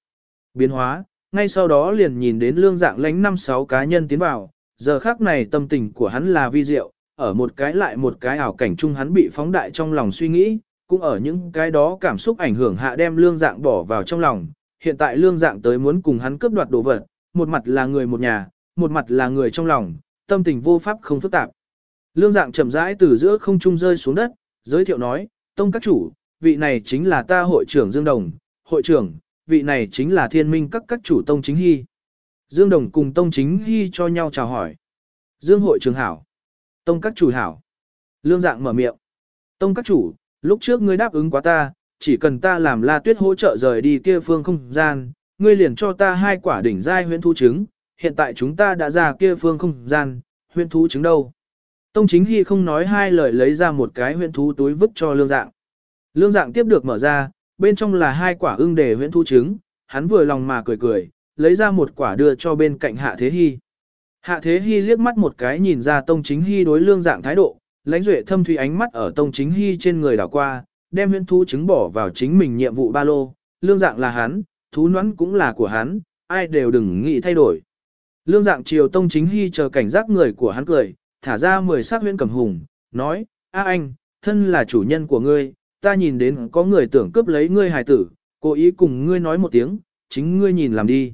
Biến hóa, ngay sau đó liền nhìn đến lương dạng lánh năm sáu cá nhân tiến vào, giờ khác này tâm tình của hắn là vi diệu, ở một cái lại một cái ảo cảnh chung hắn bị phóng đại trong lòng suy nghĩ, cũng ở những cái đó cảm xúc ảnh hưởng hạ đem lương dạng bỏ vào trong lòng. Hiện tại lương dạng tới muốn cùng hắn cướp đoạt đồ vật, một mặt là người một nhà, một mặt là người trong lòng, tâm tình vô pháp không phức tạp. Lương dạng chậm rãi từ giữa không trung rơi xuống đất, giới thiệu nói, tông các chủ, vị này chính là ta hội trưởng Dương Đồng, hội trưởng, vị này chính là thiên minh các các chủ tông chính hy. Dương Đồng cùng tông chính hy cho nhau chào hỏi. Dương hội trưởng hảo. Tông các chủ hảo. Lương dạng mở miệng. Tông các chủ, lúc trước ngươi đáp ứng quá ta, chỉ cần ta làm la tuyết hỗ trợ rời đi kia phương không gian, ngươi liền cho ta hai quả đỉnh giai huyễn thú trứng, hiện tại chúng ta đã ra kia phương không gian, huyễn thú trứng đâu. Tông chính hy không nói hai lời lấy ra một cái huyễn thú túi vứt cho lương dạng. Lương dạng tiếp được mở ra, bên trong là hai quả ưng đề huyễn thú trứng, hắn vừa lòng mà cười cười, lấy ra một quả đưa cho bên cạnh hạ thế hy. Hạ thế hy liếc mắt một cái nhìn ra tông chính hy đối lương dạng thái độ, lãnh duệ thâm thủy ánh mắt ở Tông Chính Hy trên người đảo qua, đem huyễn thú trứng bỏ vào chính mình nhiệm vụ ba lô, lương dạng là hắn, thú nhoắn cũng là của hắn, ai đều đừng nghĩ thay đổi. Lương dạng chiều Tông Chính Hy chờ cảnh giác người của hắn cười, thả ra mười sắc huyễn cầm hùng, nói, a anh, thân là chủ nhân của ngươi, ta nhìn đến có người tưởng cướp lấy ngươi hài tử, cố ý cùng ngươi nói một tiếng, chính ngươi nhìn làm đi.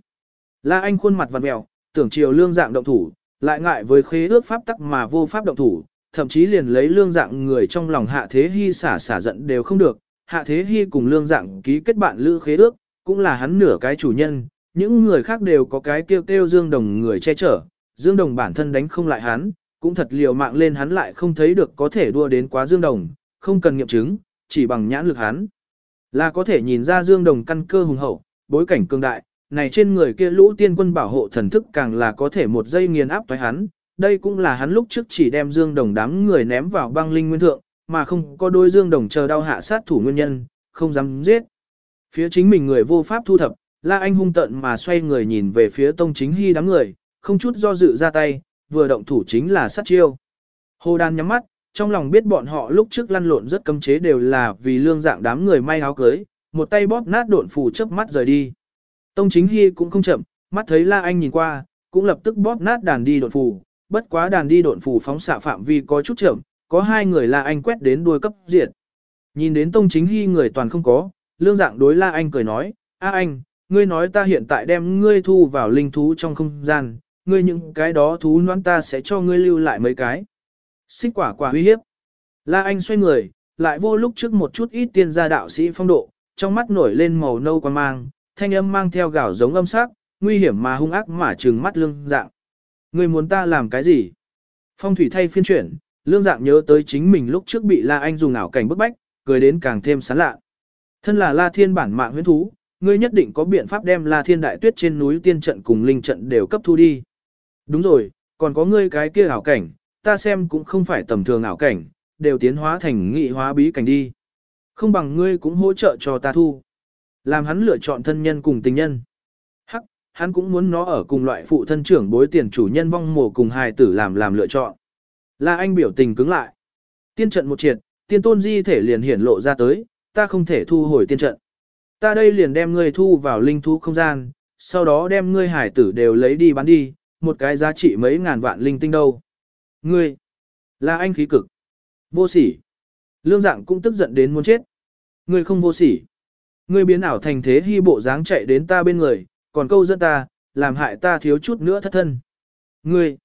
La anh khuôn mặt vặn mẹo, tưởng chiều lương dạng động thủ, lại ngại với khế ước pháp tắc mà vô pháp động thủ, thậm chí liền lấy lương dạng người trong lòng hạ thế hy xả xả giận đều không được. Hạ thế hy cùng lương dạng ký kết bạn lữ khế ước, cũng là hắn nửa cái chủ nhân, những người khác đều có cái kêu kêu Dương Đồng người che chở, Dương Đồng bản thân đánh không lại hắn, cũng thật liều mạng lên hắn lại không thấy được có thể đua đến quá Dương Đồng, không cần nghiệm chứng, chỉ bằng nhãn lực hắn. Là có thể nhìn ra Dương Đồng căn cơ hùng hậu, bối cảnh cương đại, này trên người kia lũ tiên quân bảo hộ thần thức càng là có thể một giây nghiền áp thoái hắn. Đây cũng là hắn lúc trước chỉ đem Dương Đồng đám người ném vào băng linh nguyên thượng, mà không có đôi Dương Đồng chờ đau hạ sát thủ nguyên nhân, không dám giết. Phía chính mình người vô pháp thu thập, La Anh hung tận mà xoay người nhìn về phía Tông Chính Hy đám người, không chút do dự ra tay, vừa động thủ chính là sát chiêu. Hồ Đan nhắm mắt, trong lòng biết bọn họ lúc trước lăn lộn rất cấm chế đều là vì lương dạng đám người may áo cưới, một tay bóp nát độn phù chớp mắt rời đi. Tông Chính Hy cũng không chậm, mắt thấy La Anh nhìn qua, cũng lập tức bóp nát đàn đi độn phù, bất quá đàn đi độn phù phóng xạ phạm vi có chút chậm, có hai người La Anh quét đến đuôi cấp diệt. Nhìn đến Tông Chính Hy người toàn không có, lương dạng đối La Anh cười nói, A anh, ngươi nói ta hiện tại đem ngươi thu vào linh thú trong không gian, ngươi những cái đó thú noan ta sẽ cho ngươi lưu lại mấy cái. Xích quả quả uy hiếp. La Anh xoay người, lại vô lúc trước một chút ít tiên gia đạo sĩ phong độ, trong mắt nổi lên màu nâu quan mang, thanh âm mang theo gạo giống âm sắc, nguy hiểm mà hung ác mà trừng mắt lương dạng. Ngươi muốn ta làm cái gì? Phong thủy thay phiên chuyển, lương dạng nhớ tới chính mình lúc trước bị La Anh dùng ảo cảnh bức bách, cười đến càng thêm sán lạ. Thân là La Thiên bản mạng huyễn thú, ngươi nhất định có biện pháp đem La Thiên đại tuyết trên núi tiên trận cùng linh trận đều cấp thu đi. Đúng rồi, còn có ngươi cái kia ảo cảnh, ta xem cũng không phải tầm thường ảo cảnh, đều tiến hóa thành nghị hóa bí cảnh đi. Không bằng ngươi cũng hỗ trợ cho ta thu. Làm hắn lựa chọn thân nhân cùng tình nhân. Hắn cũng muốn nó ở cùng loại phụ thân trưởng bối tiền chủ nhân vong mồ cùng hài tử làm làm lựa chọn. La Anh biểu tình cứng lại. Tiên trận một triệt, tiên tôn di thể liền hiển lộ ra tới, ta không thể thu hồi tiên trận. Ta đây liền đem ngươi thu vào linh thú không gian, sau đó đem ngươi hải tử đều lấy đi bán đi, một cái giá trị mấy ngàn vạn linh tinh đâu. Ngươi, là anh khí cực. Vô sỉ. Lương dạng cũng tức giận đến muốn chết. Ngươi không vô sỉ. Ngươi biến ảo thành thế hy bộ dáng chạy đến ta bên người, còn câu dẫn ta, làm hại ta thiếu chút nữa thất thân. Ngươi,